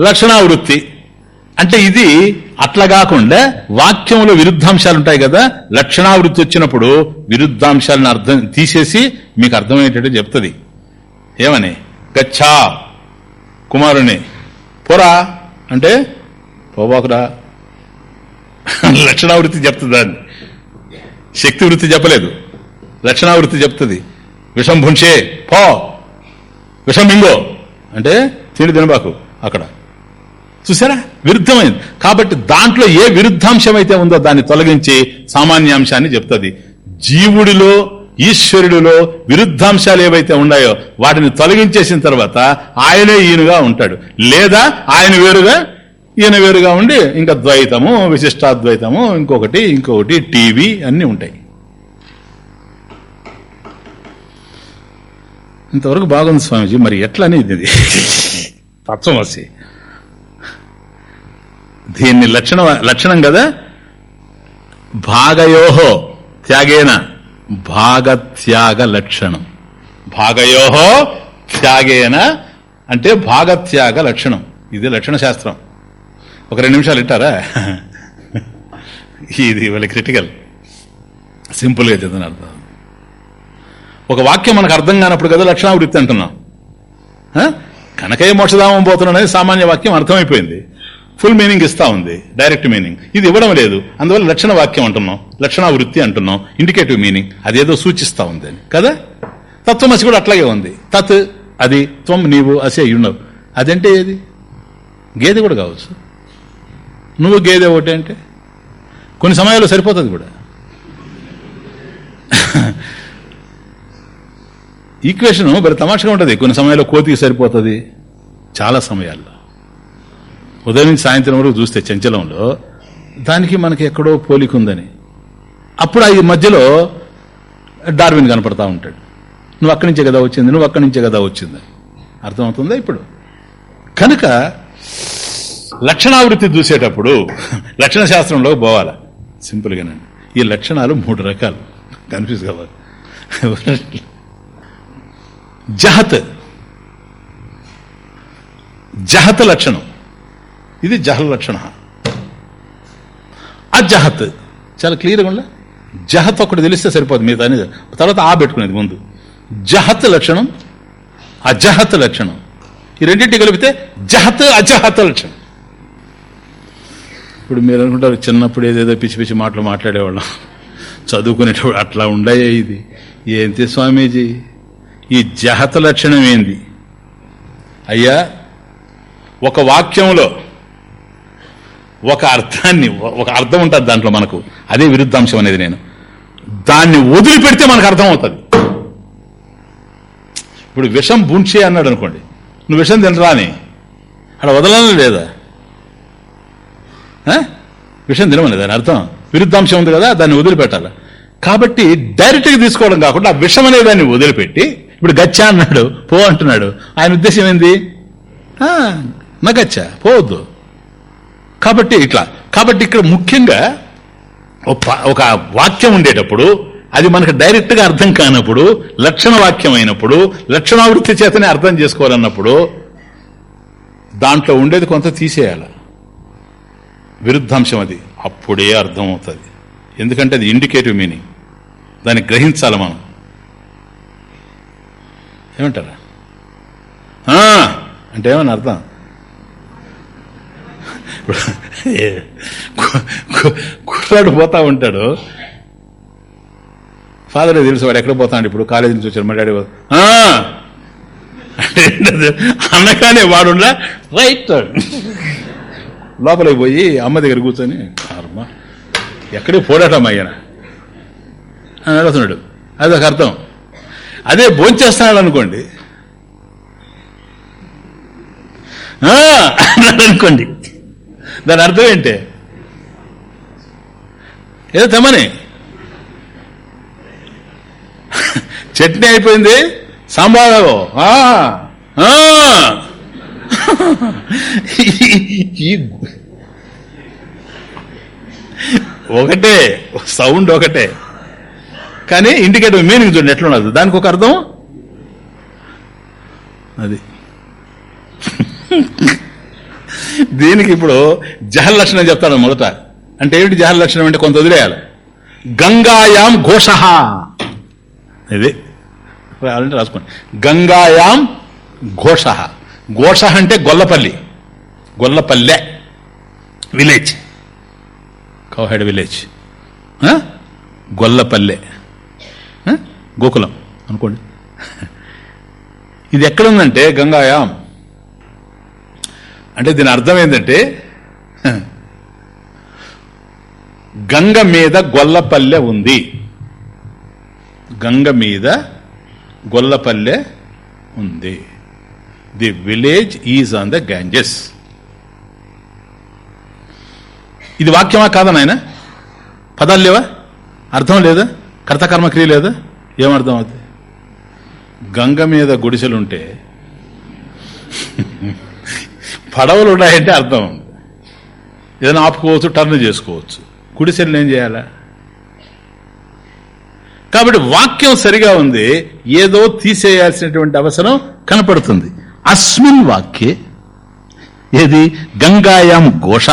లక్షణావృత్తి. అంటే ఇది అట్లా కాకుండా వాక్యంలో విరుద్ధాంశాలు ఉంటాయి కదా? లక్షణావృత్తి వచ్చినప్పుడు విరుద్ధాంశాలను అర్థం తీసేసి మీకు అర్థమయ్యేటట్టు చెప్తుంది. ఏమని? గచ్చా. కుమారుని. పోరా. అంటే? పోబాకురా లక్షణావృత్తి చెప్తుంది దాన్ని. శక్తి వృత్తి చెప్పలేదు. లక్షణావృత్తి చెప్తుంది. విషం భుంషే. పో. విషం మింగో అంటే తిండి తినబాకు అక్కడ. చూసారా? విరుద్ధమైంది. కాబట్టి దాంట్లో ఏ విరుద్ధాంశం అయితే ఉందో దాన్ని తొలగించి సామాన్యాంశాన్ని చెప్తుంది. జీవుడిలో ఈశ్వరుడిలో విరుద్ధాంశాలు ఏవైతే ఉన్నాయో వాటిని తొలగించేసిన తర్వాత ఆయనే ఈయనగా ఉంటాడు. లేదా ఆయన వేరుగా ఈయన వేరుగా ఉండి ఇంకా ద్వైతము విశిష్టాద్వైతము ఇంకొకటి ఇంకొకటి టీవీ అన్ని ఉంటాయి. ఇంతవరకు బాగుంది స్వామిజీ మరి ఎట్లా అనేది? ఇది తత్వమసి. దీన్ని లక్షణ లక్షణం కదా? భాగయోహో త్యాగేన. భాగత్యాగ లక్షణం భాగయోహో త్యాగేన అంటే భాగత్యాగ లక్షణం ఇది లక్షణ శాస్త్రం ఒక రెండు నిమిషాలు ఇట్టారా ఇది వాళ్ళ క్రిటికల్ సింపుల్గా చెందిన అర్థం. ఒక వాక్యం మనకు అర్థం కానప్పుడు కదా లక్షణావృత్తి అంటున్నాం. కనకయ్య మోక్షధామం పోతున్నాడు అనేది సామాన్య వాక్యం అర్థమైపోయింది. ఫుల్ మీనింగ్ ఇస్తా ఉంది. డైరెక్ట్ మీనింగ్ ఇది ఇవ్వడం లేదు. అందువల్ల లక్షణ వాక్యం అంటున్నాం. లక్షణావృత్తి అంటున్నాం. ఇండికేటివ్ మీనింగ్ అదేదో సూచిస్తా ఉంది అని. కదా? తత్వమసి కూడా అట్లాగే ఉంది. తత్ అది త్వం నీవు అసే ఉండవు. అదంటే ఏది? గేదె కూడా కావచ్చు. నువ్వు గేదె ఒకటి అంటే? కొన్ని సమయాల్లో సరిపోతుంది కూడా. ఈక్వేషన్ మరి తమాషగా ఉంటుంది. కొన్ని సమయాల్లో కోతికి సరిపోతుంది. చాలా సమయాల్లో. ఉదయం నుంచి సాయంత్రం వరకు చూస్తే చంచలంలో దానికి మనకి ఎక్కడో పోలిక ఉందని అప్పుడు ఈ మధ్యలో డార్విన్ కనపడతా ఉంటాడు. నువ్వు అక్కడి నుంచే కదా వచ్చింది నువ్వు అక్కడి నుంచే కదా వచ్చింది అర్థమవుతుందా ఇప్పుడు? కనుక లక్షణావృత్తి చూసేటప్పుడు లక్షణ శాస్త్రంలో పోవాలి? సింపుల్గానండి ఈ లక్షణాలు మూడు రకాలు. కన్ఫ్యూజ్ కావాలి. జహత్. జహత్ లక్షణం. ఇది జహల్ లక్షణ. అజహత్ చాలా క్లియర్గా ఉండ జహత్ ఒకటి తెలిస్తే సరిపోదు మిగతా అనేది తర్వాత ఆ పెట్టుకునేది ముందు. జహత్ లక్షణం అజహత్ లక్షణం. ఈ రెండింటి కలిపితే జహత్ అజహత్ లక్షణం. ఇప్పుడు మీరు అనుకుంటారు చిన్నప్పుడు ఏదేదో పిచ్చి పిచ్చి మాటలు మాట్లాడేవాళ్ళం. చదువుకునేటప్పుడు అట్లా ఉండయే ఇది. ఏంటి స్వామీజీ? ఈ జహత లక్షణం ఏంది? అయ్యా ఒక వాక్యంలో ఒక అర్థాన్ని ఒక అర్థం ఉంటుంది దాంట్లో మనకు. అదే విరుద్ధాంశం అనేది నేను. దాన్ని వదిలిపెడితే మనకు అర్థం అవుతుంది ఇప్పుడు విషం బుంచే అన్నాడు అనుకోండి. నువ్వు విషం తినరా అని అక్కడ వదలని లేదా? ఆ? విషయం తినమని దాని అర్థం. విరుద్ధాంశం ఉంది కదా దాన్ని వదిలిపెట్టాలి? కాబట్టి డైరెక్ట్గా తీసుకోవడం కాకుండా ఆ విషం అనే దాన్ని వదిలిపెట్టి ఇప్పుడు గచ్చా అన్నాడు పో అంటున్నాడు. ఆయన ఉద్దేశం ఏంది? ఆ, నా గచ్చా పోవద్దు. కాబట్టి ఇట్లా. కాబట్టి ఇక్కడ ముఖ్యంగా ఒక ఒక వాక్యం ఉండేటప్పుడు అది మనకు డైరెక్ట్గా అర్థం కానప్పుడు లక్షణ వాక్యం అయినప్పుడు లక్షణావృత్తి చేతనే అర్థం చేసుకోవాలన్నప్పుడు దాంట్లో ఉండేది కొంత తీసేయాలి. విరుద్ధాంశం అది. అప్పుడే అర్థం అవుతుంది ఎందుకంటే అది ఇండికేటివ్ మీనింగ్. దాన్ని గ్రహించాలి మనం. ఏమంటారా? ఆ, అంటే ఏమని అర్థం? కుర్రాడు పోతా ఉంటాడు. ఫాదర్ తెలుసు వాడు ఎక్కడ పోతాడు ఇప్పుడు కాలేజీ నుంచి వచ్చాడు మా డాడీ ఆ! అంటే అనగానే వాడుండా రైట్. లోపలికి పోయి అమ్మ దగ్గర కూర్చొని అమ్మా ఎక్కడికి పోడటం ఆయన అని అడుగుతున్నాడు. అదొక అర్థం. అదే భోంచేస్తున్నాడు అనుకోండి. ఆ! అనుకోండి. దాని అర్థం ఏంటి? ఏదో తెమ్మని. చట్నీ అయిపోయింది సాంబారు ఆ. ఒకటే సౌండ్ ఒకటే. కానీ ఇండికేటర్ మీనింగ్ చూడండి ఎట్లున్నది? దానికి ఒక అర్థం? అది. దీనికి ఇప్పుడు జహల్ లక్షణం చెప్తాడు మొదట. అంటే ఏమిటి జహల్ లక్షణం అంటే కొంత వదిలేయాలి. గంగాయాం ఘోష. ఇది. రావాలంటే రాసుకోండి. గంగాయాం ఘోష. ఘోష అంటే Gollapalli. Gollapalle. Village. Cowherd village. Gollapalle. Gokulam. అనుకోండి. ఇది ఎక్కడుందంటే గంగాయాం. అంటే దీని అర్థం ఏంటంటే గంగ మీద గొల్లపల్లె ఉంది. గంగ మీద గొల్లపల్లె ఉంది. The village is on the Ganges ఇది వాక్యమా కాదా నాయన? పదాలు లేవా? అర్థం లేదా? కర్తకర్మక్రియ లేదా? ఏమర్థం అవుతుంది గంగ మీద గుడిసెలుంటే పడవలు ఉన్నాయంటే అర్థం. ఏదైనా ఆపుకోవచ్చు టర్న్ చేసుకోవచ్చు. గుడిసెలు ఏం చేయాలా? కాబట్టి వాక్యం సరిగా ఉంది. ఏదో తీసేయాల్సినటువంటి అవసరం కనపడుతుంది. అస్మిన్ వాక్యే. ఏది? గంగాయాం ఘోష.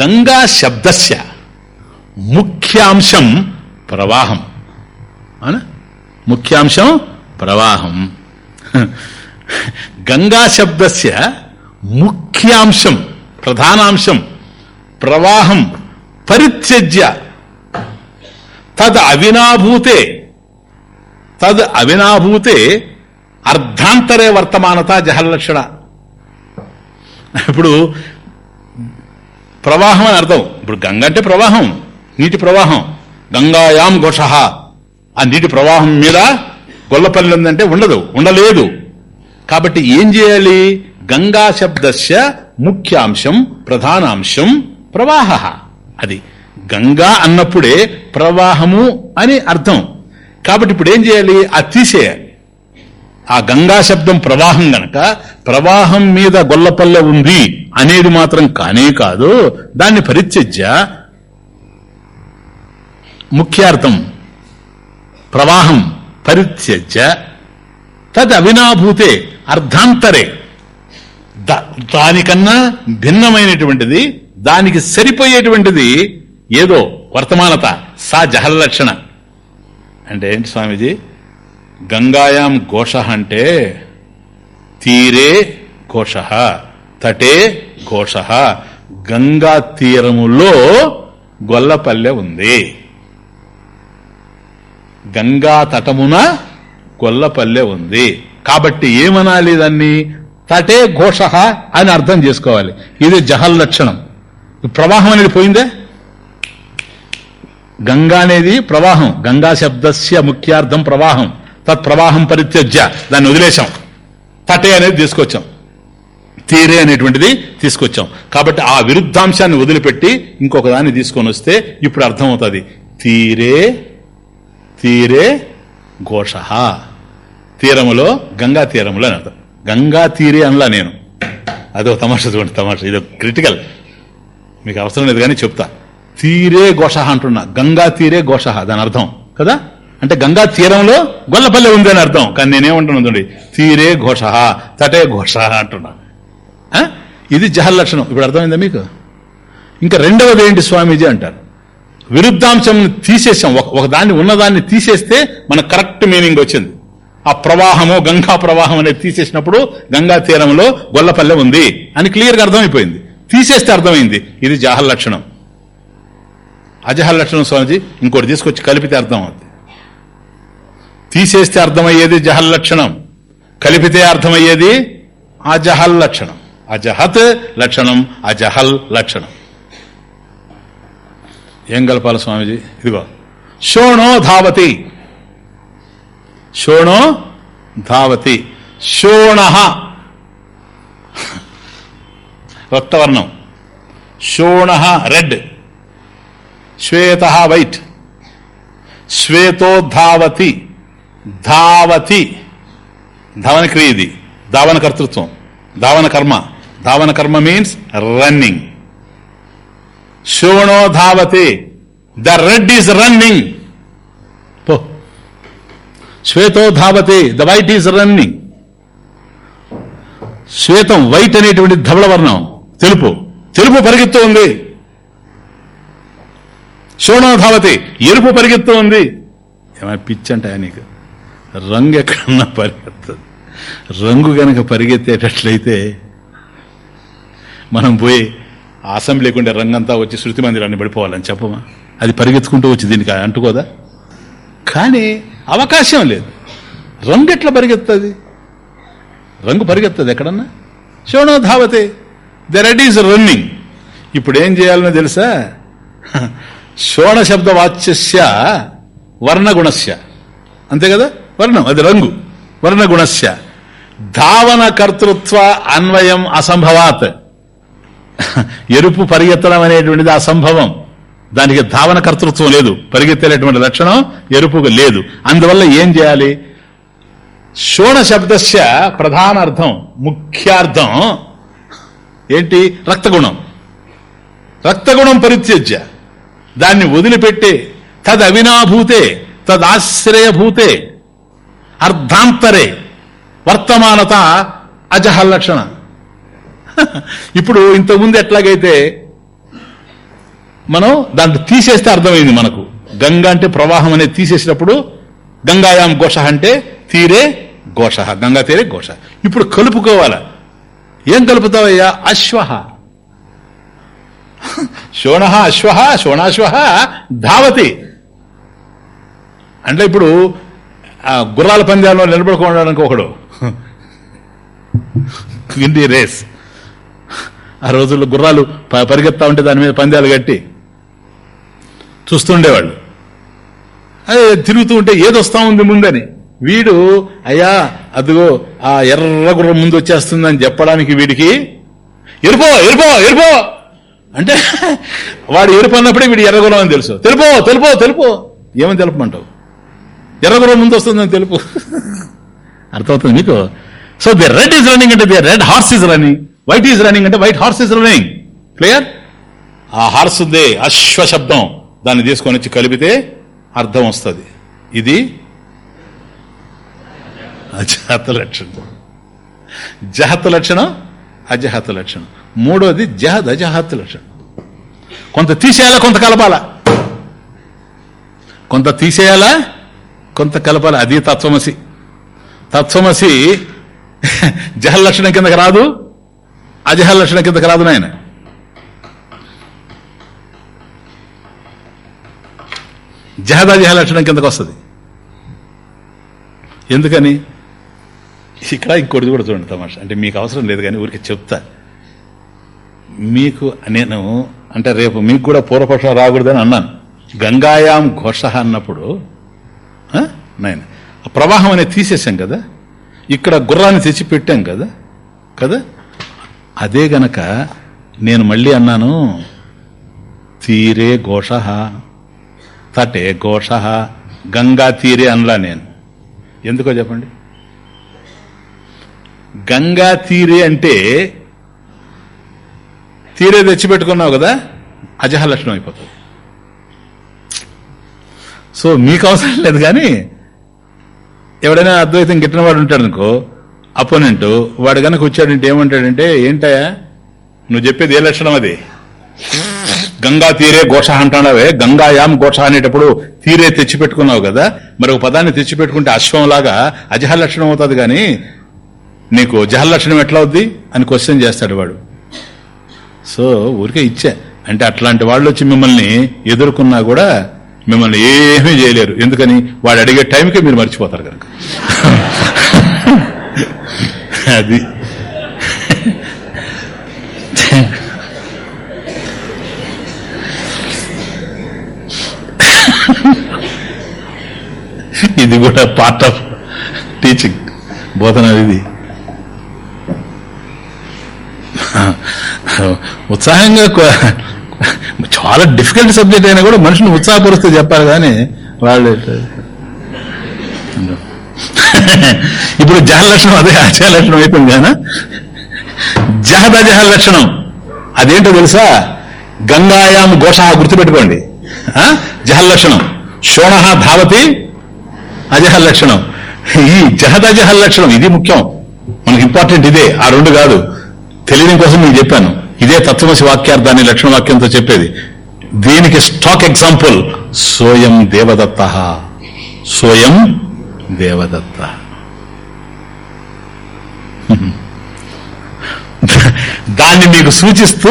గంగా శబ్దస్య. ముఖ్యాంశం ప్రవాహం. ముఖ్యాంశం ప్రవాహం. గంగాశబ్దస్య ముఖ్యాంశం ప్రధానాంశం ప్రవాహం పరిత్యజ్య. తద్ అవినాభూతే తద్ అవినాభూతే అర్ధాంతరే వర్తమానత జహల్లక్షణ ఇప్పుడు ప్రవాహం అని అర్థం. ఇప్పుడు గంగ అంటే ప్రవాహం నీటి ప్రవాహం. గంగాయాం ఘోష. ఆ నీటి ప్రవాహం మీద గొల్లపల్లి ఉందంటే ఉండదు ఉండలేదు. కాబట్టి ఏం చేయాలి? గంగా శబ్దస్య ముఖ్యాంశం ప్రధానాంశం ప్రవాహ. అది గంగా అన్నప్పుడే ప్రవాహము అని అర్థం. కాబట్టి ఇప్పుడు ఏం చేయాలి? అది తీసేయాలి. ఆ గంగా శబ్దం ప్రవాహం గనక ప్రవాహం మీద గొల్లపల్లె ఉంది అనేది మాత్రం కానే కాదు. దాన్ని పరిత్యజ్య ముఖ్యార్థం ప్రవాహం పరిత్యజ్య తద్ అవినాభూతే అర్ధాంతరే. దానికన్నా భిన్నమైనటువంటిది దానికి సరిపోయేటువంటిది ఏదో వర్తమానత సా జహల్లక్షణ అంటే ఏంటి స్వామీజీ? గంగాయాం ఘోష అంటే తీరే ఘోష తటే ఘోష గంగా తీరములో గొల్లపల్లె ఉంది. గంగా తటమున కొల్లపల్లె ఉంది. కాబట్టి ఏమనాలి దాన్ని? తటే ఘోష అని అర్థం చేసుకోవాలి. ఇది జహల్ లక్షణం. ప్రవాహం అనేది పోయిందే? గంగా అనేది ప్రవాహం. గంగా శబ్దస్య ముఖ్యార్థం ప్రవాహం. తత్ ప్రవాహం పరిత్యజ్య. దాన్ని వదిలేశాం. తటే అనేది తీసుకొచ్చాం. తీరే అనేటువంటిది తీసుకొచ్చాం. కాబట్టి ఆ విరుద్ధాంశాన్ని వదిలిపెట్టి ఇంకొక దాన్ని తీసుకొని వస్తే ఇప్పుడు అర్థమవుతుంది. తీరే తీరే ఘోష. తీరములో గంగా తీరములో అని అర్థం. గంగా తీరే అనలా నేను. అదో తమాషా చూడండి తమాషా. ఇది క్రిటికల్ మీకు అవసరం లేదు కానీ చెప్తా. తీరే ఘోష అంటున్నా. గంగా తీరే ఘోష దాని అర్థం. కదా? అంటే గంగా తీరంలో గొల్లపల్లె ఉంది అని అర్థం. కానీ నేనేమంటున్నాను చూడండి. తీరే ఘోష తటే ఘోష అంటున్నా. ఆ? ఇది జహల్ లక్షణం. ఇప్పుడు అర్థమైందా మీకు? ఇంకా రెండవది ఏంటి స్వామీజీ అంటారు? విరుద్ధాంశం తీసేసాం ఒక ఒక దాన్ని ఉన్నదాన్ని తీసేస్తే మనకు కరెక్ట్ మీనింగ్ వచ్చింది. ఆ ప్రవాహము గంగా ప్రవాహం అనేది తీసేసినప్పుడు గంగా తీరంలో గొల్లపల్లె ఉంది అని క్లియర్గా అర్థమైపోయింది. తీసేస్తే అర్థమైంది. ఇది జహల్ లక్షణం. అజహల్ లక్షణం స్వామిజీ ఇంకోటి తీసుకొచ్చి కలిపితే అర్థం అవుతుంది తీసేస్తే అర్థమయ్యేది జహల్ లక్షణం. కలిపితే అర్థమయ్యేది అజహల్ లక్షణం. అజహత్ లక్షణం అజహల్ లక్షణం. ఏం కలపాలి స్వామిజీ? ఇదిగో. శోణో ధావతి. శోణో ధావతి. శోణ. రక్తవర్ణం. శోణ రెడ్. శ్వేత వైట్. శ్వేతో ధావతి. ధావన క్రియ ఇది. ధావన కర్తృత్వం ధావన కర్మ ధావన కర్మ మీన్స్ రన్నింగ్ శోణో ధావతి. ద రెడ్ ఈజ్ రన్నింగ్ శ్వేతో ధావతే ద వైట్ ఈజ్ రన్నింగ్ శ్వేతం వైట్ అనేటువంటి ధవళ వర్ణం తెలుపు. తెలుపు పరిగెత్తు ఉంది శోణో ధావతి ఎరుపు పరిగెత్తు ఉంది ఏమైనా పిచ్చి అంటే నీకు? రంగు ఎక్కడన్నా పరిగెత్తదు. రంగు గనక పరిగెత్తేటట్లయితే మనం పోయి ఆ అసెంబ్లీ లేకుంటే రంగంతా వచ్చి శృతి మందిరాన్ని పడిపోవాలని చెప్పమా? అది పరిగెత్తుకుంటూ వచ్చి దీనికి అంటుకోదా? కానీ అవకాశం లేదు. రంగు ఎట్లా పరిగెత్తది? రంగు పరిగెత్తది ఎక్కడన్నా? శోణో ధావతే ద రెడ్ ఈజ్ రన్నింగ్ ఇప్పుడు ఏం చేయాలనో తెలుసా? శోణ శబ్ద వాచ్యస్య వర్ణగుణస్య. అంతే కదా? వర్ణం అది రంగు. వర్ణగుణస్య. ధావన కర్తృత్వ అన్వయం అసంభవాత్. ఎరుపు పరిగెత్తడం అనేటువంటిది అసంభవం. దానికి ధావన కర్తృత్వం లేదు. పరిగెత్తేటువంటి లక్షణం ఎరుపుకు లేదు. అందువల్ల ఏం చేయాలి? శోణ శబ్దస్య ప్రధాన అర్థం ముఖ్యార్థం. ఏంటి? రక్తగుణం. రక్తగుణం పరిత్యజ్య. దాన్ని వదిలిపెట్టే తద్ అవినాభూతే తదాశ్రయభూతే. అర్ధాంతరే. వర్తమానత అజహల్ లక్షణ. ఇప్పుడు ఇంతకుముందు ఎట్లాగైతే మనం దాంట్లో తీసేస్తే అర్థమైంది మనకు. గంగా అంటే ప్రవాహం అనేది తీసేసినప్పుడు గంగాయాం ఘోష అంటే తీరే ఘోష గంగా తీరే ఘోష. ఇప్పుడు కలుపుకోవాల. ఏం కలుపుతావయ్యా? అశ్వ శోణ అశ్వ శోణాశ్వ ధావతి. అంటే ఇప్పుడు ఆ గుర్రాల పందాల్లో నిలబడుకోవడానికి ఒకడు. In the race. ఆ రోజుల్లో గుర్రాలు పరిగెత్తా ఉంటే దాని మీద పందాలు కట్టి. చూస్తుండేవాళ్ళు. అదే తిరుగుతూ ఉంటే ఏదొస్తా ఉంది ముందని. వీడు అయ్యా అదిగో ఆ ఎర్ర గుర్రం ముందు వచ్చేస్తుందని చెప్పడానికి వీడికి ఎరుపో ఎరుపో ఎరుపో! అంటే వాడు ఎరుపు అన్నప్పుడే వీడు ఎర్రగురం అని తెలుసు. తెలుపో తెలుపో తెలుపో! ఏమని తెలుపమంటావు? ఎర్రగురం ముందు వస్తుందని తెలుపు. అర్థమవుతుంది మీకు? So the red is running అంటే the red horse is running. White is running అంటే white horse is running. Clear? ఆ హార్స్ ఉంది అశ్వ శబ్దం దాన్ని తీసుకొని వచ్చి కలిపితే అర్థం వస్తుంది. ఇది అజాత లక్షణం. జహత లక్షణం అజహత లక్షణం. మూడోది జహద్ అజహత్ లక్షణం. కొంత తీసేయాలా కొంత కలపాలా? కొంత తీసేయాలా కొంత కలపాలి? అది తత్వమసి. తత్వమసి జహల్ లక్షణం కిందకి రాదు అజహల్ లక్షణం కిందకి రాదు నాయన. జహదాజహ లక్షణం కిందకు వస్తుంది. ఎందుకని? ఇక్కడ ఇంకోటి కూడా చూడండి తమాషా. అంటే మీకు అవసరం లేదు కానీ ఊరికి చెప్తా. మీకు నేను అంటే రేపు మీకు కూడా పూర్వపక్షం రాకూడదని అన్నాను. గంగాయాం ఘోష అన్నప్పుడు నేను. ప్రవాహం అనేది తీసేసాం కదా? ఇక్కడ గుర్రాన్ని తెచ్చి పెట్టాం కదా? కదా? అదే గనక నేను మళ్ళీ అన్నాను తీరే ఘోష. తటే ఘోష. గంగా తీరే అనలా నేను. ఎందుకో చెప్పండి? గంగా తీరే అంటే తీరే తెచ్చిపెట్టుకున్నావు కదా అజహలక్షణం అయిపోతుంది. సో మీకు అవసరం లేదు కానీ ఎవడైనా అద్వైతం గిట్టిన వాడు ఉంటాడు అనుకో అపోనెంట్ వాడు కనుక వచ్చాడంటే ఏమంటాడంటే ఏంటయా నువ్వు చెప్పేది ఏ లక్షణం అది? గంగా తీరే ఘోష అంటున్నావే గంగాయాం ఘోష అనేటప్పుడు తీరే తెచ్చిపెట్టుకున్నావు కదా మరి ఒక పదాన్ని తెచ్చిపెట్టుకుంటే అశ్వంలాగా అజహలక్షణం అజహ లక్షణం అవుతుంది కానీ నీకు జహలక్షణం ఎట్లా అవుద్ది అని క్వశ్చన్ చేస్తాడు వాడు. సో ఊరికే ఇచ్చా. అంటే అట్లాంటి వాళ్ళు వచ్చి మిమ్మల్ని ఎదుర్కొన్నా కూడా మిమ్మల్ని ఏమీ చేయలేరు. ఎందుకని? వాడు అడిగే టైంకే మీరు మర్చిపోతారు కనుక. అది. ఇది కూడా పార్ట్ ఆఫ్ టీచింగ్ బోధన ఇది ఉత్సాహంగా చాలా డిఫికల్ట్ సబ్జెక్ట్ అయినా కూడా మనుషుని ఉత్సాహపరుస్తూ చెప్పాలి కానీ వాళ్ళు ఇప్పుడు జహ లక్షణం అదే అజహ లక్షణం అయిపోయింది కానీ జహద జహ లక్షణం. అదేంటో తెలుసా? గంగాయాం ఘోష గుర్తుపెట్టుకోండి. జహల్ లక్షణం. శోణ ధావతి అజహల్ లక్షణం. ఈ జహద్ అజహల్ లక్షణం ఇది ముఖ్యం. మనకి ఇంపార్టెంట్ ఇదే ఆ రెండు కాదు. తెలియని కోసం నేను చెప్పాను. ఇదే తత్వమసి వాక్యార్థాన్ని లక్షణ వాక్యంతో చెప్పేది. దీనికి స్టాక్ ఎగ్జాంపుల్ సోయం దేవదత్త. సోయం దేవదత్త. దాన్ని మీకు సూచిస్తూ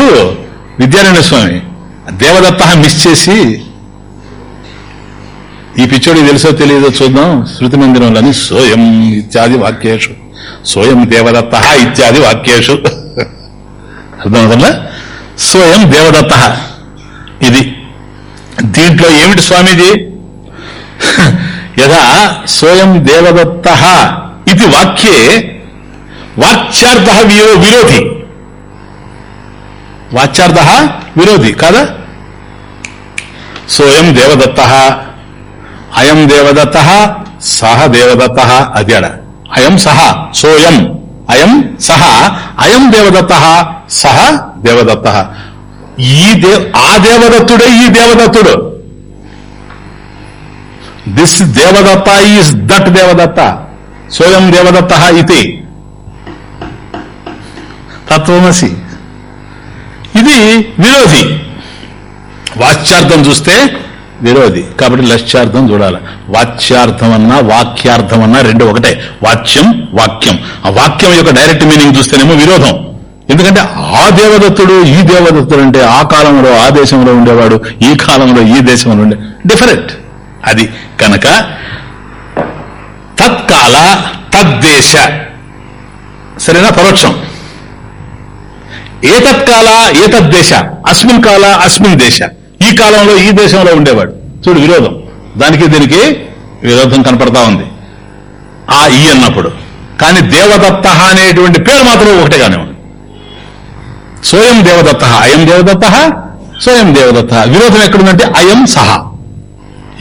విద్యారాయణ స్వామి దేవదత్త మిస్ చేసి ఈ పిచ్చోడికి తెలుసో తెలియదో చూద్దాం. శృతి మందిరంలోని సోయం ఇత్యాది వాక్యేషు. సోయం దేవదత్త ఇత్యాది వాక్యేషు. అర్థమవుతుందా స్వయం దేవదత్త. ఇది. దీంట్లో ఏమిటి స్వామిది యథా స్వయం దేవదత్త ఇది వాక్యే వాచ్యార్థ విరోధి. వాచ్యార్థ విరోధి కాదా? సోయం దేవదత్త. అయం దేవదత్త సహ దేవదత్త అదేడ అయం సహ సోయం. అయం సహ అయం దేవదత్త సహ దేవదత్త. ఈ దే ఆ దేవదత్తుడే ఈ దేవదత్తుడు. This Devadatta is that Devadatta. Soyam Devadatta ఇది. తత్వమసి. ఇది విరోధి. వాచ్యార్థం చూస్తే విరోధి. కాబట్టి లక్ష్యార్థం చూడాలి. వాచ్యార్థం అన్నా వాక్యార్థం అన్నా రెండు ఒకటే. వాచ్యం వాక్యం. ఆ వాక్యం యొక్క డైరెక్ట్ మీనింగ్ చూస్తేనేమో విరోధం. ఎందుకంటే ఆ దేవదత్తుడు ఈ దేవదత్తుడు అంటే ఆ కాలంలో ఆ దేశంలో ఉండేవాడు ఈ కాలంలో ఈ దేశంలో ఉండే డిఫరెంట్ అది కనుక తత్కాల తద్దేశ. సరేనా? పరోక్షం. ఏతత్కాల ఏతద్దేశ అస్మిన్ కాల అస్మిన్ దేశ. ఈ కాలంలో ఈ దేశంలో ఉండేవాడు. చూడు విరోధం. దానికి దీనికి విరోధం కనపడతా ఉంది. ఆ ఈ అన్నప్పుడు. కానీ దేవదత్త అనేటువంటి పేరు మాత్రం ఒకటేగానే ఉంది. స్వయం దేవదత్త అయం దేవదత్త స్వయం దేవదత్త. విరోధం ఎక్కడుందంటే అయం సహా.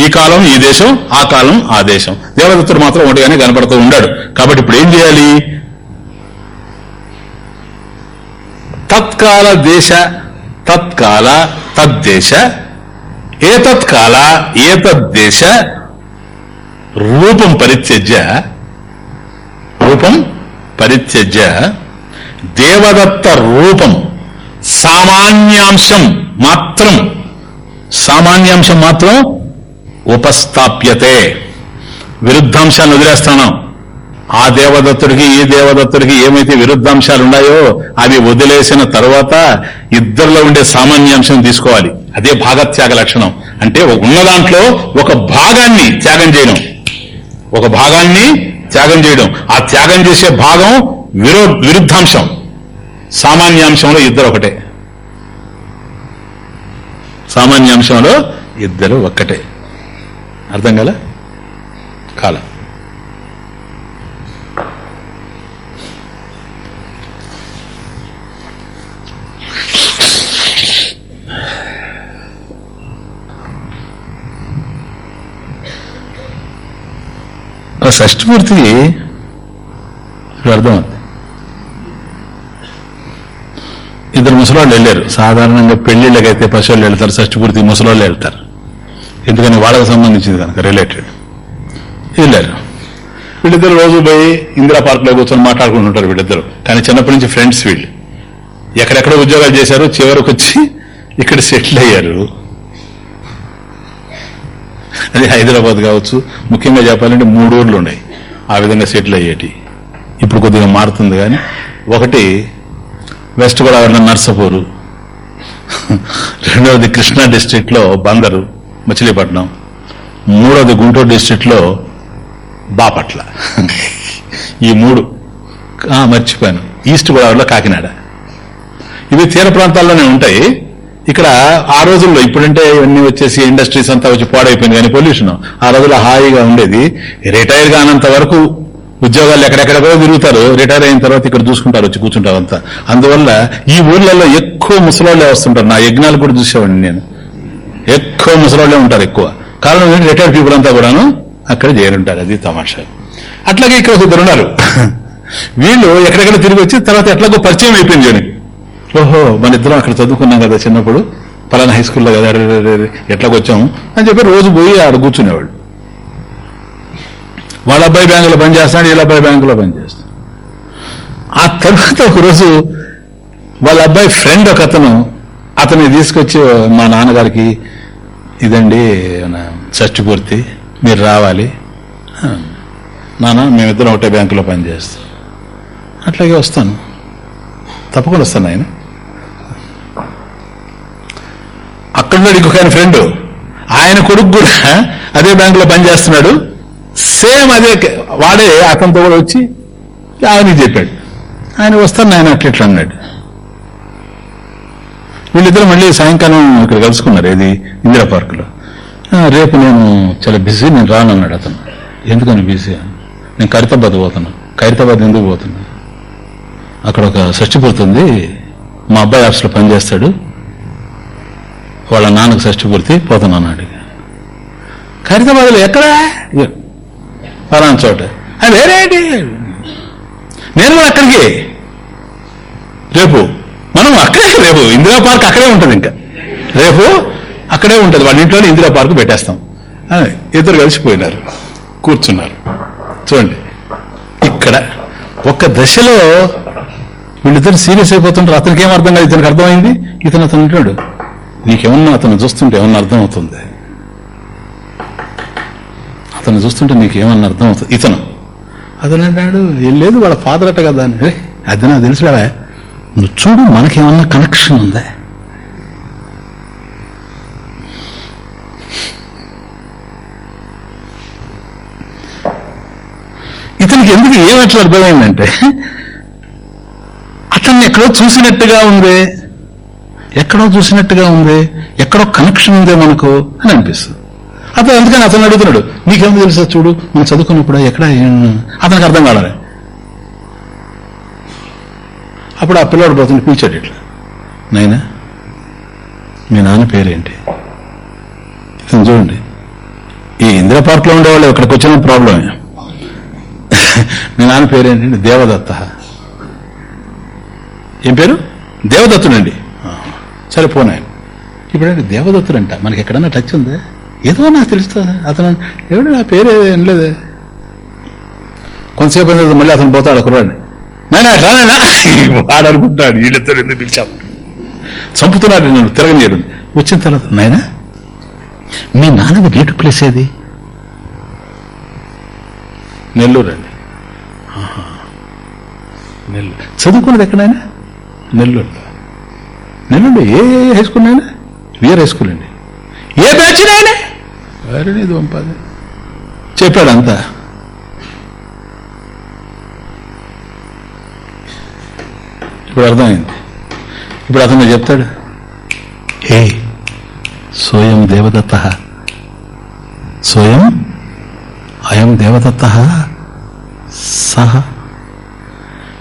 ఈ కాలం ఈ దేశం ఆ కాలం ఆ దేశం. దేవదత్తుడు మాత్రం ఒకటిగానే కనపడుతూ ఉన్నాడు కాబట్టి ఇప్పుడు ఏం చేయాలి? తత్కాల దేశ తత్కాల తద్దేశ ఏతత్కాల ఏతద్దేశ రూపం పరిత్యజ్య రూపం పరిత్యజ్య దేవదత్త రూపం సామాన్యాంశం మాత్రం సామాన్యాంశం మాత్రం ఉపస్థాప్యతే. విరుద్ధాంశాన్ని వదిలేస్తున్నాం. ఆ దేవదత్తుడికి ఈ దేవదత్తుడికి ఏమైతే విరుద్ధాంశాలు ఉన్నాయో అవి వదిలేసిన తర్వాత ఇద్దరిలో ఉండే సామాన్యాంశం తీసుకోవాలి. అదే భాగత్యాగ లక్షణం. అంటే ఉన్న దాంట్లో ఒక భాగాన్ని త్యాగం చేయడం. ఒక భాగాన్ని త్యాగం చేయడం. ఆ త్యాగం చేసే భాగం విరో విరుద్ధాంశం. సామాన్యాంశంలో ఇద్దరు ఒకటే. సామాన్యాంశంలో ఇద్దరు ఒక్కటే. అర్థం కదా కాల. ఆ షష్ఠమూర్తి ఇప్పుడు అర్థమవుతుంది ఇద్దరు ముసలాళ్ళు వెళ్ళారు. సాధారణంగా పెళ్ళిళ్ళకైతే పశువులు వెళ్తారు షష్ఠపూర్తి ముసలాళ్ళు వెళ్తారు. ఎందుకని వాళ్ళకి సంబంధించింది కనుక రిలేటెడ్ వెళ్ళారు. వీళ్ళిద్దరు రోజు పోయి ఇందిరా పార్క్లో కూర్చొని మాట్లాడుకుంటుంటారు వీళ్ళిద్దరు. కానీ చిన్నప్పటి నుంచి ఫ్రెండ్స్ వీళ్ళు. ఎక్కడెక్కడ ఉద్యోగాలు చేశారు చివరికి వచ్చి ఇక్కడ సెటిల్ అయ్యారు. అది హైదరాబాద్ కావచ్చు. ముఖ్యంగా చెప్పాలంటే మూడు ఊర్లు ఉన్నాయి. ఆ విధంగా సెటిల్ అయ్యేటి. ఇప్పుడు కొద్దిగా మారుతుంది కానీ ఒకటి వెస్ట్ గోదావరిలో నర్సపూరు. రెండవది కృష్ణా డిస్ట్రిక్ట్లో బందరు మచిలీపట్నం. మూడవది గుంటూరు డిస్టిక్లో బాపట్ల. ఈ మూడు మర్చిపోయాను. ఈస్ట్ గోదావరిలో కాకినాడ. ఇవి తీర ప్రాంతాల్లోనే ఉంటాయి. ఇక్కడ ఆ రోజుల్లో ఇప్పుడంటే ఇవన్నీ వచ్చేసి ఇండస్ట్రీస్ అంతా వచ్చి పాడైపోయింది కానీ పొల్యూషన్ ఆ రోజుల్లో హాయిగా ఉండేది. రిటైర్ కానంత వరకు ఉద్యోగాలు ఎక్కడెక్కడో తిరుగుతారు. రిటైర్ అయిన తర్వాత ఇక్కడ చూసుకుంటారు వచ్చి కూర్చుంటారు అంతా. అందువల్ల ఈ ఊర్లలో ఎక్కువ ముసలాళ్ళే వస్తుంటారు. నా యజ్ఞాలు కూడా చూసేవాడిని నేను. ఎక్కువ ముసలాళ్ళే ఉంటారు ఎక్కువ. కారణం ఏంటి? రిటైర్డ్ పీపుల్ అంతా కూడాను అక్కడ చేరుంటారు. అది తమాషా. అట్లాగే ఇక్కడ ఒక ఉన్నారు. వీళ్ళు ఎక్కడెక్కడ తిరిగి వచ్చి తర్వాత ఎట్లాగో పరిచయం అయిపోయింది వీళ్ళకి. ఓహో మన ఇద్దరం అక్కడ చదువుకున్నాం కదా చిన్నప్పుడు. పలానా హై స్కూల్లో కదా అరే, వచ్చాము. అని చెప్పి రోజు పోయి ఆడ కూర్చునేవాడు వాళ్ళ అబ్బాయి బ్యాంకులో పనిచేస్తాడు వీళ్ళ అబ్బాయి బ్యాంకులో పనిచేస్తాడు ఆ తర్వాత ఒకరోజు వాళ్ళ అబ్బాయి ఫ్రెండ్ ఒక అతను అతన్ని తీసుకొచ్చి మా నాన్నగారికి ఇదండి షష్టిపూర్తి మీరు రావాలి. నాన్న మేమిద్దరం ఒకటే బ్యాంకులో పనిచేస్తాం అట్లాగే వస్తాను. తప్పకుండా వస్తాను ఆయన అక్కడున్నాడు ఇంకొక ఆయన ఫ్రెండ్ ఆయన కొడుకు కూడా అదే బ్యాంకులో పనిచేస్తున్నాడు సేమ్ అదే వాడే అతనితో కూడా వచ్చి ఆయనకి చెప్పాడు. ఆయన వస్తాను ఆయన అట్లా ఇట్లా అన్నాడు. వీళ్ళిద్దరు మళ్ళీ సాయంకాలం ఇక్కడ కలుసుకున్నారు ఏది? ఇందిరా పార్కులో రేపు నేను చాలా బిజీ నేను రాను అన్నాడు అతను. ఎందుకని బిజీ? నేను ఖైరతాబాద్ పోతున్నాను ఖైరతాబాద్ ఎందుకు పోతున్నా? అక్కడ ఒక షష్టి పూర్తి మా అబ్బాయి ఆఫీస్లో పనిచేస్తాడు వాళ్ళ నాన్నకు షష్టి పూర్తి పోతున్నాను అడిగి ఖైరతాబాద్లో ఎక్కడా? పలానా చోట. "ఆ, నేను కూడా అక్కడికి. రేపు మనం అక్కడే రేపు ఇందిరా పార్క్ అక్కడే ఉంటుంది ఇంకా. రేపు అక్కడే ఉంటుంది వాళ్ళ ఇంట్లోనే ఇందిరా పార్క్ పెట్టేస్తాం. ఇద్దరు కలిసిపోయినారు కూర్చున్నారు. చూడండి ఇక్కడ ఒక్క దశలో వీళ్ళిద్దరు సీరియస్ అయిపోతుంటారు అతనికి ఏం అర్థం కాదు ఇతనికి అర్థమైంది? ఇతను అతను ఉంటాడు. నీకేమన్నా అతను చూస్తుంటే ఏమన్నా అర్థమవుతుంది? అతను చూస్తుంటే నీకేమన్నా అర్థం అవుతుంది ఇతను. అతను అంటాడు ఏం లేదు వాళ్ళ ఫాదర్ అట్ట కదా అని. అది నాకు తెలుసురా నువ్వు చూడు మనకేమన్నా కనెక్షన్ ఉందా? ఇతనికి ఎందుకు ఏమట్లా అర్థమైందంటే అతన్ని ఎక్కడో చూసినట్టుగా ఉంది. ఎక్కడో చూసినట్టుగా ఉంది ఎక్కడో కనెక్షన్ ఉందే మనకు అని అనిపిస్తుంది. అతను ఎందుకని అతను అడుగుతున్నాడు? నీకేం తెలుసా? చూడు మనం చదువుకున్నప్పుడు ఎక్కడ అతనికి అర్థం కావాలి అప్పుడు ఆ పిల్లవాడు పోతుంది పిలిచాడు ఇట్లా. నాయనా మీ నాన్న పేరేంటి? ఇతను చూడండి. ఈ ఇందిరా పార్క్లో ఉండేవాళ్ళు ఇక్కడికి వచ్చిన ప్రాబ్లమే. మీ నాన్న పేరేంటండి దేవదత్త. ఏం పేరు? దేవదత్తుడండి. ఆ, సరే ఇప్పుడంటే దేవదత్తుడంట. మనకి ఎక్కడన్నా టచ్ ఉందా? ఏదో నాకు తెలుస్తుంది. అతను ఎవడు? నా పేరు ఏం కొంతసేపు అయిన మళ్ళీ అతను పోతాడు కుర్రాడిని. నేనా రానైనా వాడు అనుకుంటాడు వీళ్ళిద్దరు ఎందుకు పిలిచాము చంపుతున్నాడు నేను తిరగలేడు వచ్చిన తర్వాత నాయనా మీ నాన్నది గేటు ప్లేస్ ఏది? నెల్లూరు అండి. ఆహా. నెల్లూరు. చదువుకున్నది ఎక్కడైనా నెల్లూరు నెల్లూరు ఏ హై స్కూల్ అయినా విఆర్ హై స్కూల్ అండి. ఏ బ్యాచ్ వారిని పంపాది చెప్పాడు అంతా. ఇప్పుడు అర్థమైంది. ఇప్పుడు అతను చెప్తాడు. ఏ సోయం దేవదత్త. సోయం అయం దేవదత్త సహ.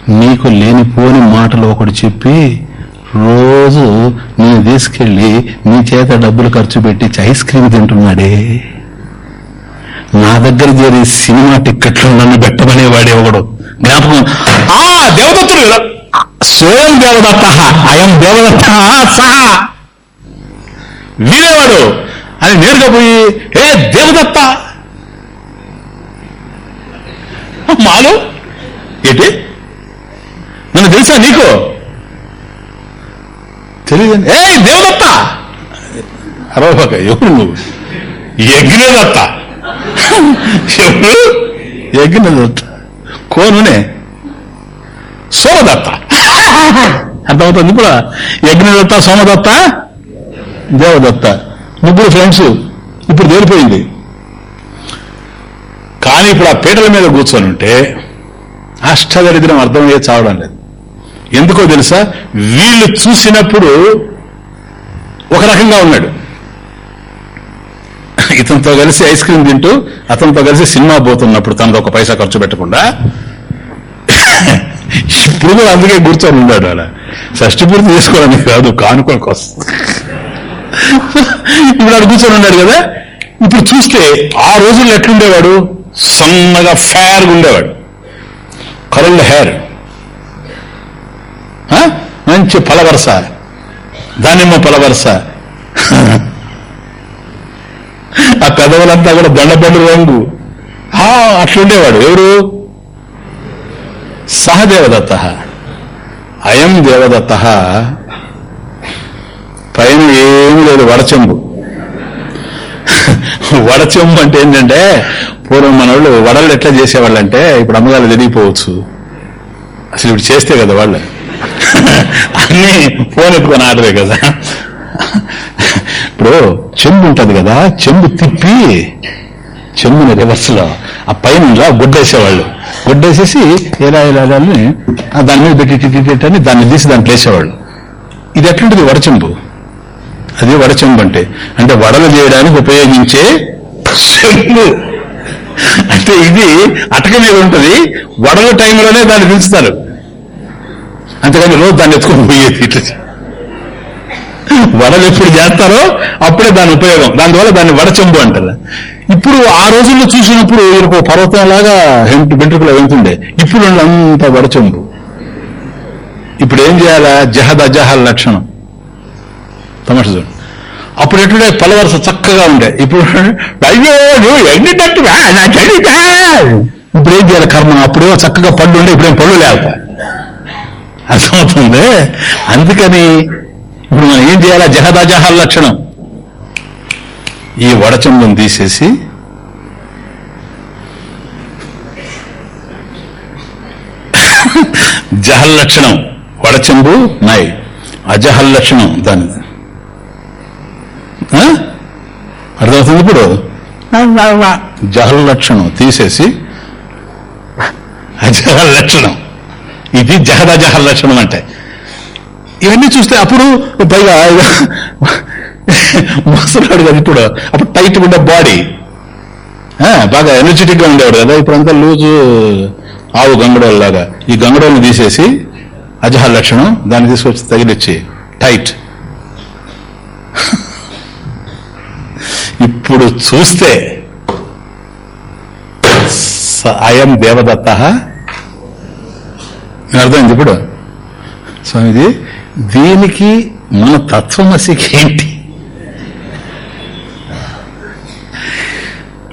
నీకు లేనిపోని మాటలు ఒకటి చెప్పి రోజు నేను తీసుకెళ్ళి నీ చేత డబ్బులు ఖర్చు పెట్టి ఐస్ క్రీమ్ తింటున్నాడే. నా దగ్గర చేరి సినిమా టిక్కెట్లు నన్ను పెట్టమనేవాడే ఒకడు. జ్ఞాపకం? ఆ దేవదత్తుడు. కదా. స్వయం దేవదత్త. అయం దేవదత్త సహా. వీరేవాడు అని నేరుగా పోయి ఏ దేవదత్త! మాలో? ఏంటి? నన్ను తెలుసా నీకు? తెలియదండి. ఏ దేవదత్త! అరవక ఎవరు నువ్వు? యజ్ఞదత్త. ఎవరు? యజ్ఞదత్త. కోనునే. సోమదత్త. అర్థమవుతుంది ఇప్పుడు యజ్ఞదత్త సోమదత్త దేవదత్త. ముగ్గురు ఫ్రెండ్స్ ఇప్పుడు తేలిపోయింది. కానీ ఇప్పుడు ఆ పీటల మీద కూర్చొని ఉంటే అష్టదరిద్రం అర్థమయ్యే చావడం లేదు. ఎందుకో తెలుసా? వీళ్ళు చూసినప్పుడు ఒక రకంగా ఉన్నాడు. ఇతనితో కలిసి ఐస్ క్రీమ్ తింటూ అతనితో కలిసి సినిమా పోతున్నప్పుడు తనతో ఒక పైసా ఖర్చు పెట్టకుండా ఇప్పుడు కూడా అందుకే కూర్చొని ఉన్నాడు అలా. షష్టి పూర్తి చేసుకోవడానికి కాదు కానుకోనికి కోసం ఇప్పుడు ఆడు కూర్చొని ఉన్నాడు కదా? ఇప్పుడు చూస్తే ఆ రోజుల్లో ఎట్లుండేవాడు? సన్నగా ఫేర్గా ఉండేవాడు. కరల్డ్ హెయిర్ మంచి పలవరస దానిమ్మ పలవరస ఆ పెదవులంతా కూడా దండబండు రంగు. ఆ, అట్లుండేవాడు. ఎవరు? సహదేవదత్త. అయం దేవదత్త. పైన ఏం లేదు వడచెంబు. వడచెంబు అంటే ఏంటంటే పూర్వం మన వాళ్ళు వడలు ఎట్లా చేసేవాళ్ళంటే ఇప్పుడు అమ్మగారు తెలియపోవచ్చు అసలు ఇప్పుడు చేస్తే కదా వాళ్ళు. అన్ని ఫోన్ ఎత్తుకొని ఆడలే కదా. ఇప్పుడు చెంబు ఉంటది కదా చెంబు తిప్పి చెంబుని రివర్స్లో ఆ పైన గుడ్డేసేవాళ్ళు. గుడ్డేసేసి ఎలా ఎలా దాన్ని దాని మీద పెట్టి అని దాన్ని తీసి దాంట్లో వేసేవాళ్ళు. ఇది ఎట్లుంటుంది వడచెంబు అది వడచెంబు అంటే అంటే వడలు చేయడానికి ఉపయోగించే చెంబు. అంటే ఇది అటక మీద ఉంటుంది వడల టైంలోనే దాన్ని పిలుస్తారు అంతేగాని రోజు దాన్ని ఎత్తుకొని పోయేది ఇట్లా వడలు ఎప్పుడు చేస్తారో అప్పుడే దాని ఉపయోగం. దానివల్ల దాన్ని వడచెంబు అంటారు. ఇప్పుడు ఆ రోజుల్లో చూసినప్పుడు వీరికి పర్వతంలాగా పర్వతం లాగా హెంటు వెంట్రుకలు వెళ్తుండే. ఇప్పుడు అంత వడచెంబు ఇప్పుడు ఏం చేయాలా? జహద్ అజహల్ లక్షణం. తమాష చూడండి అప్పుడు ఎట్లుండే? పలవరస చక్కగా ఉండే. ఇప్పుడు అయ్యో నువ్వు ఎండినట్టుగా నా ఇప్పుడు ఏం చేయాలి కర్మ అప్పుడేమో చక్కగా పళ్ళు ఉండే ఇప్పుడేం పళ్ళు లేకపోతే అర్థమవుతుంది? అందుకని ఇప్పుడు మనం ఏం చేయాలా? జహదాజహల్ లక్షణం. ఈ వడచంబుని తీసేసి జహల్ లక్షణం. వడచెంబు నాయ్ అజహల్ లక్షణం దాని? అర్థమవుతుంది ఇప్పుడు? జహల్ లక్షణం తీసేసి అజహల్ లక్షణం. ఇది జహదజహ లక్షణం అంటే. ఇవన్నీ చూస్తే అప్పుడు పైగా ముసలాడు కదా ఇప్పుడు. అప్పుడు టైట్ ఉండే బాడీ బాగా ఎనర్జెటిక్గా ఉండేవాడు కదా. ఇప్పుడంతా లూజు ఆవు గంగడోల్లాగా ఈ గంగడోల్ని తీసేసి అజహ లక్షణం దాన్ని తీసుకొచ్చి తగిలిచ్చి టైట్ ఇప్పుడు చూస్తే స- అయం దేవదత్త అర్థమైంది ఇప్పుడు? స్వామిది దీనికి మన తత్వమసికి ఏంటి?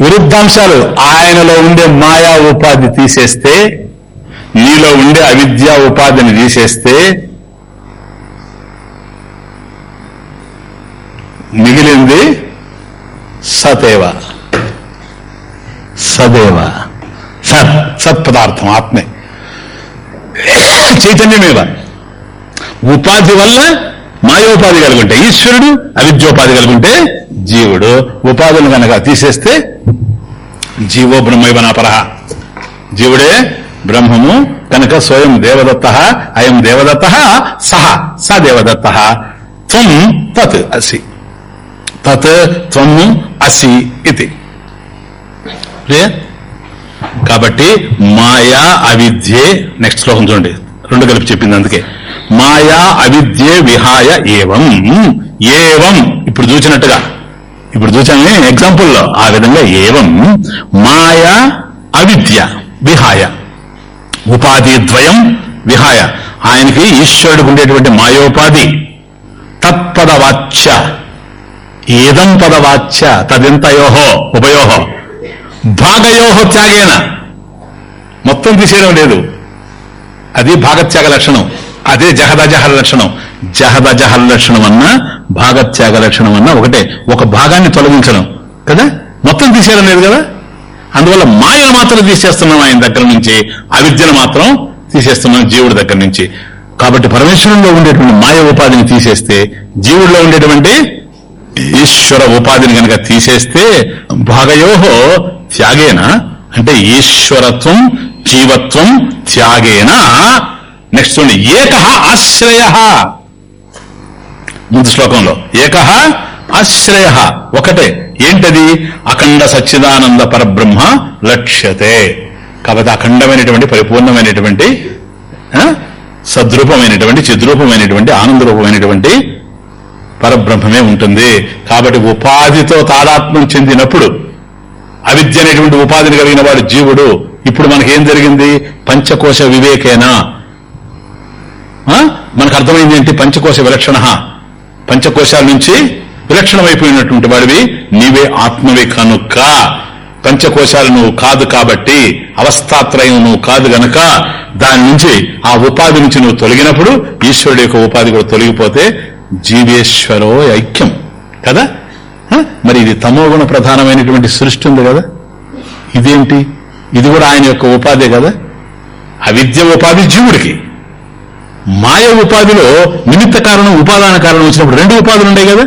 విరుద్ధాంశాలు. ఆయనలో ఉండే మాయా ఉపాధి తీసేస్తే నీలో ఉండే అవిద్యా ఉపాధిని తీసేస్తే మిగిలింది సతేవ. సదేవ. సత్ సత్పదార్థం ఆత్మే. చైతన్యమేవ ఉపాధి వల్ల మాయోపాధి కలుగుంటే ఈశ్వరుడు అవిద్యోపాధి కలుగుంటే జీవుడు. ఉపాధులు కనుక తీసేస్తే జీవో బ్రహ్మైవ నాపర. జీవుడే బ్రహ్మము కనుక స్వయం దేవదత్త అయం దేవదత్త సహ స దేవదత్త. త్వం తత్ అసి. తత్ త్వము అసి ఇది. కాబట్టి మాయా అవిద్యే నెక్స్ట్ శ్లోకం చూడండి. రెండు కలిపి చెప్పింది అందుకే. మాయా అవిద్యే విహాయ ఏవం. ఏవం. ఇప్పుడు చూసినట్టుగా. ఇప్పుడు చూసామే ఎగ్జాంపుల్లో ఆ విధంగా ఏవం. మాయా అవిద్య విహాయ. ఉపాధి ద్వయం విహాయ. ఆయనకి ఈశ్వరుడికి ఉండేటువంటి మాయోపాధి. తత్పదవాచ్య. ఏదం పదవాచ్య? తదింతయోహో ఉభయోహో భాగయోహో త్యాగేన. మొత్తం తీసేయడం లేదు. అది భాగత్యాగ లక్షణం. అదే జహదజహల లక్షణం. జహదజహల లక్షణం అన్నా భాగత్యాగ లక్షణం అన్నా ఒకటే. ఒక భాగాన్ని తొలగించడం. కదా? మొత్తం తీసేయడం లేదు కదా? అందువల్ల మాయను మాత్రం తీసేస్తున్నాం ఆయన దగ్గర నుంచి. అవిద్యను మాత్రం తీసేస్తున్నాం జీవుడి దగ్గర నుంచి. కాబట్టి పరమేశ్వరంలో ఉండేటువంటి మాయ ఉపాధిని తీసేస్తే జీవుడిలో ఉండేటువంటి ఈశ్వర ఉపాధిని కనుక తీసేస్తే భాగయోహో త్యాగేన? అంటే ఈశ్వరత్వం జీవత్వం త్యాగేన. నెక్స్ట్ చూడండి. ఏక ఆశ్రయ. ముందు శ్లోకంలో. ఏక ఆశ్రయ. ఒకటే. ఏంటది? అఖండ సచ్చిదానంద పరబ్రహ్మ లక్ష్యతే. కాబట్టి అఖండమైనటువంటి పరిపూర్ణమైనటువంటి ఆ, సద్రూపమైనటువంటి చిద్రూపమైనటువంటి ఆనందరూపమైనటువంటి పరబ్రహ్మమే ఉంటుంది. కాబట్టి ఉపాధితో తాదాత్మ్యం చెందినప్పుడు అవిద్య అనేటువంటి ఉపాధిని కలిగిన వాడు జీవుడు. ఇప్పుడు మనకేం జరిగింది? పంచకోశ వివేకేనా? ఆ? మనకు అర్థమైంది ఏంటి? పంచకోశ విలక్షణ. పంచకోశాల నుంచి విలక్షణమైపోయినటువంటి వాడివి నీవే ఆత్మవే కనుక. పంచకోశాలు నువ్వు కాదు కాబట్టి అవస్థాత్రయం నువ్వు కాదు గనక దాని నుంచి ఆ ఉపాధి నుంచి నువ్వు తొలగినప్పుడు ఈశ్వరుడు యొక్క ఉపాధి కూడా తొలగిపోతే జీవేశ్వరో ఐక్యం. కదా? ఆ? మరి ఇది తమోగుణ ప్రధానమైనటువంటి సృష్టి ఉంది కదా? ఇదేంటి? ఇది కూడా ఆయన యొక్క ఉపాధి కదా? అవిద్య ఉపాధి జీవుడికి. మాయ ఉపాధిలో నిమిత్త కారణం ఉపాదాన కారణం వచ్చినప్పుడు రెండు ఉపాధులు ఉన్నాయి కదా?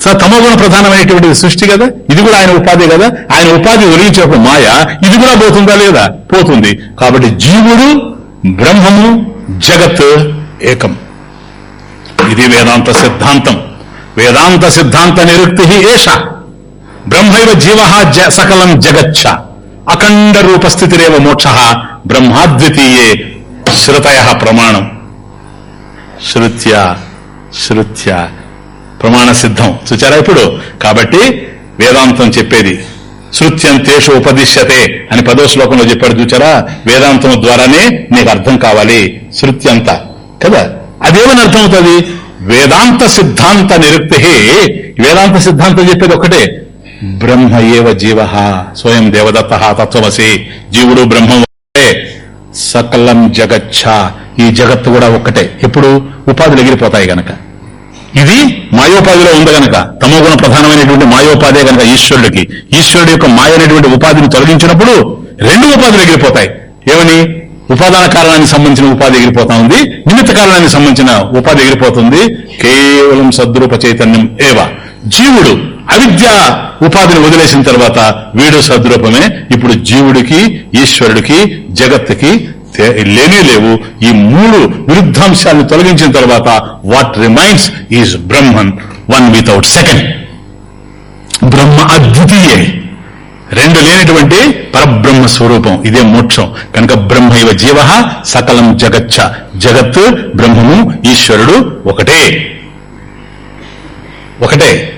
స- ప్రధానమైనటువంటి సృష్టి కదా? ఇది కూడా ఆయన ఉపాధి కదా? ఆయన ఉపాధి ఒలిగించినప్పుడు మాయ ఇది కూడా పోతుందా లేదా? పోతుంది. కాబట్టి జీవుడు బ్రహ్మము జగత్ ఏకం. ఇది వేదాంత సిద్ధాంతం. వేదాంత సిద్ధాంత నిరుక్తి ఏష. బ్రహ్మైవ జీవ సకలం జగచ్చ. అఖండ రూపస్థితిరేవ మోక్ష బ్రహ్మాద్వితీయే శ్రుతయ ప్రమాణం. శృత్య శృత్య ప్రమాణ సిద్ధం. చూచారా ఇప్పుడు? కాబట్టి వేదాంతం చెప్పేది శృత్యంతేషు ఉపదిశ్యతే అని పదో శ్లోకంలో చెప్పాడు చూచారా? వేదాంతం ద్వారానే నీకు అర్థం కావాలి శృత్యంత. కదా? అదేమని అర్థమవుతుంది? వేదాంత సిద్ధాంత నిరుక్తి వేదాంత సిద్ధాంతం చెప్పేది ఒకటే బ్రహ్మ ఏవ జీవ స్వయం దేవదత్త తత్వమసి. జీవుడు బ్రహ్మం ఒకటే సకలం జగచ్చ. ఈ జగత్తు కూడా ఒక్కటే. ఎప్పుడు? ఉపాధులు ఎగిరిపోతాయి గనక. ఇది? మాయోపాధిలో ఉంది గనక. తమోగుణ ప్రధానమైనటువంటి మాయోపాధే గనక ఈశ్వరుడికి. ఈశ్వరుడు యొక్క మాయ అనేటువంటి ఉపాధిని తొలగించినప్పుడు రెండు ఉపాధులు ఎగిరిపోతాయి. ఏమని? ఉపాదాన కారణానికి సంబంధించిన ఉపాధి ఎగిరిపోతా ఉంది. నిమిత్త కారణానికి సంబంధించిన ఉపాధి ఎగిరిపోతుంది. కేవలం సద్రూప చైతన్యం ఏవ. జీవుడు అవిద్య ఉపాధిని వదిలేసిన తర్వాత వీడు సద్రూపమే. ఇప్పుడు జీవుడికి ఈశ్వరుడికి జగత్తుకి లేనే లేవు. ఈ మూడు విరుద్ధాంశాలను తొలగించిన తర్వాత what remains is Brahman one without second బ్రహ్మ అద్వితీయ. రెండు లేనటువంటి పరబ్రహ్మ స్వరూపం. ఇదే మోక్షం. కనుక బ్రహ్మ ఇవ జీవ సకలం జగచ్చ. జగత్ బ్రహ్మము ఈశ్వరుడు ఒకటే. ఒకటే.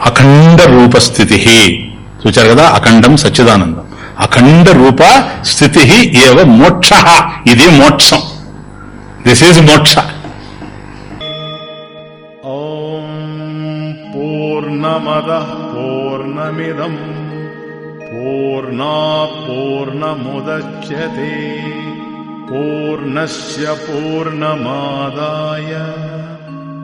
అఖండ రూపస్థితి. చూచారు కదా? అఖండం సచ్చిదానందం. అఖండ రూప స్థితి ఏవ మోక్ష. ఇది మోక్షం. దిస్ ఈజ్ మోక్ష. పూర్ణమద పూర్ణమిదం. పూర్ణా పూర్ణముద్య పూర్ణస్ పూర్ణమాదాయ.